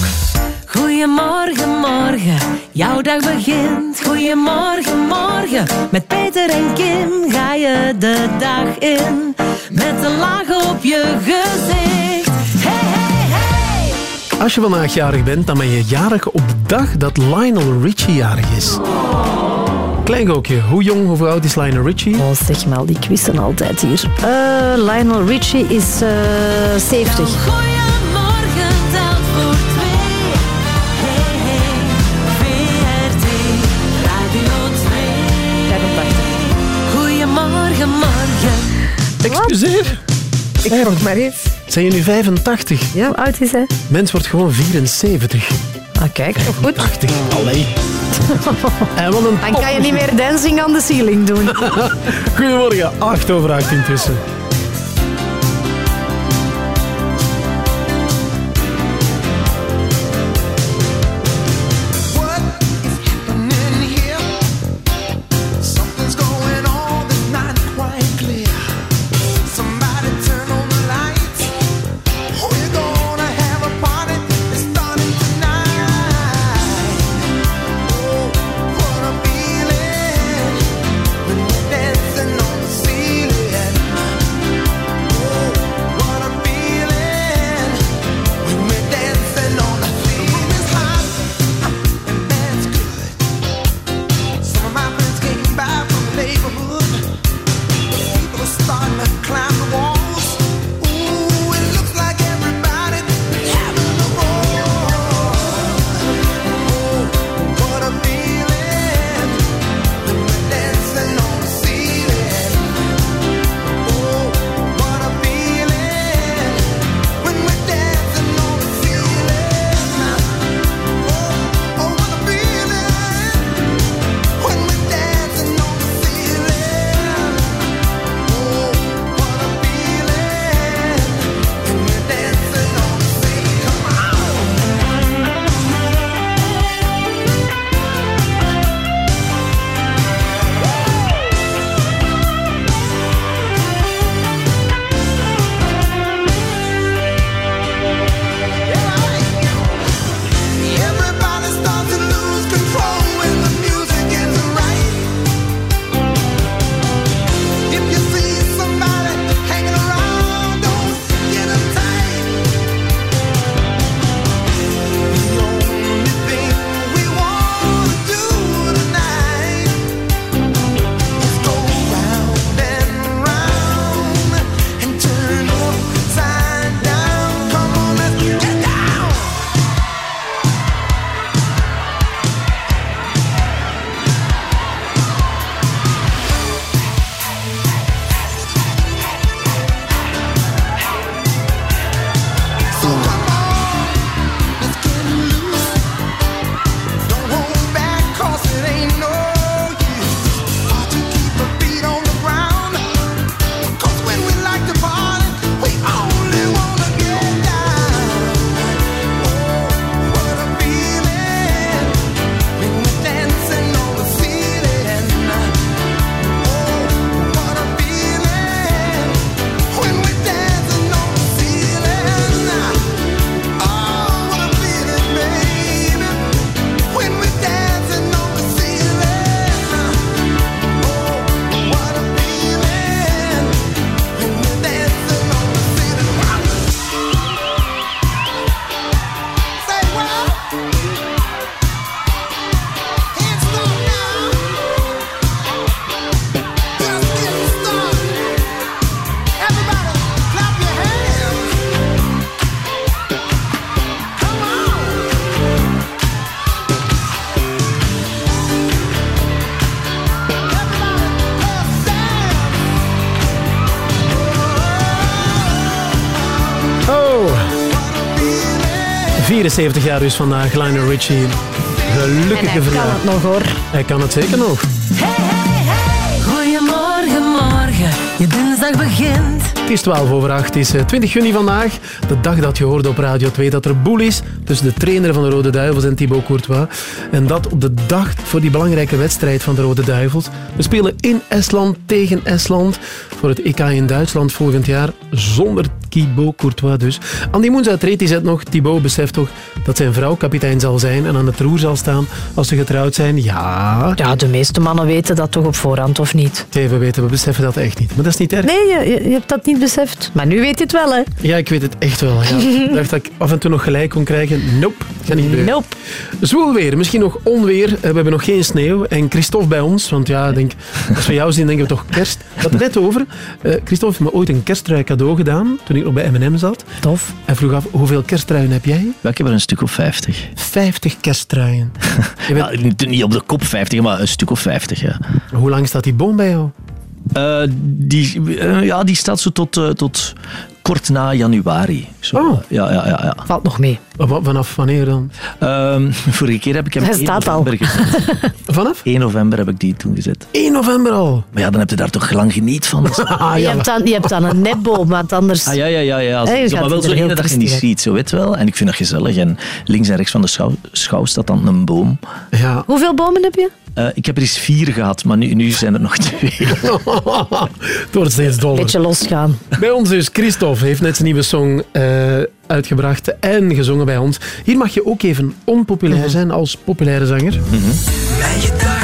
Goedemorgen, morgen, jouw dag begint. Goedemorgen, morgen, met Peter en Kim ga je de dag in. Met een laag op je gezicht. Hey, hey, hey! Als je vandaag jarig bent, dan ben je jarig op de dag dat Lionel Richie jarig is. Klein gookje. Hoe jong, hoe oud is Lionel Richie? Oh, zeg maar, die quizzen altijd hier. Eh, Lionel Richie is eh 70. Excuseer. Ik vroeg maar eens. Zijn je nu 85? Ja. Hoe oud is hij? Mens wordt gewoon 74. Ah, kijk, toch goed. 80. Allee. En wat een Dan kan je niet meer dancing on the ceiling doen. Goedemorgen, 8 over 8 intussen. 74 jaar is vandaag, Lionel Richie. En Gelukkige hij kan verjaardag. het nog hoor. Hij kan het zeker nog. Goedemorgen, morgen, je dinsdag begint. Het is 12 over 8. Het is eh, 20 juni vandaag. De dag dat je hoorde op Radio 2 dat er boel is tussen de trainer van de Rode Duivels en Thibaut Courtois. En dat op de dag voor die belangrijke wedstrijd van de Rode Duivels. We spelen in Estland tegen Estland voor het EK in Duitsland volgend jaar. Zonder Thibaut Courtois dus. Andy Moens uit Reti zet nog, Thibaut beseft toch dat zijn vrouw kapitein zal zijn en aan het roer zal staan als ze getrouwd zijn. Ja. Ja, de meeste mannen weten dat toch op voorhand, of niet? Nee, we weten, we beseffen dat echt niet. Maar dat is niet erg. Nee, je, hebt dat niet beseft. Maar nu weet je het wel, hè? Ja, ik weet het echt wel. Ja. Ik dacht dat ik af en toe nog gelijk kon krijgen. Nope, ga niet gebeuren. Nope. Zwoel weer, misschien nog onweer. Eh, We hebben nog geen sneeuw. En Christophe bij ons, want ja, ik denk, als we jou zien, denken we toch kerst. Hadden het net over. Eh, Christophe heeft me ooit een kersttrui cadeau gedaan, toen ik nog bij M&M zat. Tof. En vroeg af, hoeveel kersttruien heb jij? Ja, ik heb er een stuk of 50. 50 kersttruien. Je bent- Ja, niet, niet op de kop 50, maar een stuk of 50, ja. Hoe lang staat die boom bij jou? Eh, die, eh, ja, die staat zo tot, tot kort na januari. Zo. Oh. Ja, ja, ja, ja. Valt nog mee. Wa- Vanaf wanneer dan? Ehm, vorige keer heb ik hem Hij 1 staat al. november gezet. Vanaf? 1 november heb ik die toen gezet. 1 november al. Maar ja, dan heb je daar toch lang geniet van. Ah, je, ja, hebt dan, je hebt dan een netboom, want anders... Ah, ja, ja, ja. ja. Hey, je Zo, maar wel zo heel ene dat je niet triestig ziet, zo weet wel. En ik vind dat gezellig. En links en rechts van de schouw, schouw staat dan een boom. Ja. Hoeveel bomen heb je? Eh, ik heb er eens vier gehad, maar nu, nu zijn er nog twee. Het wordt steeds doller. Beetje losgaan. Bij ons dus Christophe heeft net zijn nieuwe song eh, uitgebracht en gezongen bij ons. Hier mag je ook even onpopulair zijn als populaire zanger. Mijn gedacht,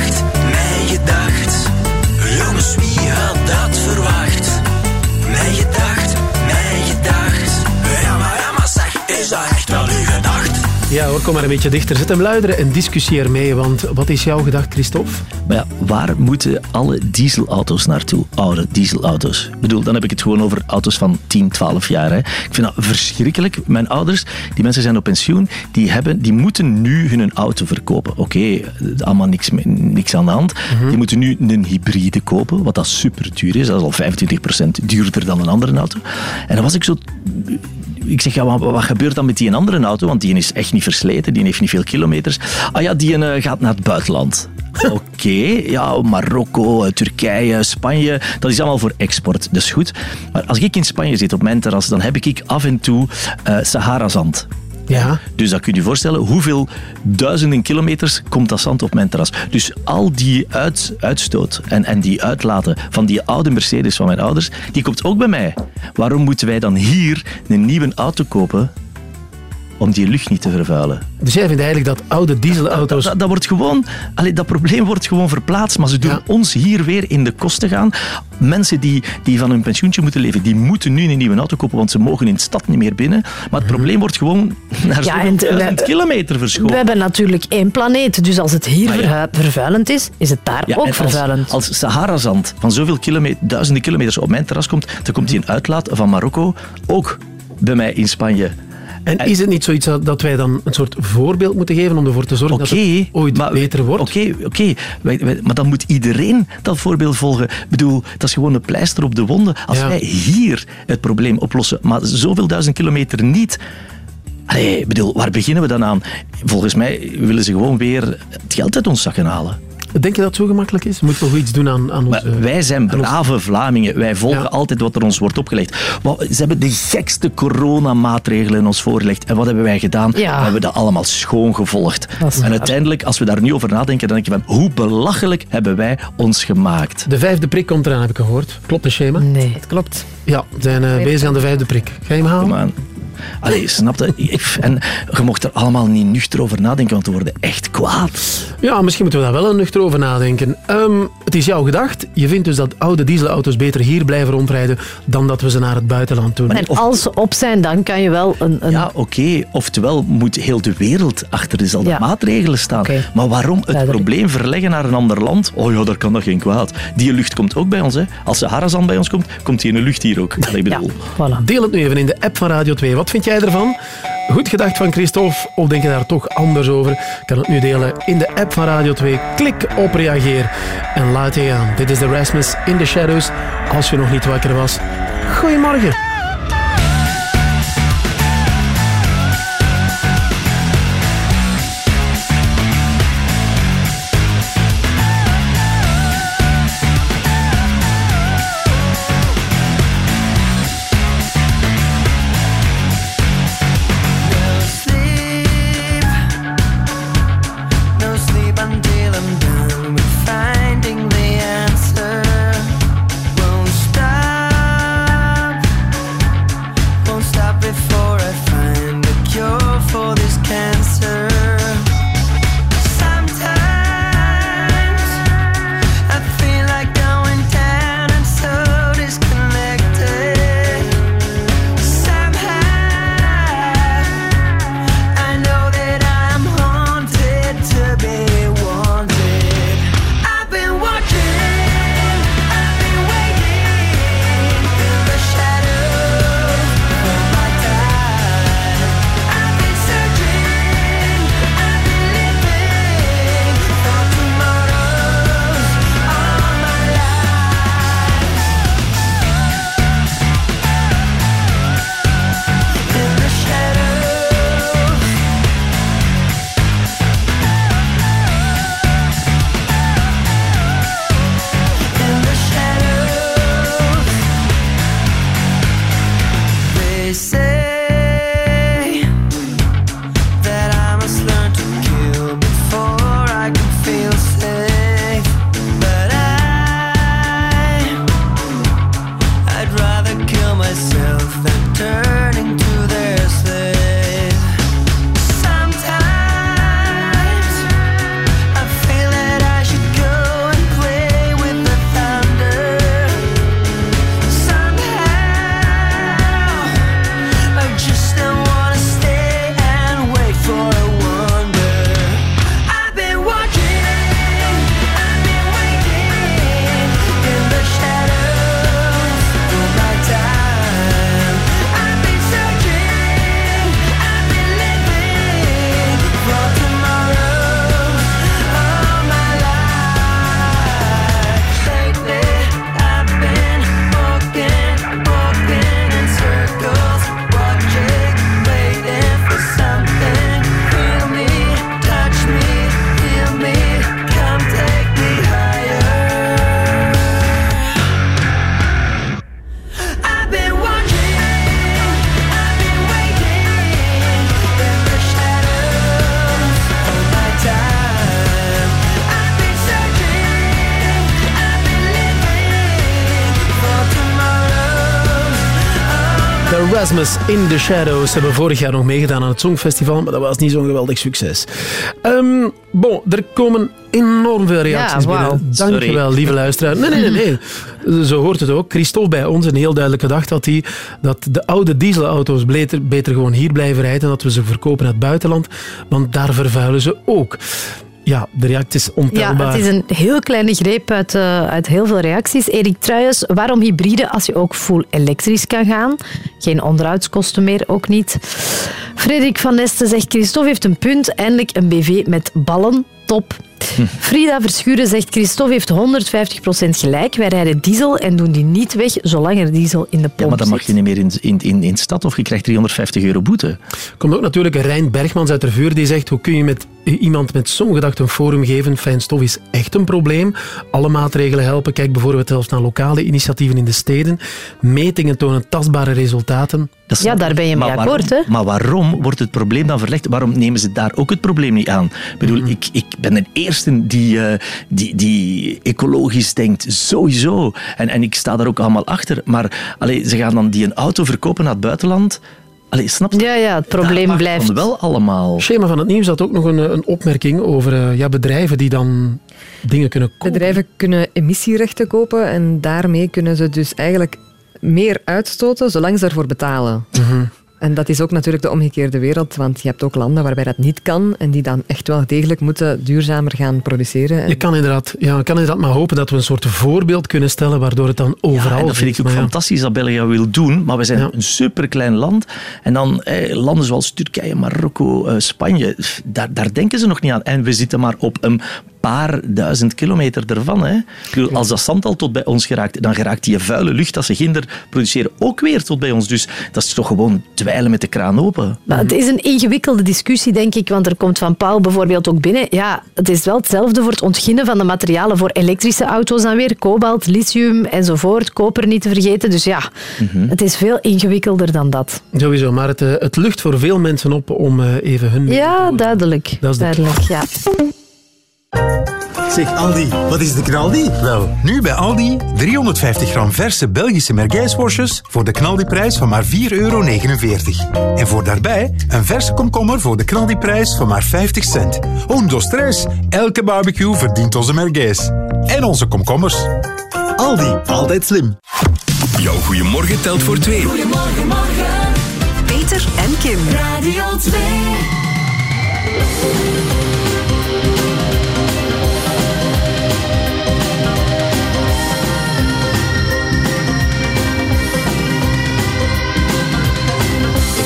Ja hoor, kom maar een beetje dichter. Zet hem luider en discussieer mee, want wat is jouw gedacht, Christophe? Maar ja, waar moeten alle dieselauto's naartoe? Oude dieselauto's. Ik bedoel, dan heb ik het gewoon over auto's van 10, 12 jaar. Hè. Ik vind dat verschrikkelijk. Mijn ouders, die mensen zijn op pensioen, die, hebben, die moeten nu hun auto verkopen. Oké, allemaal niks, niks aan de hand. Die moeten nu een hybride kopen, wat dat super duur is. Dat is al 25% duurder dan een andere auto. En dan was ik zo ik zeg, ja, wat, wat gebeurt dan met die andere auto? Want die is echt niet versleten, die heeft niet veel kilometers. Ah ja, die eh, gaat naar het buitenland. Oké, ja, Marokko, eh, Turkije, Spanje, dat is allemaal voor export. Dat is goed. Maar als ik in Spanje zit op mijn terras, dan heb ik af en toe eh Sahara-zand. Ja. Dus dan kun je je voorstellen hoeveel duizenden kilometers komt dat zand op mijn terras. Dus al die uit, uitstoot en, en die uitlaten van die oude Mercedes van mijn ouders, die komt ook bij mij. Waarom moeten wij dan hier een nieuwe auto kopen om die lucht niet te vervuilen? Dus jij vindt eigenlijk dat oude dieselauto's... Dat, dat wordt gewoon, allee, dat probleem wordt gewoon verplaatst, maar ze doen ons hier weer in de kosten gaan. Mensen die, die van hun pensioentje moeten leven, die moeten nu een nieuwe auto kopen, want ze mogen in de stad niet meer binnen. Maar het probleem wordt gewoon naar Ja, en we- kilometer verschoven. We hebben natuurlijk één planeet, dus als het hier ja. vervuilend is, is het daar Ja, ook en vervuilend. Als, als Sahara-zand van zoveel kilometer, duizenden kilometers op mijn terras komt, dan komt die een uitlaat van Marokko ook bij mij in Spanje. En is het niet zoiets dat wij dan een soort voorbeeld moeten geven om ervoor te zorgen dat het ooit beter wordt? Oké, oké. Wij- wij- maar dan moet iedereen dat voorbeeld volgen. Ik bedoel, dat is gewoon een pleister op de wonden. Als wij hier het probleem oplossen, maar zoveel duizend kilometer niet... Allee, bedoel, waar beginnen we dan aan? Volgens mij willen ze gewoon weer het geld uit ons zakken halen. Denk je dat het zo gemakkelijk is? Moeten we nog iets doen aan, aan onze... Maar wij zijn brave Vlamingen. Wij volgen altijd wat er ons wordt opgelegd. Wat- Ze hebben de gekste coronamaatregelen ons voorgelegd. En wat hebben wij gedaan? We hebben dat allemaal schoon gevolgd. En uiteindelijk, als we daar nu over nadenken, dan denk je van hoe belachelijk hebben wij ons gemaakt. De vijfde prik komt eraan, heb ik gehoord. Klopt het schema? Nee. Het klopt. Ja, we zijn eh, bezig aan de vijfde prik. Ga je hem halen? Kom aan. Allee, snap je? Ik- En je mocht er allemaal niet nuchter over nadenken, want we worden echt kwaad. Ja, misschien moeten we daar wel een nuchter over nadenken. Ehm, het is jouw gedacht. Je vindt dus dat oude dieselauto's beter hier blijven rondrijden dan dat we ze naar het buitenland doen. En als ze op zijn, dan kan je wel een... een... Ja, oké. Oftewel moet heel de wereld achter dezelfde Ja. maatregelen staan. Maar waarom het probleem verleggen naar een ander land? Oh ja, daar kan dat geen kwaad. Die lucht komt ook bij ons. Hè. Als Sahara-zand bij ons komt, komt die in de lucht hier ook. Ik bedoel, Deel het nu even in de app van Radio 2. Wat vind jij ervan? Goed gedacht van Christophe, of denk je daar toch anders over? Kan het nu delen in de app van Radio 2. Klik op reageer en laat je gaan. Dit is de Rasmus in the Shadows. Als je nog niet wakker was, goedemorgen. Erasmus in the Shadows. Ze hebben vorig jaar nog meegedaan aan het Songfestival, maar dat was niet zo'n geweldig succes. Ehm bon, er komen enorm veel reacties Ja, wauw. binnen. Dankjewel, lieve luisteraar. Nee, nee, nee, nee. Zo hoort het ook. Christophe bij ons, een heel duidelijke dag had hij dat de oude dieselauto's beter, beter gewoon hier blijven rijden en dat we ze verkopen naar het buitenland, want daar vervuilen ze ook. Ja, de reactie is Ja, ontelbaar. het is een heel kleine greep uit, eh, uit heel veel reacties. Erik Truijens, waarom hybride als je ook full elektrisch kan gaan? Geen onderhoudskosten meer, ook niet. Frederik van Nesten zegt, Christophe heeft een punt, eindelijk een BV met ballen, top. Frida Verschuren zegt, Christophe heeft 150% gelijk. Wij rijden diesel en doen die niet weg zolang er diesel in de pomp Ja, maar dan mag zit. je niet meer in, in, in, in de stad of je krijgt 350 euro boete. komt ook natuurlijk een Rijn Bergmans uit de vuur die zegt hoe kun je met iemand met zo'n gedachte een forum geven? Fijn stof is echt een probleem. Alle maatregelen helpen. Kijk bijvoorbeeld zelfs naar lokale initiatieven in de steden. Metingen tonen tastbare resultaten. Ja, daar ben je mee Maar akkoord, waarom, hè? maar waarom wordt het probleem dan verlegd? Waarom nemen ze daar ook het probleem niet aan? Ik bedoel, ik, ik ben de eerste die, eh, die, die ecologisch denkt, sowieso. En, en ik sta daar ook allemaal achter. Maar allee, ze gaan dan die een auto verkopen naar het buitenland. Allee, snap je? Ja, ja, het probleem blijft. Dan wel allemaal. Schema van het Nieuws had ook nog een, een opmerking over eh, ja, bedrijven die dan dingen kunnen kopen. Bedrijven kunnen emissierechten kopen en daarmee kunnen ze dus eigenlijk meer uitstoten zolang ze ervoor betalen. En dat is ook natuurlijk de omgekeerde wereld, want je hebt ook landen waarbij dat niet kan en die dan echt wel degelijk moeten duurzamer gaan produceren. Je kan inderdaad, ja, je kan inderdaad maar hopen dat we een soort voorbeeld kunnen stellen waardoor het dan overal Ja, en dat vind ik ook Maar ja. fantastisch dat België wil doen, maar we zijn Ja. een superklein land. En dan eh, landen zoals Turkije, Marokko, eh, Spanje, daar, daar denken ze nog niet aan. En we zitten maar op een paar duizend kilometer ervan. Hè. Als dat zand al tot bij ons geraakt, dan geraakt die vuile lucht dat ze ginder produceren ook weer tot bij ons. Dus dat is toch gewoon dweilen met de kraan open. Maar het is een ingewikkelde discussie, denk ik, want er komt van Paul bijvoorbeeld ook binnen. Ja, het is wel hetzelfde voor het ontginnen van de materialen voor elektrische auto's dan weer. Kobalt, lithium enzovoort, koper niet te vergeten. Dus ja, het is veel ingewikkelder dan dat. Sowieso, maar het, eh, het lucht voor veel mensen op om eh, even hun... Ja, duidelijk. Dat is de duidelijk ja. Zeg Aldi, wat is de knaldi? Wel, nu bij Aldi 350 gram verse Belgische mergijsworstjes voor de knaldiprijs van maar 4,49 euro. En voor daarbij een verse komkommer voor de knaldiprijs van maar 50 cent. Undo stress, elke barbecue verdient onze mergijs. En onze komkommers. Aldi, altijd slim. Jouw goeiemorgen telt voor twee. Goedemorgen, morgen. Peter en Kim. Radio 2.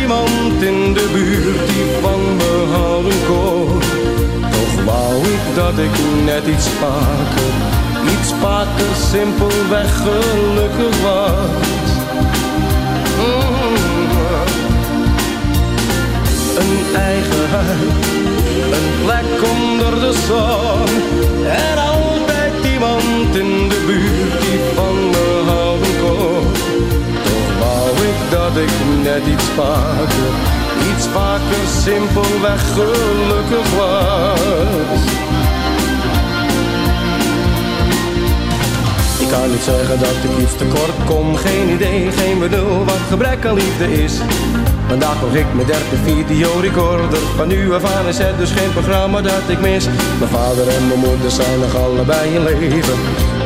iemand in de buurt die van me houden kon. Toch wou ik dat ik net iets vaker, iets vaker simpelweg gelukkig was. Mm. Een eigen huis, een plek onder de zon. En altijd iemand in de buurt die van dat ik net iets vaker, iets vaker simpelweg gelukkig was. Ik kan niet zeggen dat ik iets tekort kom, geen idee, geen bedoel wat gebrek aan liefde is. Vandaag nog ik mijn derde videorecorder, van nu af aan is het dus geen programma dat ik mis. Mijn vader en mijn moeder zijn nog allebei in leven.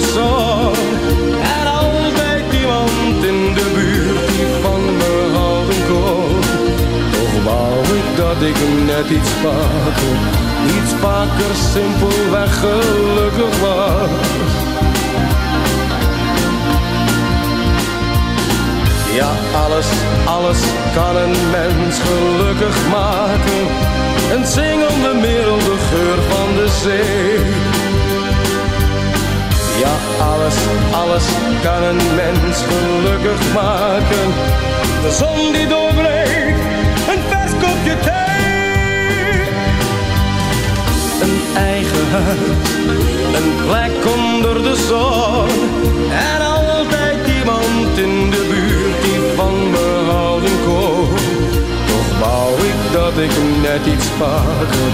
Zo. En altijd iemand in de buurt die van me houden kon. Toch wou ik dat ik net iets vaker, iets vaker simpelweg gelukkig was. Ja, alles, alles kan een mens gelukkig maken. Een zingende om de geur van de zee ja, alles, alles kan een mens gelukkig maken. De zon die doorbreekt, een vers kopje thee. Een eigen huis, een plek onder de zon. En altijd iemand in de buurt die van me houden kon. Toch wou ik dat ik net iets vaker,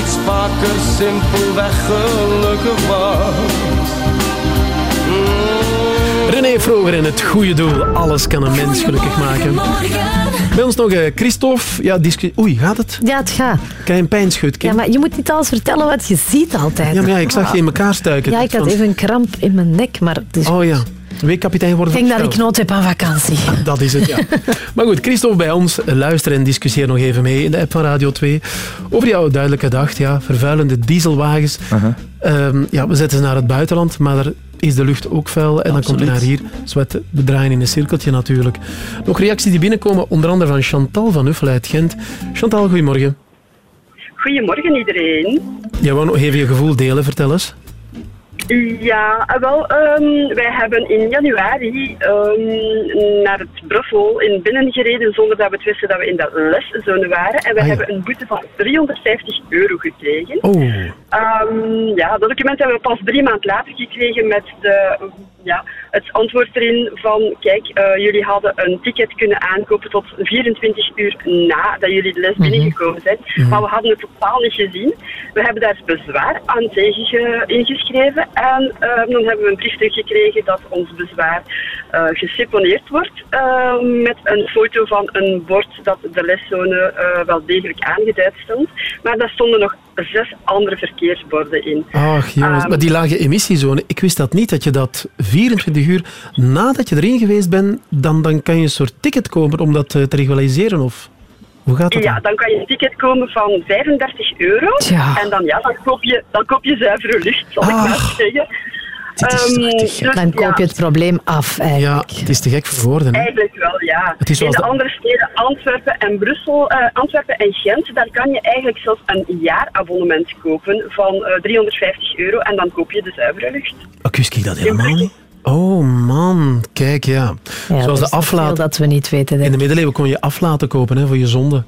iets vaker simpelweg gelukkig was. René Vroger in het goede doel. Alles kan een mens gelukkig maken. Bij ons nog eh, Christophe. Ja, Oei, gaat het? Ja, het gaat. Kan je een pijnschut, Kim? Ja, maar je moet niet alles vertellen wat je ziet altijd. Ja, maar ja, ik zag je in elkaar stuiken. Ja, ik had even een kramp in mijn nek, maar het is Oh ja. Weekkapitein worden Ik denk dat ik nood heb aan vakantie. Dat is het, ja. maar goed, Christophe bij ons. Luister en discussieer nog even mee in de app van Radio 2. Over jouw duidelijke dag. Ja, vervuilende dieselwagens. Ehm, ja, we zetten ze naar het buitenland, maar daar is de lucht ook vuil. En dan komt hij naar hier. Zwet, we draaien in een cirkeltje natuurlijk. Nog reacties die binnenkomen, onder andere van Chantal van Uffel uit Gent. Chantal, goedemorgen. Goedemorgen iedereen. Jij wou nog even je gevoel delen, vertel eens. Ja, wel, ehm, wij hebben in januari ehm, naar het Brussel in binnen gereden zonder dat we het wisten dat we in de leszone waren. En we Ah, ja. hebben een boete van 350 euro gekregen. Oh. Ehm, ja, dat document hebben we pas drie maanden later gekregen met de, ja, het antwoord erin van kijk, eh, jullie hadden een ticket kunnen aankopen tot 24 uur na dat jullie de les Mhm. binnengekomen zijn. Mhm. Maar we hadden het totaal niet gezien. We hebben daar bezwaar aan tegen ge- ingeschreven en eh, dan hebben we een brief teruggekregen dat ons bezwaar eh geseponeerd wordt met een foto van een bord dat de leszone wel degelijk aangeduid stond. Maar daar stonden nog zes andere verkeersborden in. Ach jongens, Ehm, maar die lage emissiezone, ik wist dat niet, dat je dat 24 uur nadat je erin geweest bent, dan, dan kan je een soort ticket kopen om dat eh, te regulariseren, of hoe gaat dat Ja, dan? kan je een ticket komen van 35 euro. En dan, ja, dan, koop je, dan koop je zuivere lucht, zal ik maar zeggen. Ehm, dus Dan koop je het probleem af, eigenlijk. Ja, het is te gek voor woorden. Hè? Eigenlijk wel, ja. Het is In zoals de de- andere steden, Antwerpen en Brussel, eh, Antwerpen en Gent, daar kan je eigenlijk zelfs een jaarabonnement kopen van eh, 350 euro en dan koop je de zuivere lucht. Oh, wist ik dat helemaal niet. Oh man, kijk ja. Ja, Zoals de nog aflaat. dat we niet weten. In de middeleeuwen kon je aflaten kopen hè, voor je zonde.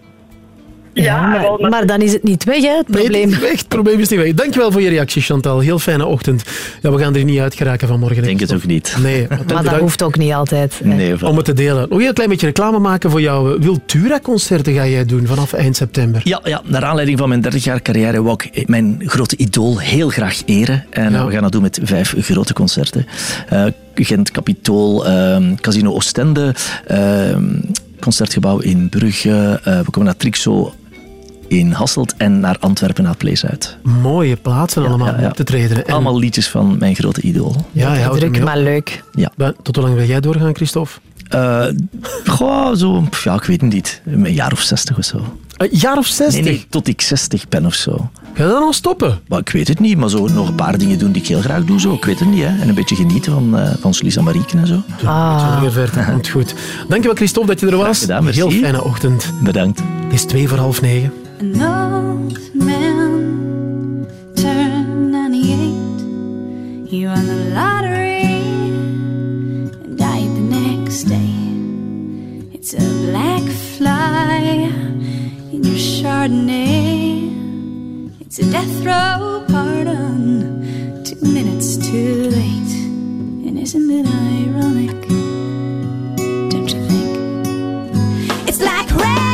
Ja, maar, maar dan is het niet weg, hè, het probleem. Nee, het, is niet weg. het probleem is niet weg. Dankjewel voor je reactie, Chantal. Heel fijne ochtend. Ja, we gaan er niet uit geraken vanmorgen. Ik denk het ook niet. Nee, Maar dat hoeft ook niet altijd. hè. om het te delen. Nog een klein beetje reclame maken voor jouw Wiltura-concerten ga jij doen vanaf eind september. Ja, ja, naar aanleiding van mijn 30 jaar carrière wou ik mijn grote idool heel graag eren. En Ja. we gaan dat doen met vijf grote concerten. Eh, Gent Capitool, ehm, Casino Oostende, ehm, Concertgebouw in Brugge. eh, we komen naar Trixo in Hasselt en naar Antwerpen naar het Place uit. Mooie plaatsen allemaal om op te treden. En- Allemaal liedjes van mijn grote idool. Ja, hij houdt Druk, maar leuk. Ja. Tot hoe lang wil jij doorgaan, Christophe? Eh, goh, zo, ja, ik weet het niet. Een jaar of 60 of zo. Een jaar of 60? Nee, nee, tot ik 60 ben of zo. Ga je dan al stoppen? Maar ik weet het niet, maar zo nog een paar dingen doen die ik heel graag doe. Zo. Ik weet het niet. Hè. En een beetje genieten van, eh van Marieken en zo. Ah. Dat komt goed. Dankjewel, Christophe, dat je er was. gedaan. Heel fijne ochtend. Bedankt. Het is twee voor half negen. An old man turned 98. He won the lottery and died the next day. It's a black fly in your Chardonnay. It's a death row pardon, two minutes too late. And isn't it ironic? Don't you think? It's like rain.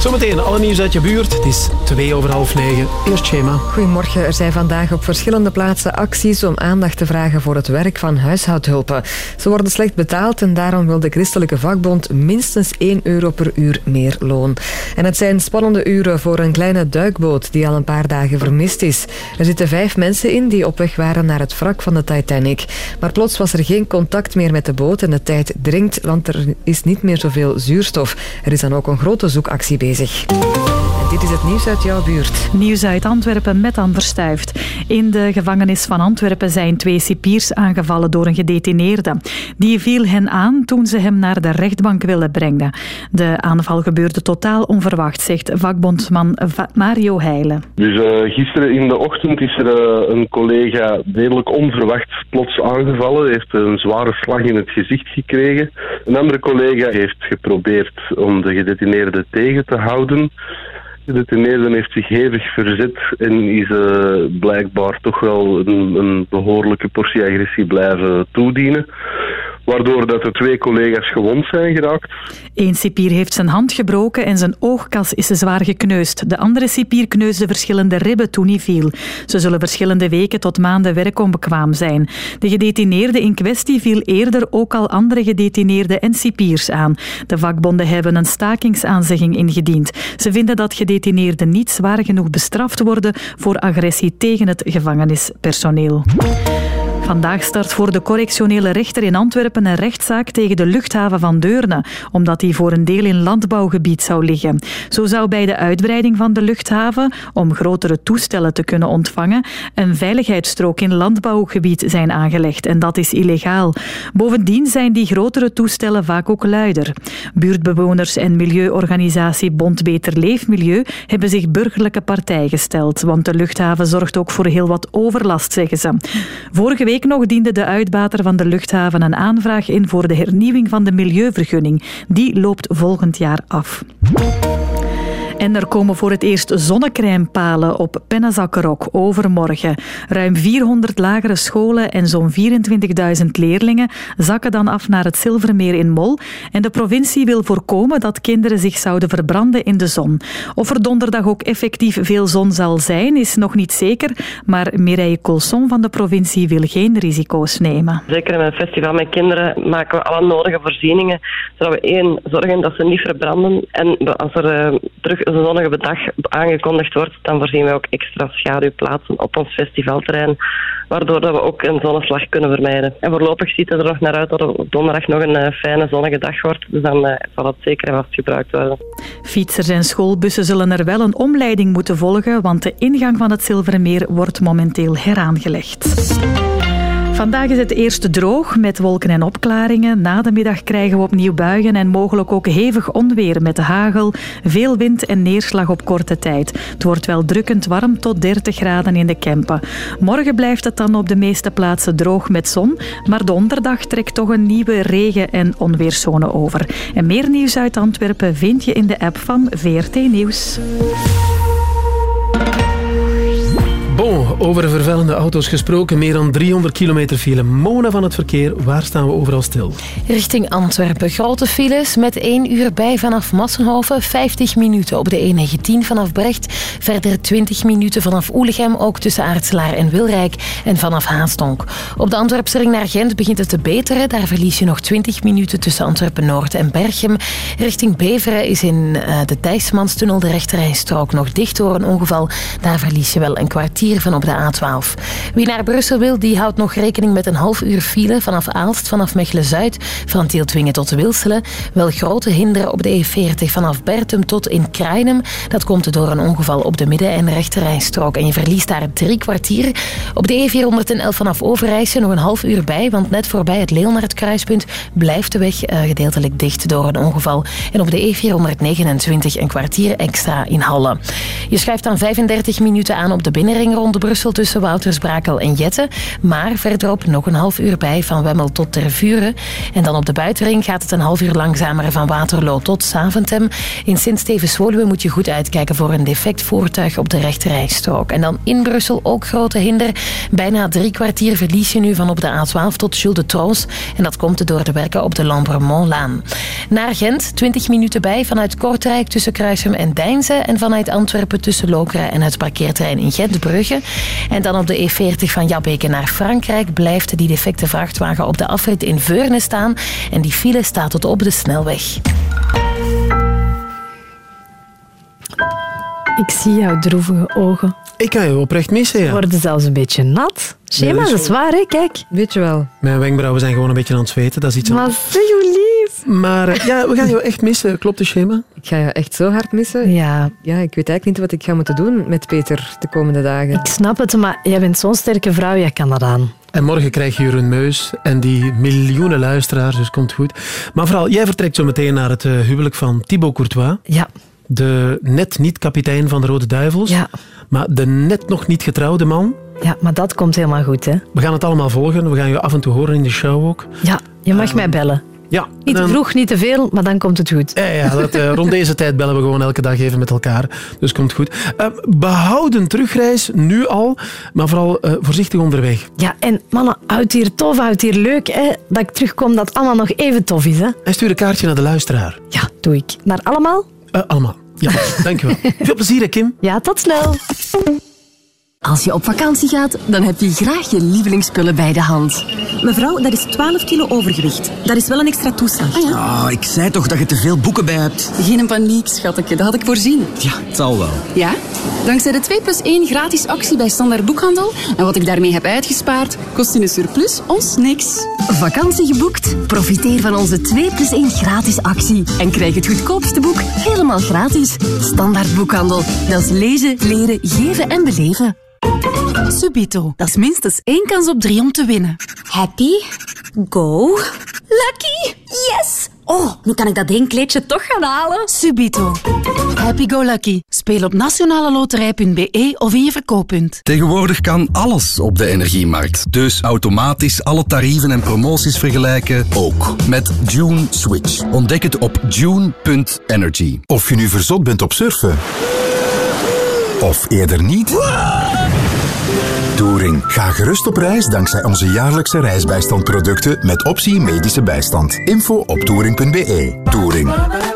Zometeen alle nieuws uit je buurt. Het is twee over half negen. Eerst schema. Goedemorgen. Er zijn vandaag op verschillende plaatsen acties om aandacht te vragen voor het werk van huishoudhulpen. Ze worden slecht betaald en daarom wil de christelijke vakbond minstens 1 euro per uur meer loon. En het zijn spannende uren voor een kleine duikboot die al een paar dagen vermist is. Er zitten vijf mensen in die op weg waren naar het wrak van de Titanic. Maar plots was er geen contact meer met de boot en de tijd dringt, want er is niet meer zoveel zuurstof. Er is dan ook een grote zoekactie bezig. Dit is het nieuws uit jouw buurt. Nieuws uit Antwerpen met Anne Verstuift. In de gevangenis van Antwerpen zijn twee cipiers aangevallen door een gedetineerde. Die viel hen aan toen ze hem naar de rechtbank wilden brengen. De aanval gebeurde totaal onverwacht, zegt vakbondsman Va- Mario Heijlen. Dus eh, gisteren in de ochtend is er eh, een collega redelijk onverwacht plots aangevallen. Hij heeft een zware slag in het gezicht gekregen. Een andere collega heeft geprobeerd om de gedetineerde tegen te houden. De gedetineerde heeft zich hevig verzet en is eh, blijkbaar toch wel een, een behoorlijke portie agressie blijven toedienen. Waardoor dat de twee collega's gewond zijn geraakt. Eén cipier heeft zijn hand gebroken en zijn oogkas is zwaar gekneusd. De andere cipier kneusde verschillende ribben toen hij viel. Ze zullen verschillende weken tot maanden werkonbekwaam zijn. De gedetineerde in kwestie viel eerder ook al andere gedetineerden en cipiers aan. De vakbonden hebben een stakingsaanzegging ingediend. Ze vinden dat gedetineerden niet zwaar genoeg bestraft worden voor agressie tegen het gevangenispersoneel. Vandaag start voor de correctionele rechter in Antwerpen een rechtszaak tegen de luchthaven van Deurne, omdat die voor een deel in landbouwgebied zou liggen. Zo zou bij de uitbreiding van de luchthaven, om grotere toestellen te kunnen ontvangen, een veiligheidsstrook in landbouwgebied zijn aangelegd en dat is illegaal. Bovendien zijn die grotere toestellen vaak ook luider. Buurtbewoners en milieuorganisatie Bond Beter Leefmilieu hebben zich burgerlijke partij gesteld, want de luchthaven zorgt ook voor heel wat overlast, zeggen ze. Vorige week nog diende de uitbater van de luchthaven een aanvraag in voor de hernieuwing van de milieuvergunning. Die loopt volgend jaar af. En er komen voor het eerst zonnecrèmepalen op Pennenzakkerok overmorgen. Ruim 400 lagere scholen en zo'n 24.000 leerlingen zakken dan af naar het Zilvermeer in Mol. En de provincie wil voorkomen dat kinderen zich zouden verbranden in de zon. Of er donderdag ook effectief veel zon zal zijn, is nog niet zeker. Maar Mireille Colson van de provincie wil geen risico's nemen. Zeker in een festival met kinderen maken we alle nodige voorzieningen, zodat we één zorgen dat ze niet verbranden en als er eh, terug zonnige dag aangekondigd wordt, dan voorzien wij ook extra schaduwplaatsen op ons festivalterrein, waardoor dat we ook een zonneslag kunnen vermijden. En voorlopig ziet het er nog naar uit dat op donderdag nog een eh, fijne zonnige dag wordt, dus dan eh, zal het zeker en vast gebruikt worden. Fietsers en schoolbussen zullen er wel een omleiding moeten volgen, want de ingang van het Zilvermeer wordt momenteel heraangelegd. Vandaag is het eerst droog met wolken en opklaringen. Na de middag krijgen we opnieuw buien en mogelijk ook hevig onweer met hagel, veel wind en neerslag op korte tijd. Het wordt wel drukkend warm tot 30 graden in de Kempen. Morgen blijft het dan op de meeste plaatsen droog met zon, maar donderdag trekt toch een nieuwe regen- en onweerszone over. En meer nieuws uit Antwerpen vind je in de app van VRT Nieuws. Over vervuilende auto's gesproken. Meer dan 300 kilometer file. Mona van het verkeer, waar staan we overal stil? Richting Antwerpen. Grote files met 1 uur bij vanaf Massenhoven. 50 minuten op de E19 vanaf Brecht. Verder 20 minuten vanaf Oelegem, ook tussen Aartselaar en Wilrijk. En vanaf Haastonk. Op de Antwerpse ring naar Gent begint het te beteren. Daar verlies je nog 20 minuten tussen Antwerpen-Noord en Berchem. Richting Beveren is in eh, de Thijsmanstunnel de rechterrijstrook nog dicht door een ongeval. Daar verlies je wel een kwartier van op de A12. Wie naar Brussel wil, die houdt nog rekening met een half uur file vanaf Aalst, vanaf Mechelen-Zuid, van Tieltwingen tot Wilselen. Wel grote hinder op de E40 vanaf Bertum tot in Kruinem. Dat komt door een ongeval op de midden- en rechterrijstrook. En je verliest daar drie kwartier. Op de E411 vanaf Overijssel nog een half uur bij, want net voorbij het Leeuwardt-kruispunt blijft de weg eh, gedeeltelijk dicht door een ongeval. En op de E429 een kwartier extra in Halle. Je schuift dan 35 minuten aan op de binnenring rond Brussel tussen Woutersbrakel en Jette. Maar verderop nog een half uur bij van Wemmel tot Tervuren. En dan op de buitenring gaat het een half uur langzamer van Waterloo tot Saventem. In Sint-Stevens-Woluwe moet je goed uitkijken voor een defect voertuig op de rechterrijstrook. En dan in Brussel ook grote hinder. Bijna drie kwartier verlies je nu van op de A12 tot Jules de Troos. En dat komt door de werken op de Lambermontlaan. Naar Gent 20 minuten bij vanuit Kortrijk tussen Kruisum en Deinze. En vanuit Antwerpen tussen Lokeren en het parkeerterrein in Gentbrugge. En dan op de E40 van Jabbeke naar Frankrijk blijft die defecte vrachtwagen op de afrit in Veurne staan. En die file staat tot op de snelweg. Ik zie jouw droevige ogen. Ik kan je oprecht missen, Ze ja. worden zelfs een beetje nat. Schema, dat is dat is waar, hè? Kijk. Weet je wel. Mijn wenkbrauwen zijn gewoon een beetje aan het zweten. Dat is iets Maar zeg lief. Maar eh, ja, we gaan je echt missen. Klopt de schema? Ik ga je echt zo hard missen. Ja. Ja, ik weet eigenlijk niet wat ik ga moeten doen met Peter de komende dagen. Ik snap het, maar jij bent zo'n sterke vrouw, jij kan dat aan. En morgen krijg je Jeroen Meus en die miljoenen luisteraars, dus komt goed. Maar vooral, jij vertrekt zo meteen naar het eh, huwelijk van Thibaut Courtois. Ja. De net niet kapitein van de Rode Duivels. Ja. Maar de net nog niet getrouwde man. Ja, maar dat komt helemaal goed, hè? We gaan het allemaal volgen. We gaan je af en toe horen in de show ook. Ja, je mag mij bellen. Ja. Niet te vroeg, niet te veel, maar dan komt het goed. Ja, ja dat, eh, rond deze tijd bellen we gewoon elke dag even met elkaar. Dus komt goed. Eh, behouden terugreis, nu al. Maar vooral eh, voorzichtig onderweg. Ja, en mannen, houd hier tof, houd hier leuk. Hè? Dat ik terugkom, dat allemaal nog even tof is. Hè? En stuur een kaartje naar de luisteraar. Ja, doe ik. Naar allemaal? Eh, allemaal. Ja, dankjewel. Veel plezier, hè, Kim. Ja, tot snel. Als je op vakantie gaat, dan heb je graag je lievelingsspullen bij de hand. Mevrouw, dat is 12 kilo overgewicht. Dat is wel een extra toeslag. Ah, ja. Ah, ik zei toch dat je te veel boeken bij hebt. Geen paniek, schatje. Dat had ik voorzien. Ja, het zal wel. Ja? Dankzij de 2 plus 1 gratis actie bij Standaard Boekhandel en wat ik daarmee heb uitgespaard, kost in een surplus ons niks. Vakantie geboekt? Profiteer van onze 2 plus 1 gratis actie. En krijg het goedkoopste boek helemaal gratis. Standaard Boekhandel. Dat is lezen, leren, geven en beleven. Subito. Dat is minstens één kans op drie om te winnen. Happy, go, lucky, yes! Oh, nu kan ik dat één kleedje toch gaan halen. Subito. Happy go lucky. Speel op nationaleloterij.be of in je verkooppunt. Tegenwoordig kan alles op de energiemarkt. Dus automatisch alle tarieven en promoties vergelijken ook. Met June Switch. Ontdek het op june.energy. Of je nu verzot bent op surfen. Of eerder niet. Touring. Ga gerust op reis dankzij onze jaarlijkse reisbijstandproducten met optie medische bijstand. Info op touring.be. Touring.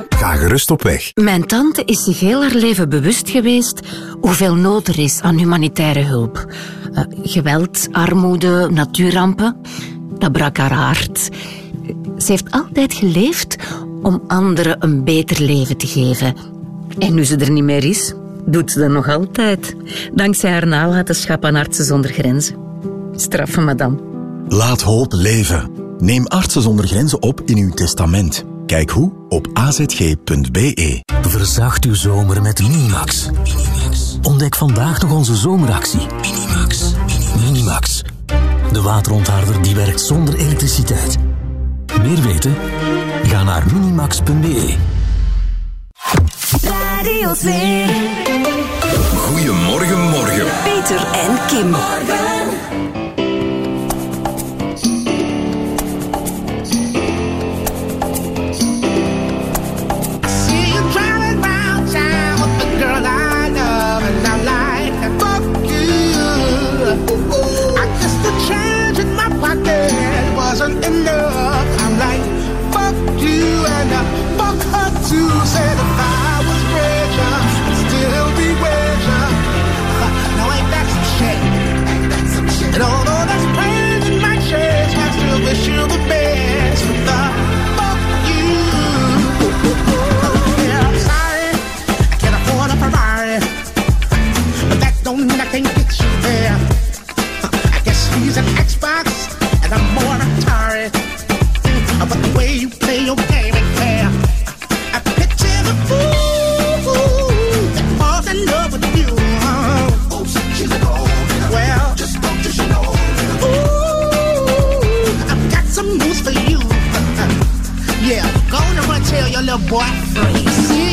Ga gerust op weg. Mijn tante is zich heel haar leven bewust geweest hoeveel nood er is aan humanitaire hulp. Eh, geweld, armoede, natuurrampen. Dat brak haar hart. Ze heeft altijd geleefd om anderen een beter leven te geven. En nu ze er niet meer is, doet ze dat nog altijd. Dankzij haar nalatenschap aan Artsen zonder Grenzen. Straffe madame. Laat hoop leven. Neem Artsen zonder Grenzen op in uw testament. Kijk hoe op azg.be. Verzacht uw zomer met Minimax. Ontdek vandaag nog onze zomeractie. Minimax. Minimax. De waterontharder die werkt zonder elektriciteit. Meer weten? Ga naar minimax.be. Radio 2. Goedemorgen, morgen. Peter en Kim. See you driving round town with the girl I love, and I'm like, fuck you. I guess the change in my pocket wasn't enough. I guess he's an Xbox and I'm more Atari. But the way you play your game ain't fair. I picture the fool that falls in love with you. Oh, she's a gold Well, just don't you know? Ooh, I've got some news for you. Yeah, go on and run tell your little boy free.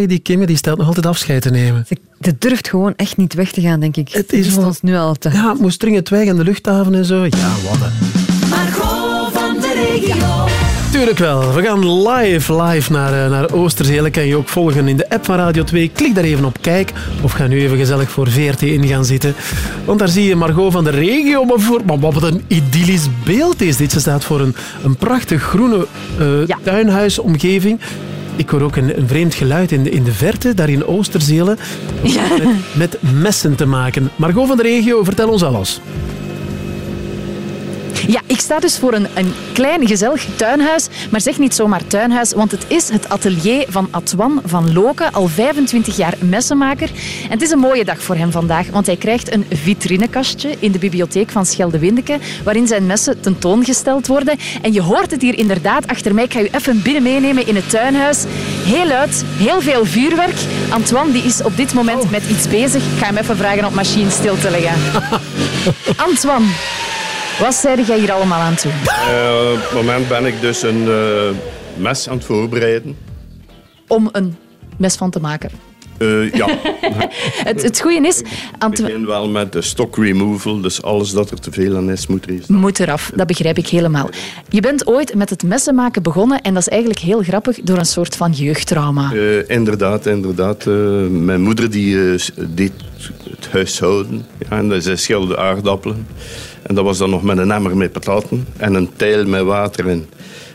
Weg, die Kim. Die stelt nog altijd afscheid te nemen. Ze durft gewoon echt niet weg te gaan, denk ik. Het is wel- ons nu al te... Ja, moest dringend weg aan de luchthaven en zo. Ja, wat een... Margot van de regio. Tuurlijk wel. We gaan live, live naar, eh, naar Oosterzee. Dat kan je ook volgen in de app van Radio 2. Klik daar even op kijk. Of ga nu even gezellig voor VRT in gaan zitten. Want daar zie je Margot van de regio. Maar, wat een idyllisch beeld is dit. Ze staat voor een, een prachtig groene eh, tuinhuisomgeving. Ik hoor ook een, een vreemd geluid in de, in de verte, daar in Oosterzelen. Met, met messen te maken. Margot van de regio, vertel ons alles. Staat dus voor een, een klein, gezellig tuinhuis. Maar zeg niet zomaar tuinhuis, want het is het atelier van Atwan van Loken, al 25 jaar messenmaker. En het is een mooie dag voor hem vandaag, want hij krijgt een vitrinekastje in de bibliotheek van Schelde-Windeke, waarin zijn messen tentoongesteld worden. En je hoort het hier inderdaad achter mij. Ik ga u even binnen meenemen in het tuinhuis. Heel luid, heel veel vuurwerk. Antoine die is op dit moment met iets bezig. Ik ga hem even vragen om machine stil te leggen. Antoine, wat zei jij hier allemaal aan toe? Eh, op het moment ben ik dus een eh, mes aan het voorbereiden. Om een mes van te maken. Eh, ja, Het, het goede is, ik begin wel met de stock removal, dus alles dat er te veel aan is moet er moet eraf. Dat begrijp ik helemaal. Je bent ooit met het messen maken begonnen en dat is eigenlijk heel grappig door een soort van jeugdtrauma. Inderdaad, inderdaad. mijn moeder die, deed het huishouden ja, en zij schilde aardappelen. En dat was dan nog met een emmer met pataten en een tijl met water in.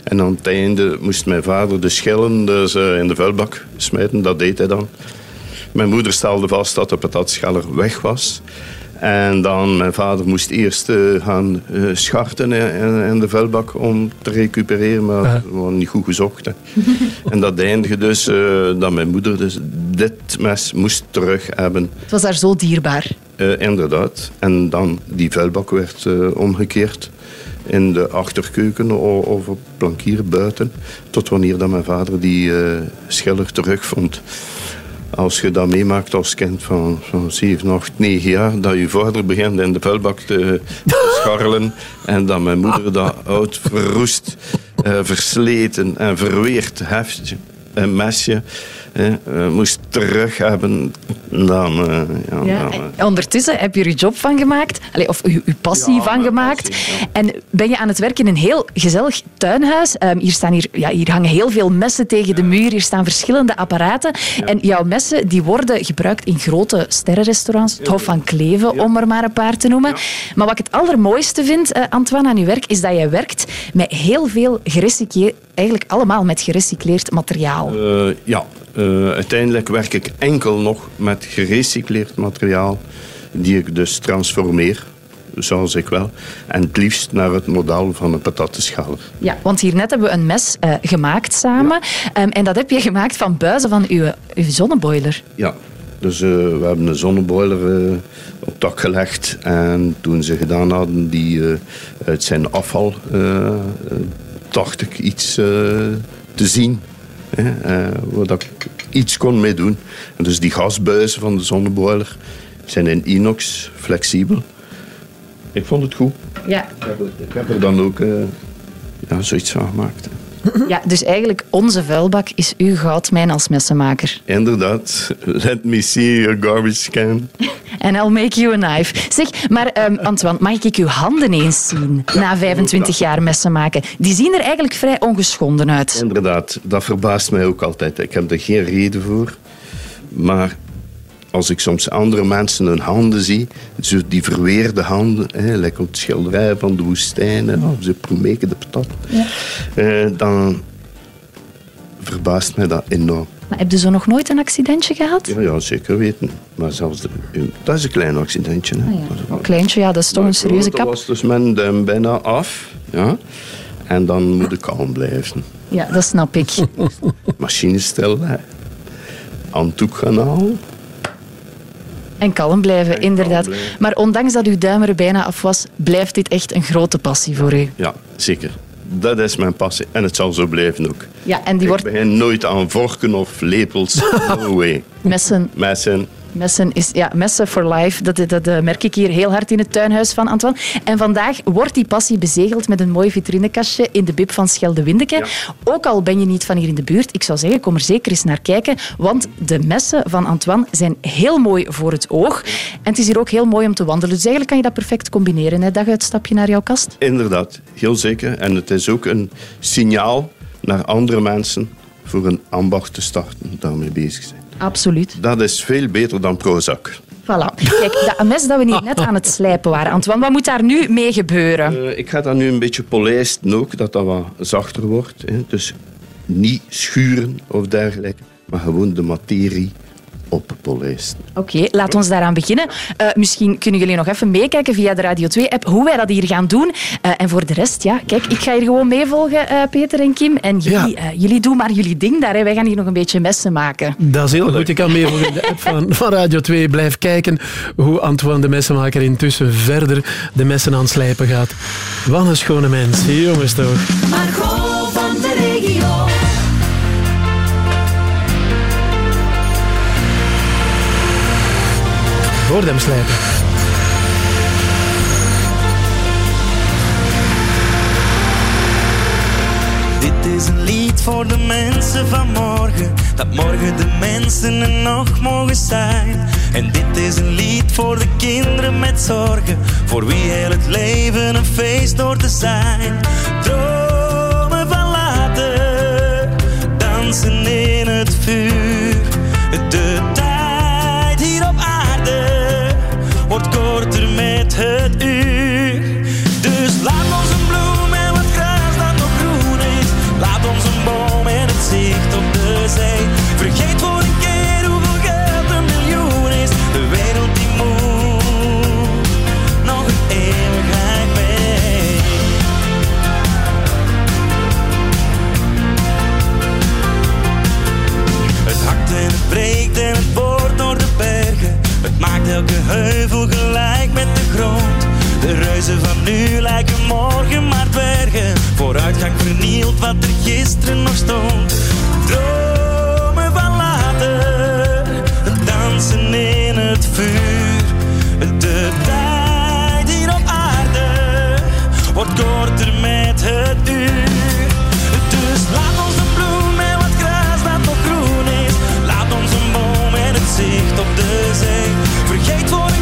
En aan het einde moest mijn vader de schillen dus, eh, in de vuilbak smijten. Dat deed hij dan. Mijn moeder stelde vast dat de patatscheller weg was. En dan, mijn vader moest eerst eh, gaan eh, scharten in, in- in de vuilbak om te recupereren, maar we waren niet goed gezocht. Hè. en dat eindigde dus eh, dat mijn moeder dus dit mes moest terug hebben. Het was daar zo dierbaar. Eh, inderdaad. En dan die vuilbak werd eh, omgekeerd in de achterkeuken of op plankier buiten. Tot wanneer dat mijn vader die eh, schiller terugvond. Als je dat meemaakt als kind van, van 7, 8, 9 jaar, dat je vader begint in de vuilbak te, te scharrelen en dat mijn moeder dat oud, verroest, eh, versleten en verweerd heftje, een mesje, eh, moest terug hebben, dan... eh, ja, Ja, dan, eh, en ondertussen heb je er je job van gemaakt, of je, je passie van gemaakt. En ben je aan het werk in een heel gezellig tuinhuis. Ehm, hier, staan hier, ja, hier hangen heel veel messen tegen de muur, hier staan verschillende apparaten. En jouw messen die worden gebruikt in grote sterrenrestaurants, het Hof van Kleven, om er maar een paar te noemen. Maar wat ik het allermooiste vind, Antoine, aan je werk, is dat je werkt met heel veel gerecycleerd, eigenlijk allemaal met gerecycleerd materiaal. Ja, eh, uiteindelijk werk ik enkel nog met gerecycleerd materiaal, die ik dus transformeer, zoals ik wel, en het liefst naar het model van een patatenschaler. Ja, want hier net hebben we een mes eh, gemaakt samen. Ehm, en dat heb je gemaakt van buizen van uw, uw zonneboiler. Ja, dus eh, we hebben een zonneboiler op dak gelegd en toen ze gedaan hadden die uit zijn afval, dacht ik iets te zien. Hè, eh, waar dat ik iets kon mee doen. En dus die gasbuizen van de zonneboiler zijn in inox, flexibel. Ik vond het goed. Ja. Ik heb, er- ik heb er dan ook eh, ja, zoiets van gemaakt. ja, dus eigenlijk onze vuilbak is uw goudmijn als messenmaker. Inderdaad. Let me see your garbage can. En I'll make you a knife. Zeg, maar ehm, Antoine, mag ik uw handen eens zien na 25 jaar messen maken? Die zien er eigenlijk vrij ongeschonden uit. Inderdaad, dat verbaast mij ook altijd. Ik heb er geen reden voor. Maar als ik soms andere mensen hun handen zie, zo die verweerde handen, hè, lekker op het schilderij van de woestijn, hè, of ze promeken de patat, eh, dan verbaast mij dat enorm. Maar heb je zo nog nooit een accidentje gehad? Ja, ja zeker weten. Maar zelfs de- dat is een klein accidentje. Hè. Dat is Een kleintje, ja, dat is toch een serieuze Dat kap. was dus mijn duim bijna af. Ja. En dan moet ik kalm blijven. Ja, dat snap ik. Machine stellen. Handdoek gaan halen. En kalm blijven, inderdaad. blijven. Maar ondanks dat uw duim er bijna af was, blijft dit echt een grote passie voor u. Ja, zeker. Dat is mijn passie. En het zal zo blijven ook. Ja, en die ik wordt begin nooit aan vorken of lepels. No way. messen. Messen. Messen is ja, messen for life. Dat, dat, dat merk ik hier heel hard in het tuinhuis van Antoine. En vandaag wordt die passie bezegeld met een mooi vitrinekastje in de bib van Schelde-Windeke. Ook al ben je niet van hier in de buurt, ik zou zeggen, kom er zeker eens naar kijken. Want de messen van Antoine zijn heel mooi voor het oog. En het is hier ook heel mooi om te wandelen. Dus eigenlijk kan je dat perfect combineren. Hè? Daguitstapje naar jouw kast. Inderdaad, heel zeker. En het is ook een signaal naar andere mensen voor een ambacht te starten, daarmee bezig zijn. Absoluut. Dat is veel beter dan Prozac. Voilà. Kijk, dat mes dat we hier net aan het slijpen waren. Antoine, wat moet daar nu mee gebeuren? Eh, ik ga dat nu een beetje polijsten ook, dat dat wat zachter wordt. Hè. Dus niet schuren of dergelijke, maar gewoon de materie op polijsten. Oké, laat ons daaraan beginnen. Eh, misschien kunnen jullie nog even meekijken via de Radio 2-app hoe wij dat hier gaan doen. Eh, en voor de rest, ja, kijk, ik ga hier gewoon meevolgen, eh, Peter en Kim. En jullie, eh, jullie doen maar jullie ding daar. Hè. Wij gaan hier nog een beetje messen maken. Dat is heel goed. Je kan mee voor de app van, van Radio 2. Blijf kijken hoe Antoine de messenmaker intussen verder de messen aan het slijpen gaat. Wat een schone mens. Jongens toch. Margot Dit is een lied voor de mensen van morgen. Dat morgen de mensen er nog mogen zijn. En dit is een lied voor de kinderen met zorgen. Voor wie heel het leven een feest door te zijn. Dromen van later. Dansen in het vuur. Elke heuvel gelijk met de grond. De reuzen van nu lijken morgen maar dwergen. Vooruitgang vernielt wat er gisteren nog stond. Dromen van later, dansen in het vuur. De tijd hier op aarde wordt korter met het uur. Dus laat ons een bloem en wat gras dat nog groen is. Laat ons een boom en het zicht op de zee. Vergeet voor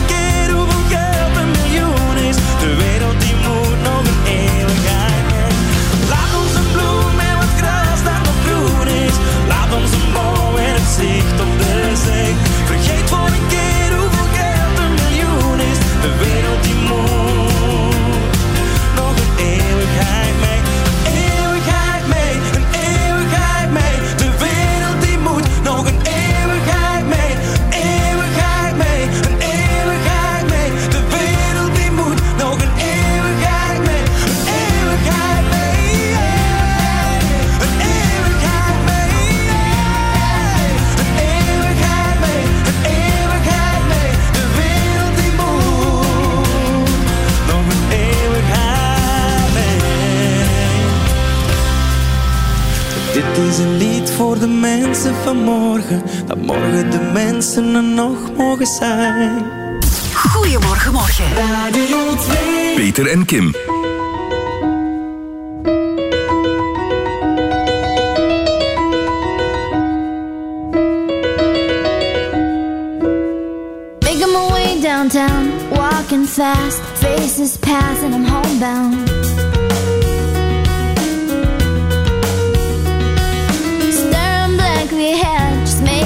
Dit is een lied voor de mensen van morgen. Dat morgen de mensen er nog mogen zijn. Goedemorgen, morgen. Radio 2. Peter en Kim. Making my way downtown, walking fast, faces pass, and I'm homebound.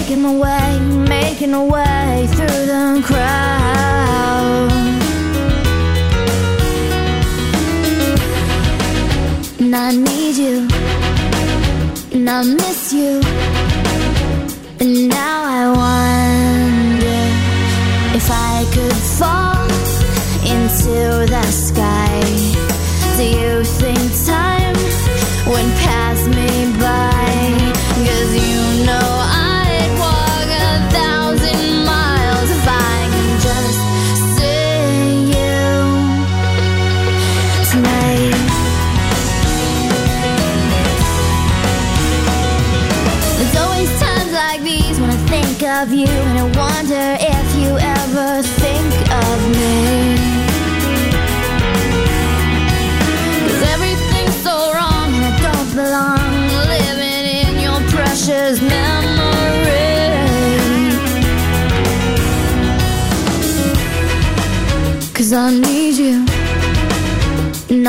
Making my way, making my way through the crowd. And I need you, and I miss you,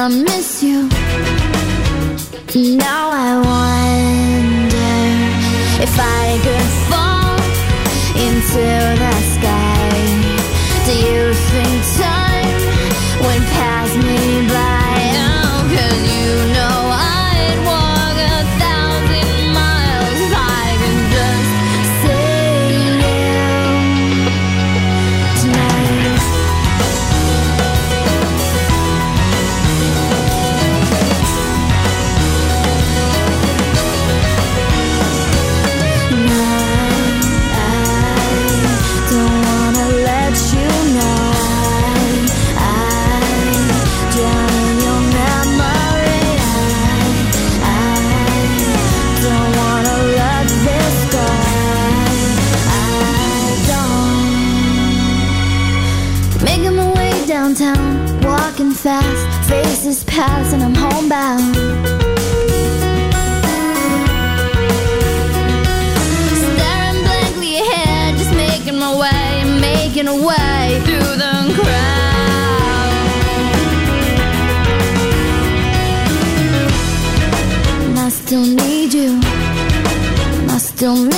I miss you. Now pass, and I'm homebound. Staring blankly ahead, just making my way, making a way through the crowd. And I still need you, and I still miss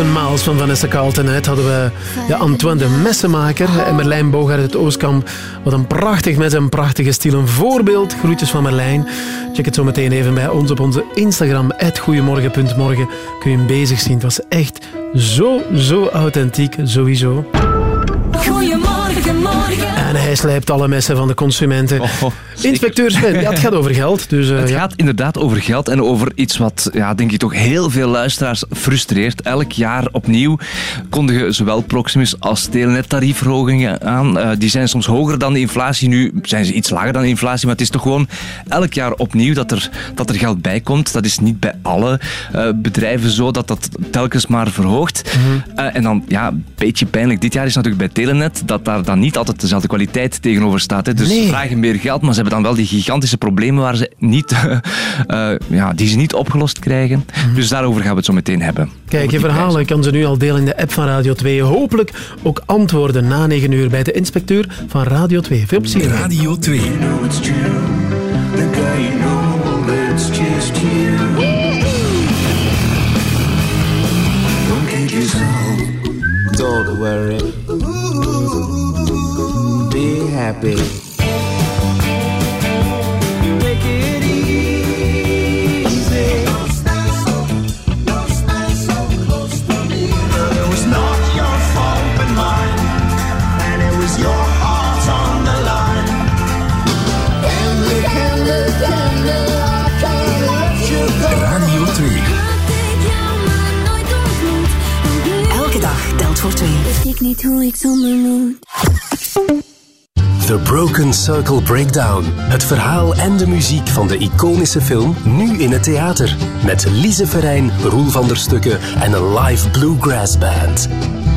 Thousand Miles van Vanessa Carlton. Net hadden we ja, Antoine de Messenmaker en Merlijn Bogaert uit Oostkamp. Wat een prachtig met zijn prachtige stil. Een voorbeeld. Groetjes van Merlijn. Check het zo meteen even bij ons op onze Instagram. Goedemorgen.morgen kun je hem bezig zien. Het was echt zo, zo authentiek. Sowieso. Goedemorgen, morgen. En hij slijpt alle messen van de consumenten. Inspecteur Sven, ja, het gaat over geld. Dus, eh, Het ja. gaat inderdaad over geld en over iets wat, ja, denk ik, toch heel veel luisteraars frustreert. Elk jaar opnieuw kondigen zowel Proximus als Telenet tariefverhogingen aan. Eh, die zijn soms hoger dan de inflatie. Nu zijn ze iets lager dan de inflatie, maar het is toch gewoon elk jaar opnieuw dat er, dat er geld bij komt. Dat is niet bij alle eh, bedrijven zo dat dat telkens maar verhoogt. Eh, en dan, ja, een beetje pijnlijk. Dit jaar is natuurlijk bij Telenet dat daar dan niet altijd dezelfde kwaliteit tegenover staat. Hè. Dus Nee. ze vragen meer geld, maar ze hebben dan wel die gigantische problemen waar ze niet, eh, ja, die ze niet opgelost krijgen. Dus daarover gaan we het zo meteen hebben. Kijk, je verhalen kan ze nu al delen in de app van Radio 2. Hopelijk ook antwoorden na 9 uur bij de inspecteur van Radio 2. Veel plezier. Radio 2. Don't worry. Be happy. Niet hoe ik zonder moet. The Broken Circle Breakdown. Het verhaal en de muziek van de iconische film nu in het theater. Met Lise Verijn, Roel van der Stukken en een live bluegrass band.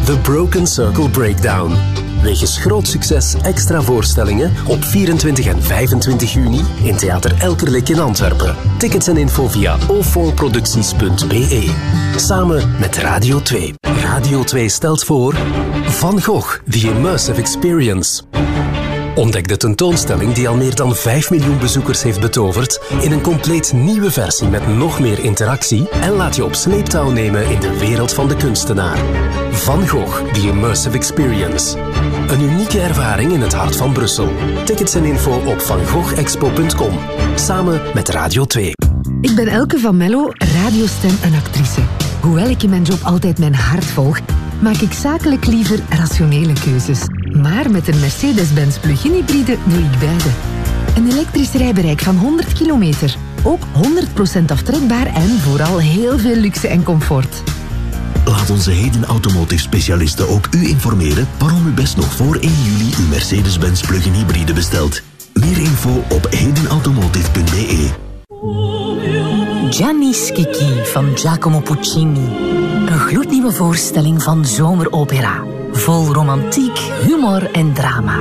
The Broken Circle Breakdown. Wegens groot succes extra voorstellingen op 24 en 25 juni in Theater Elkerlijk in Antwerpen. Tickets en info via ofonproducties.be. Samen met Radio 2. Radio 2 stelt voor Van Gogh, The Immersive Experience. Ontdek de tentoonstelling die al meer dan 5 miljoen bezoekers heeft betoverd in een compleet nieuwe versie met nog meer interactie en laat je op sleeptouw nemen in de wereld van de kunstenaar. Van Gogh, The Immersive Experience. Een unieke ervaring in het hart van Brussel. Tickets en info op vangoghexpo.com. Samen met Radio 2. Ik ben Elke van Mello, radiostem en actrice. Hoewel ik in mijn job altijd mijn hart volg, maak ik zakelijk liever rationele keuzes. Maar met een Mercedes-Benz plug-in hybride doe ik beide. Een elektrisch rijbereik van 100 kilometer. Ook 100% aftrekbaar en vooral heel veel luxe en comfort. Laat onze Heden Automotive specialisten ook u informeren waarom u best nog voor 1 juli uw Mercedes-Benz plug-in hybride bestelt. Meer info op hedenautomotive.be. Gianni Schicchi van Giacomo Puccini. Een gloednieuwe voorstelling van zomeropera. Vol romantiek, humor en drama.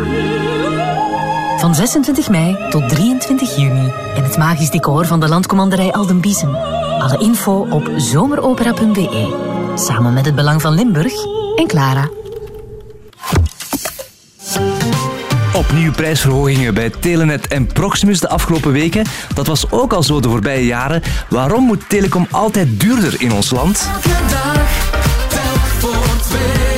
Van 26 mei tot 23 juni in het magisch decor van de landcommanderij Aldenbiesen. Alle info op zomeropera.be. Samen met het Belang van Limburg en Clara. Opnieuw prijsverhogingen bij Telenet en Proximus de afgelopen weken. Dat was ook al zo de voorbije jaren. Waarom moet telecom altijd duurder in ons land? Elke dag telt voor twee.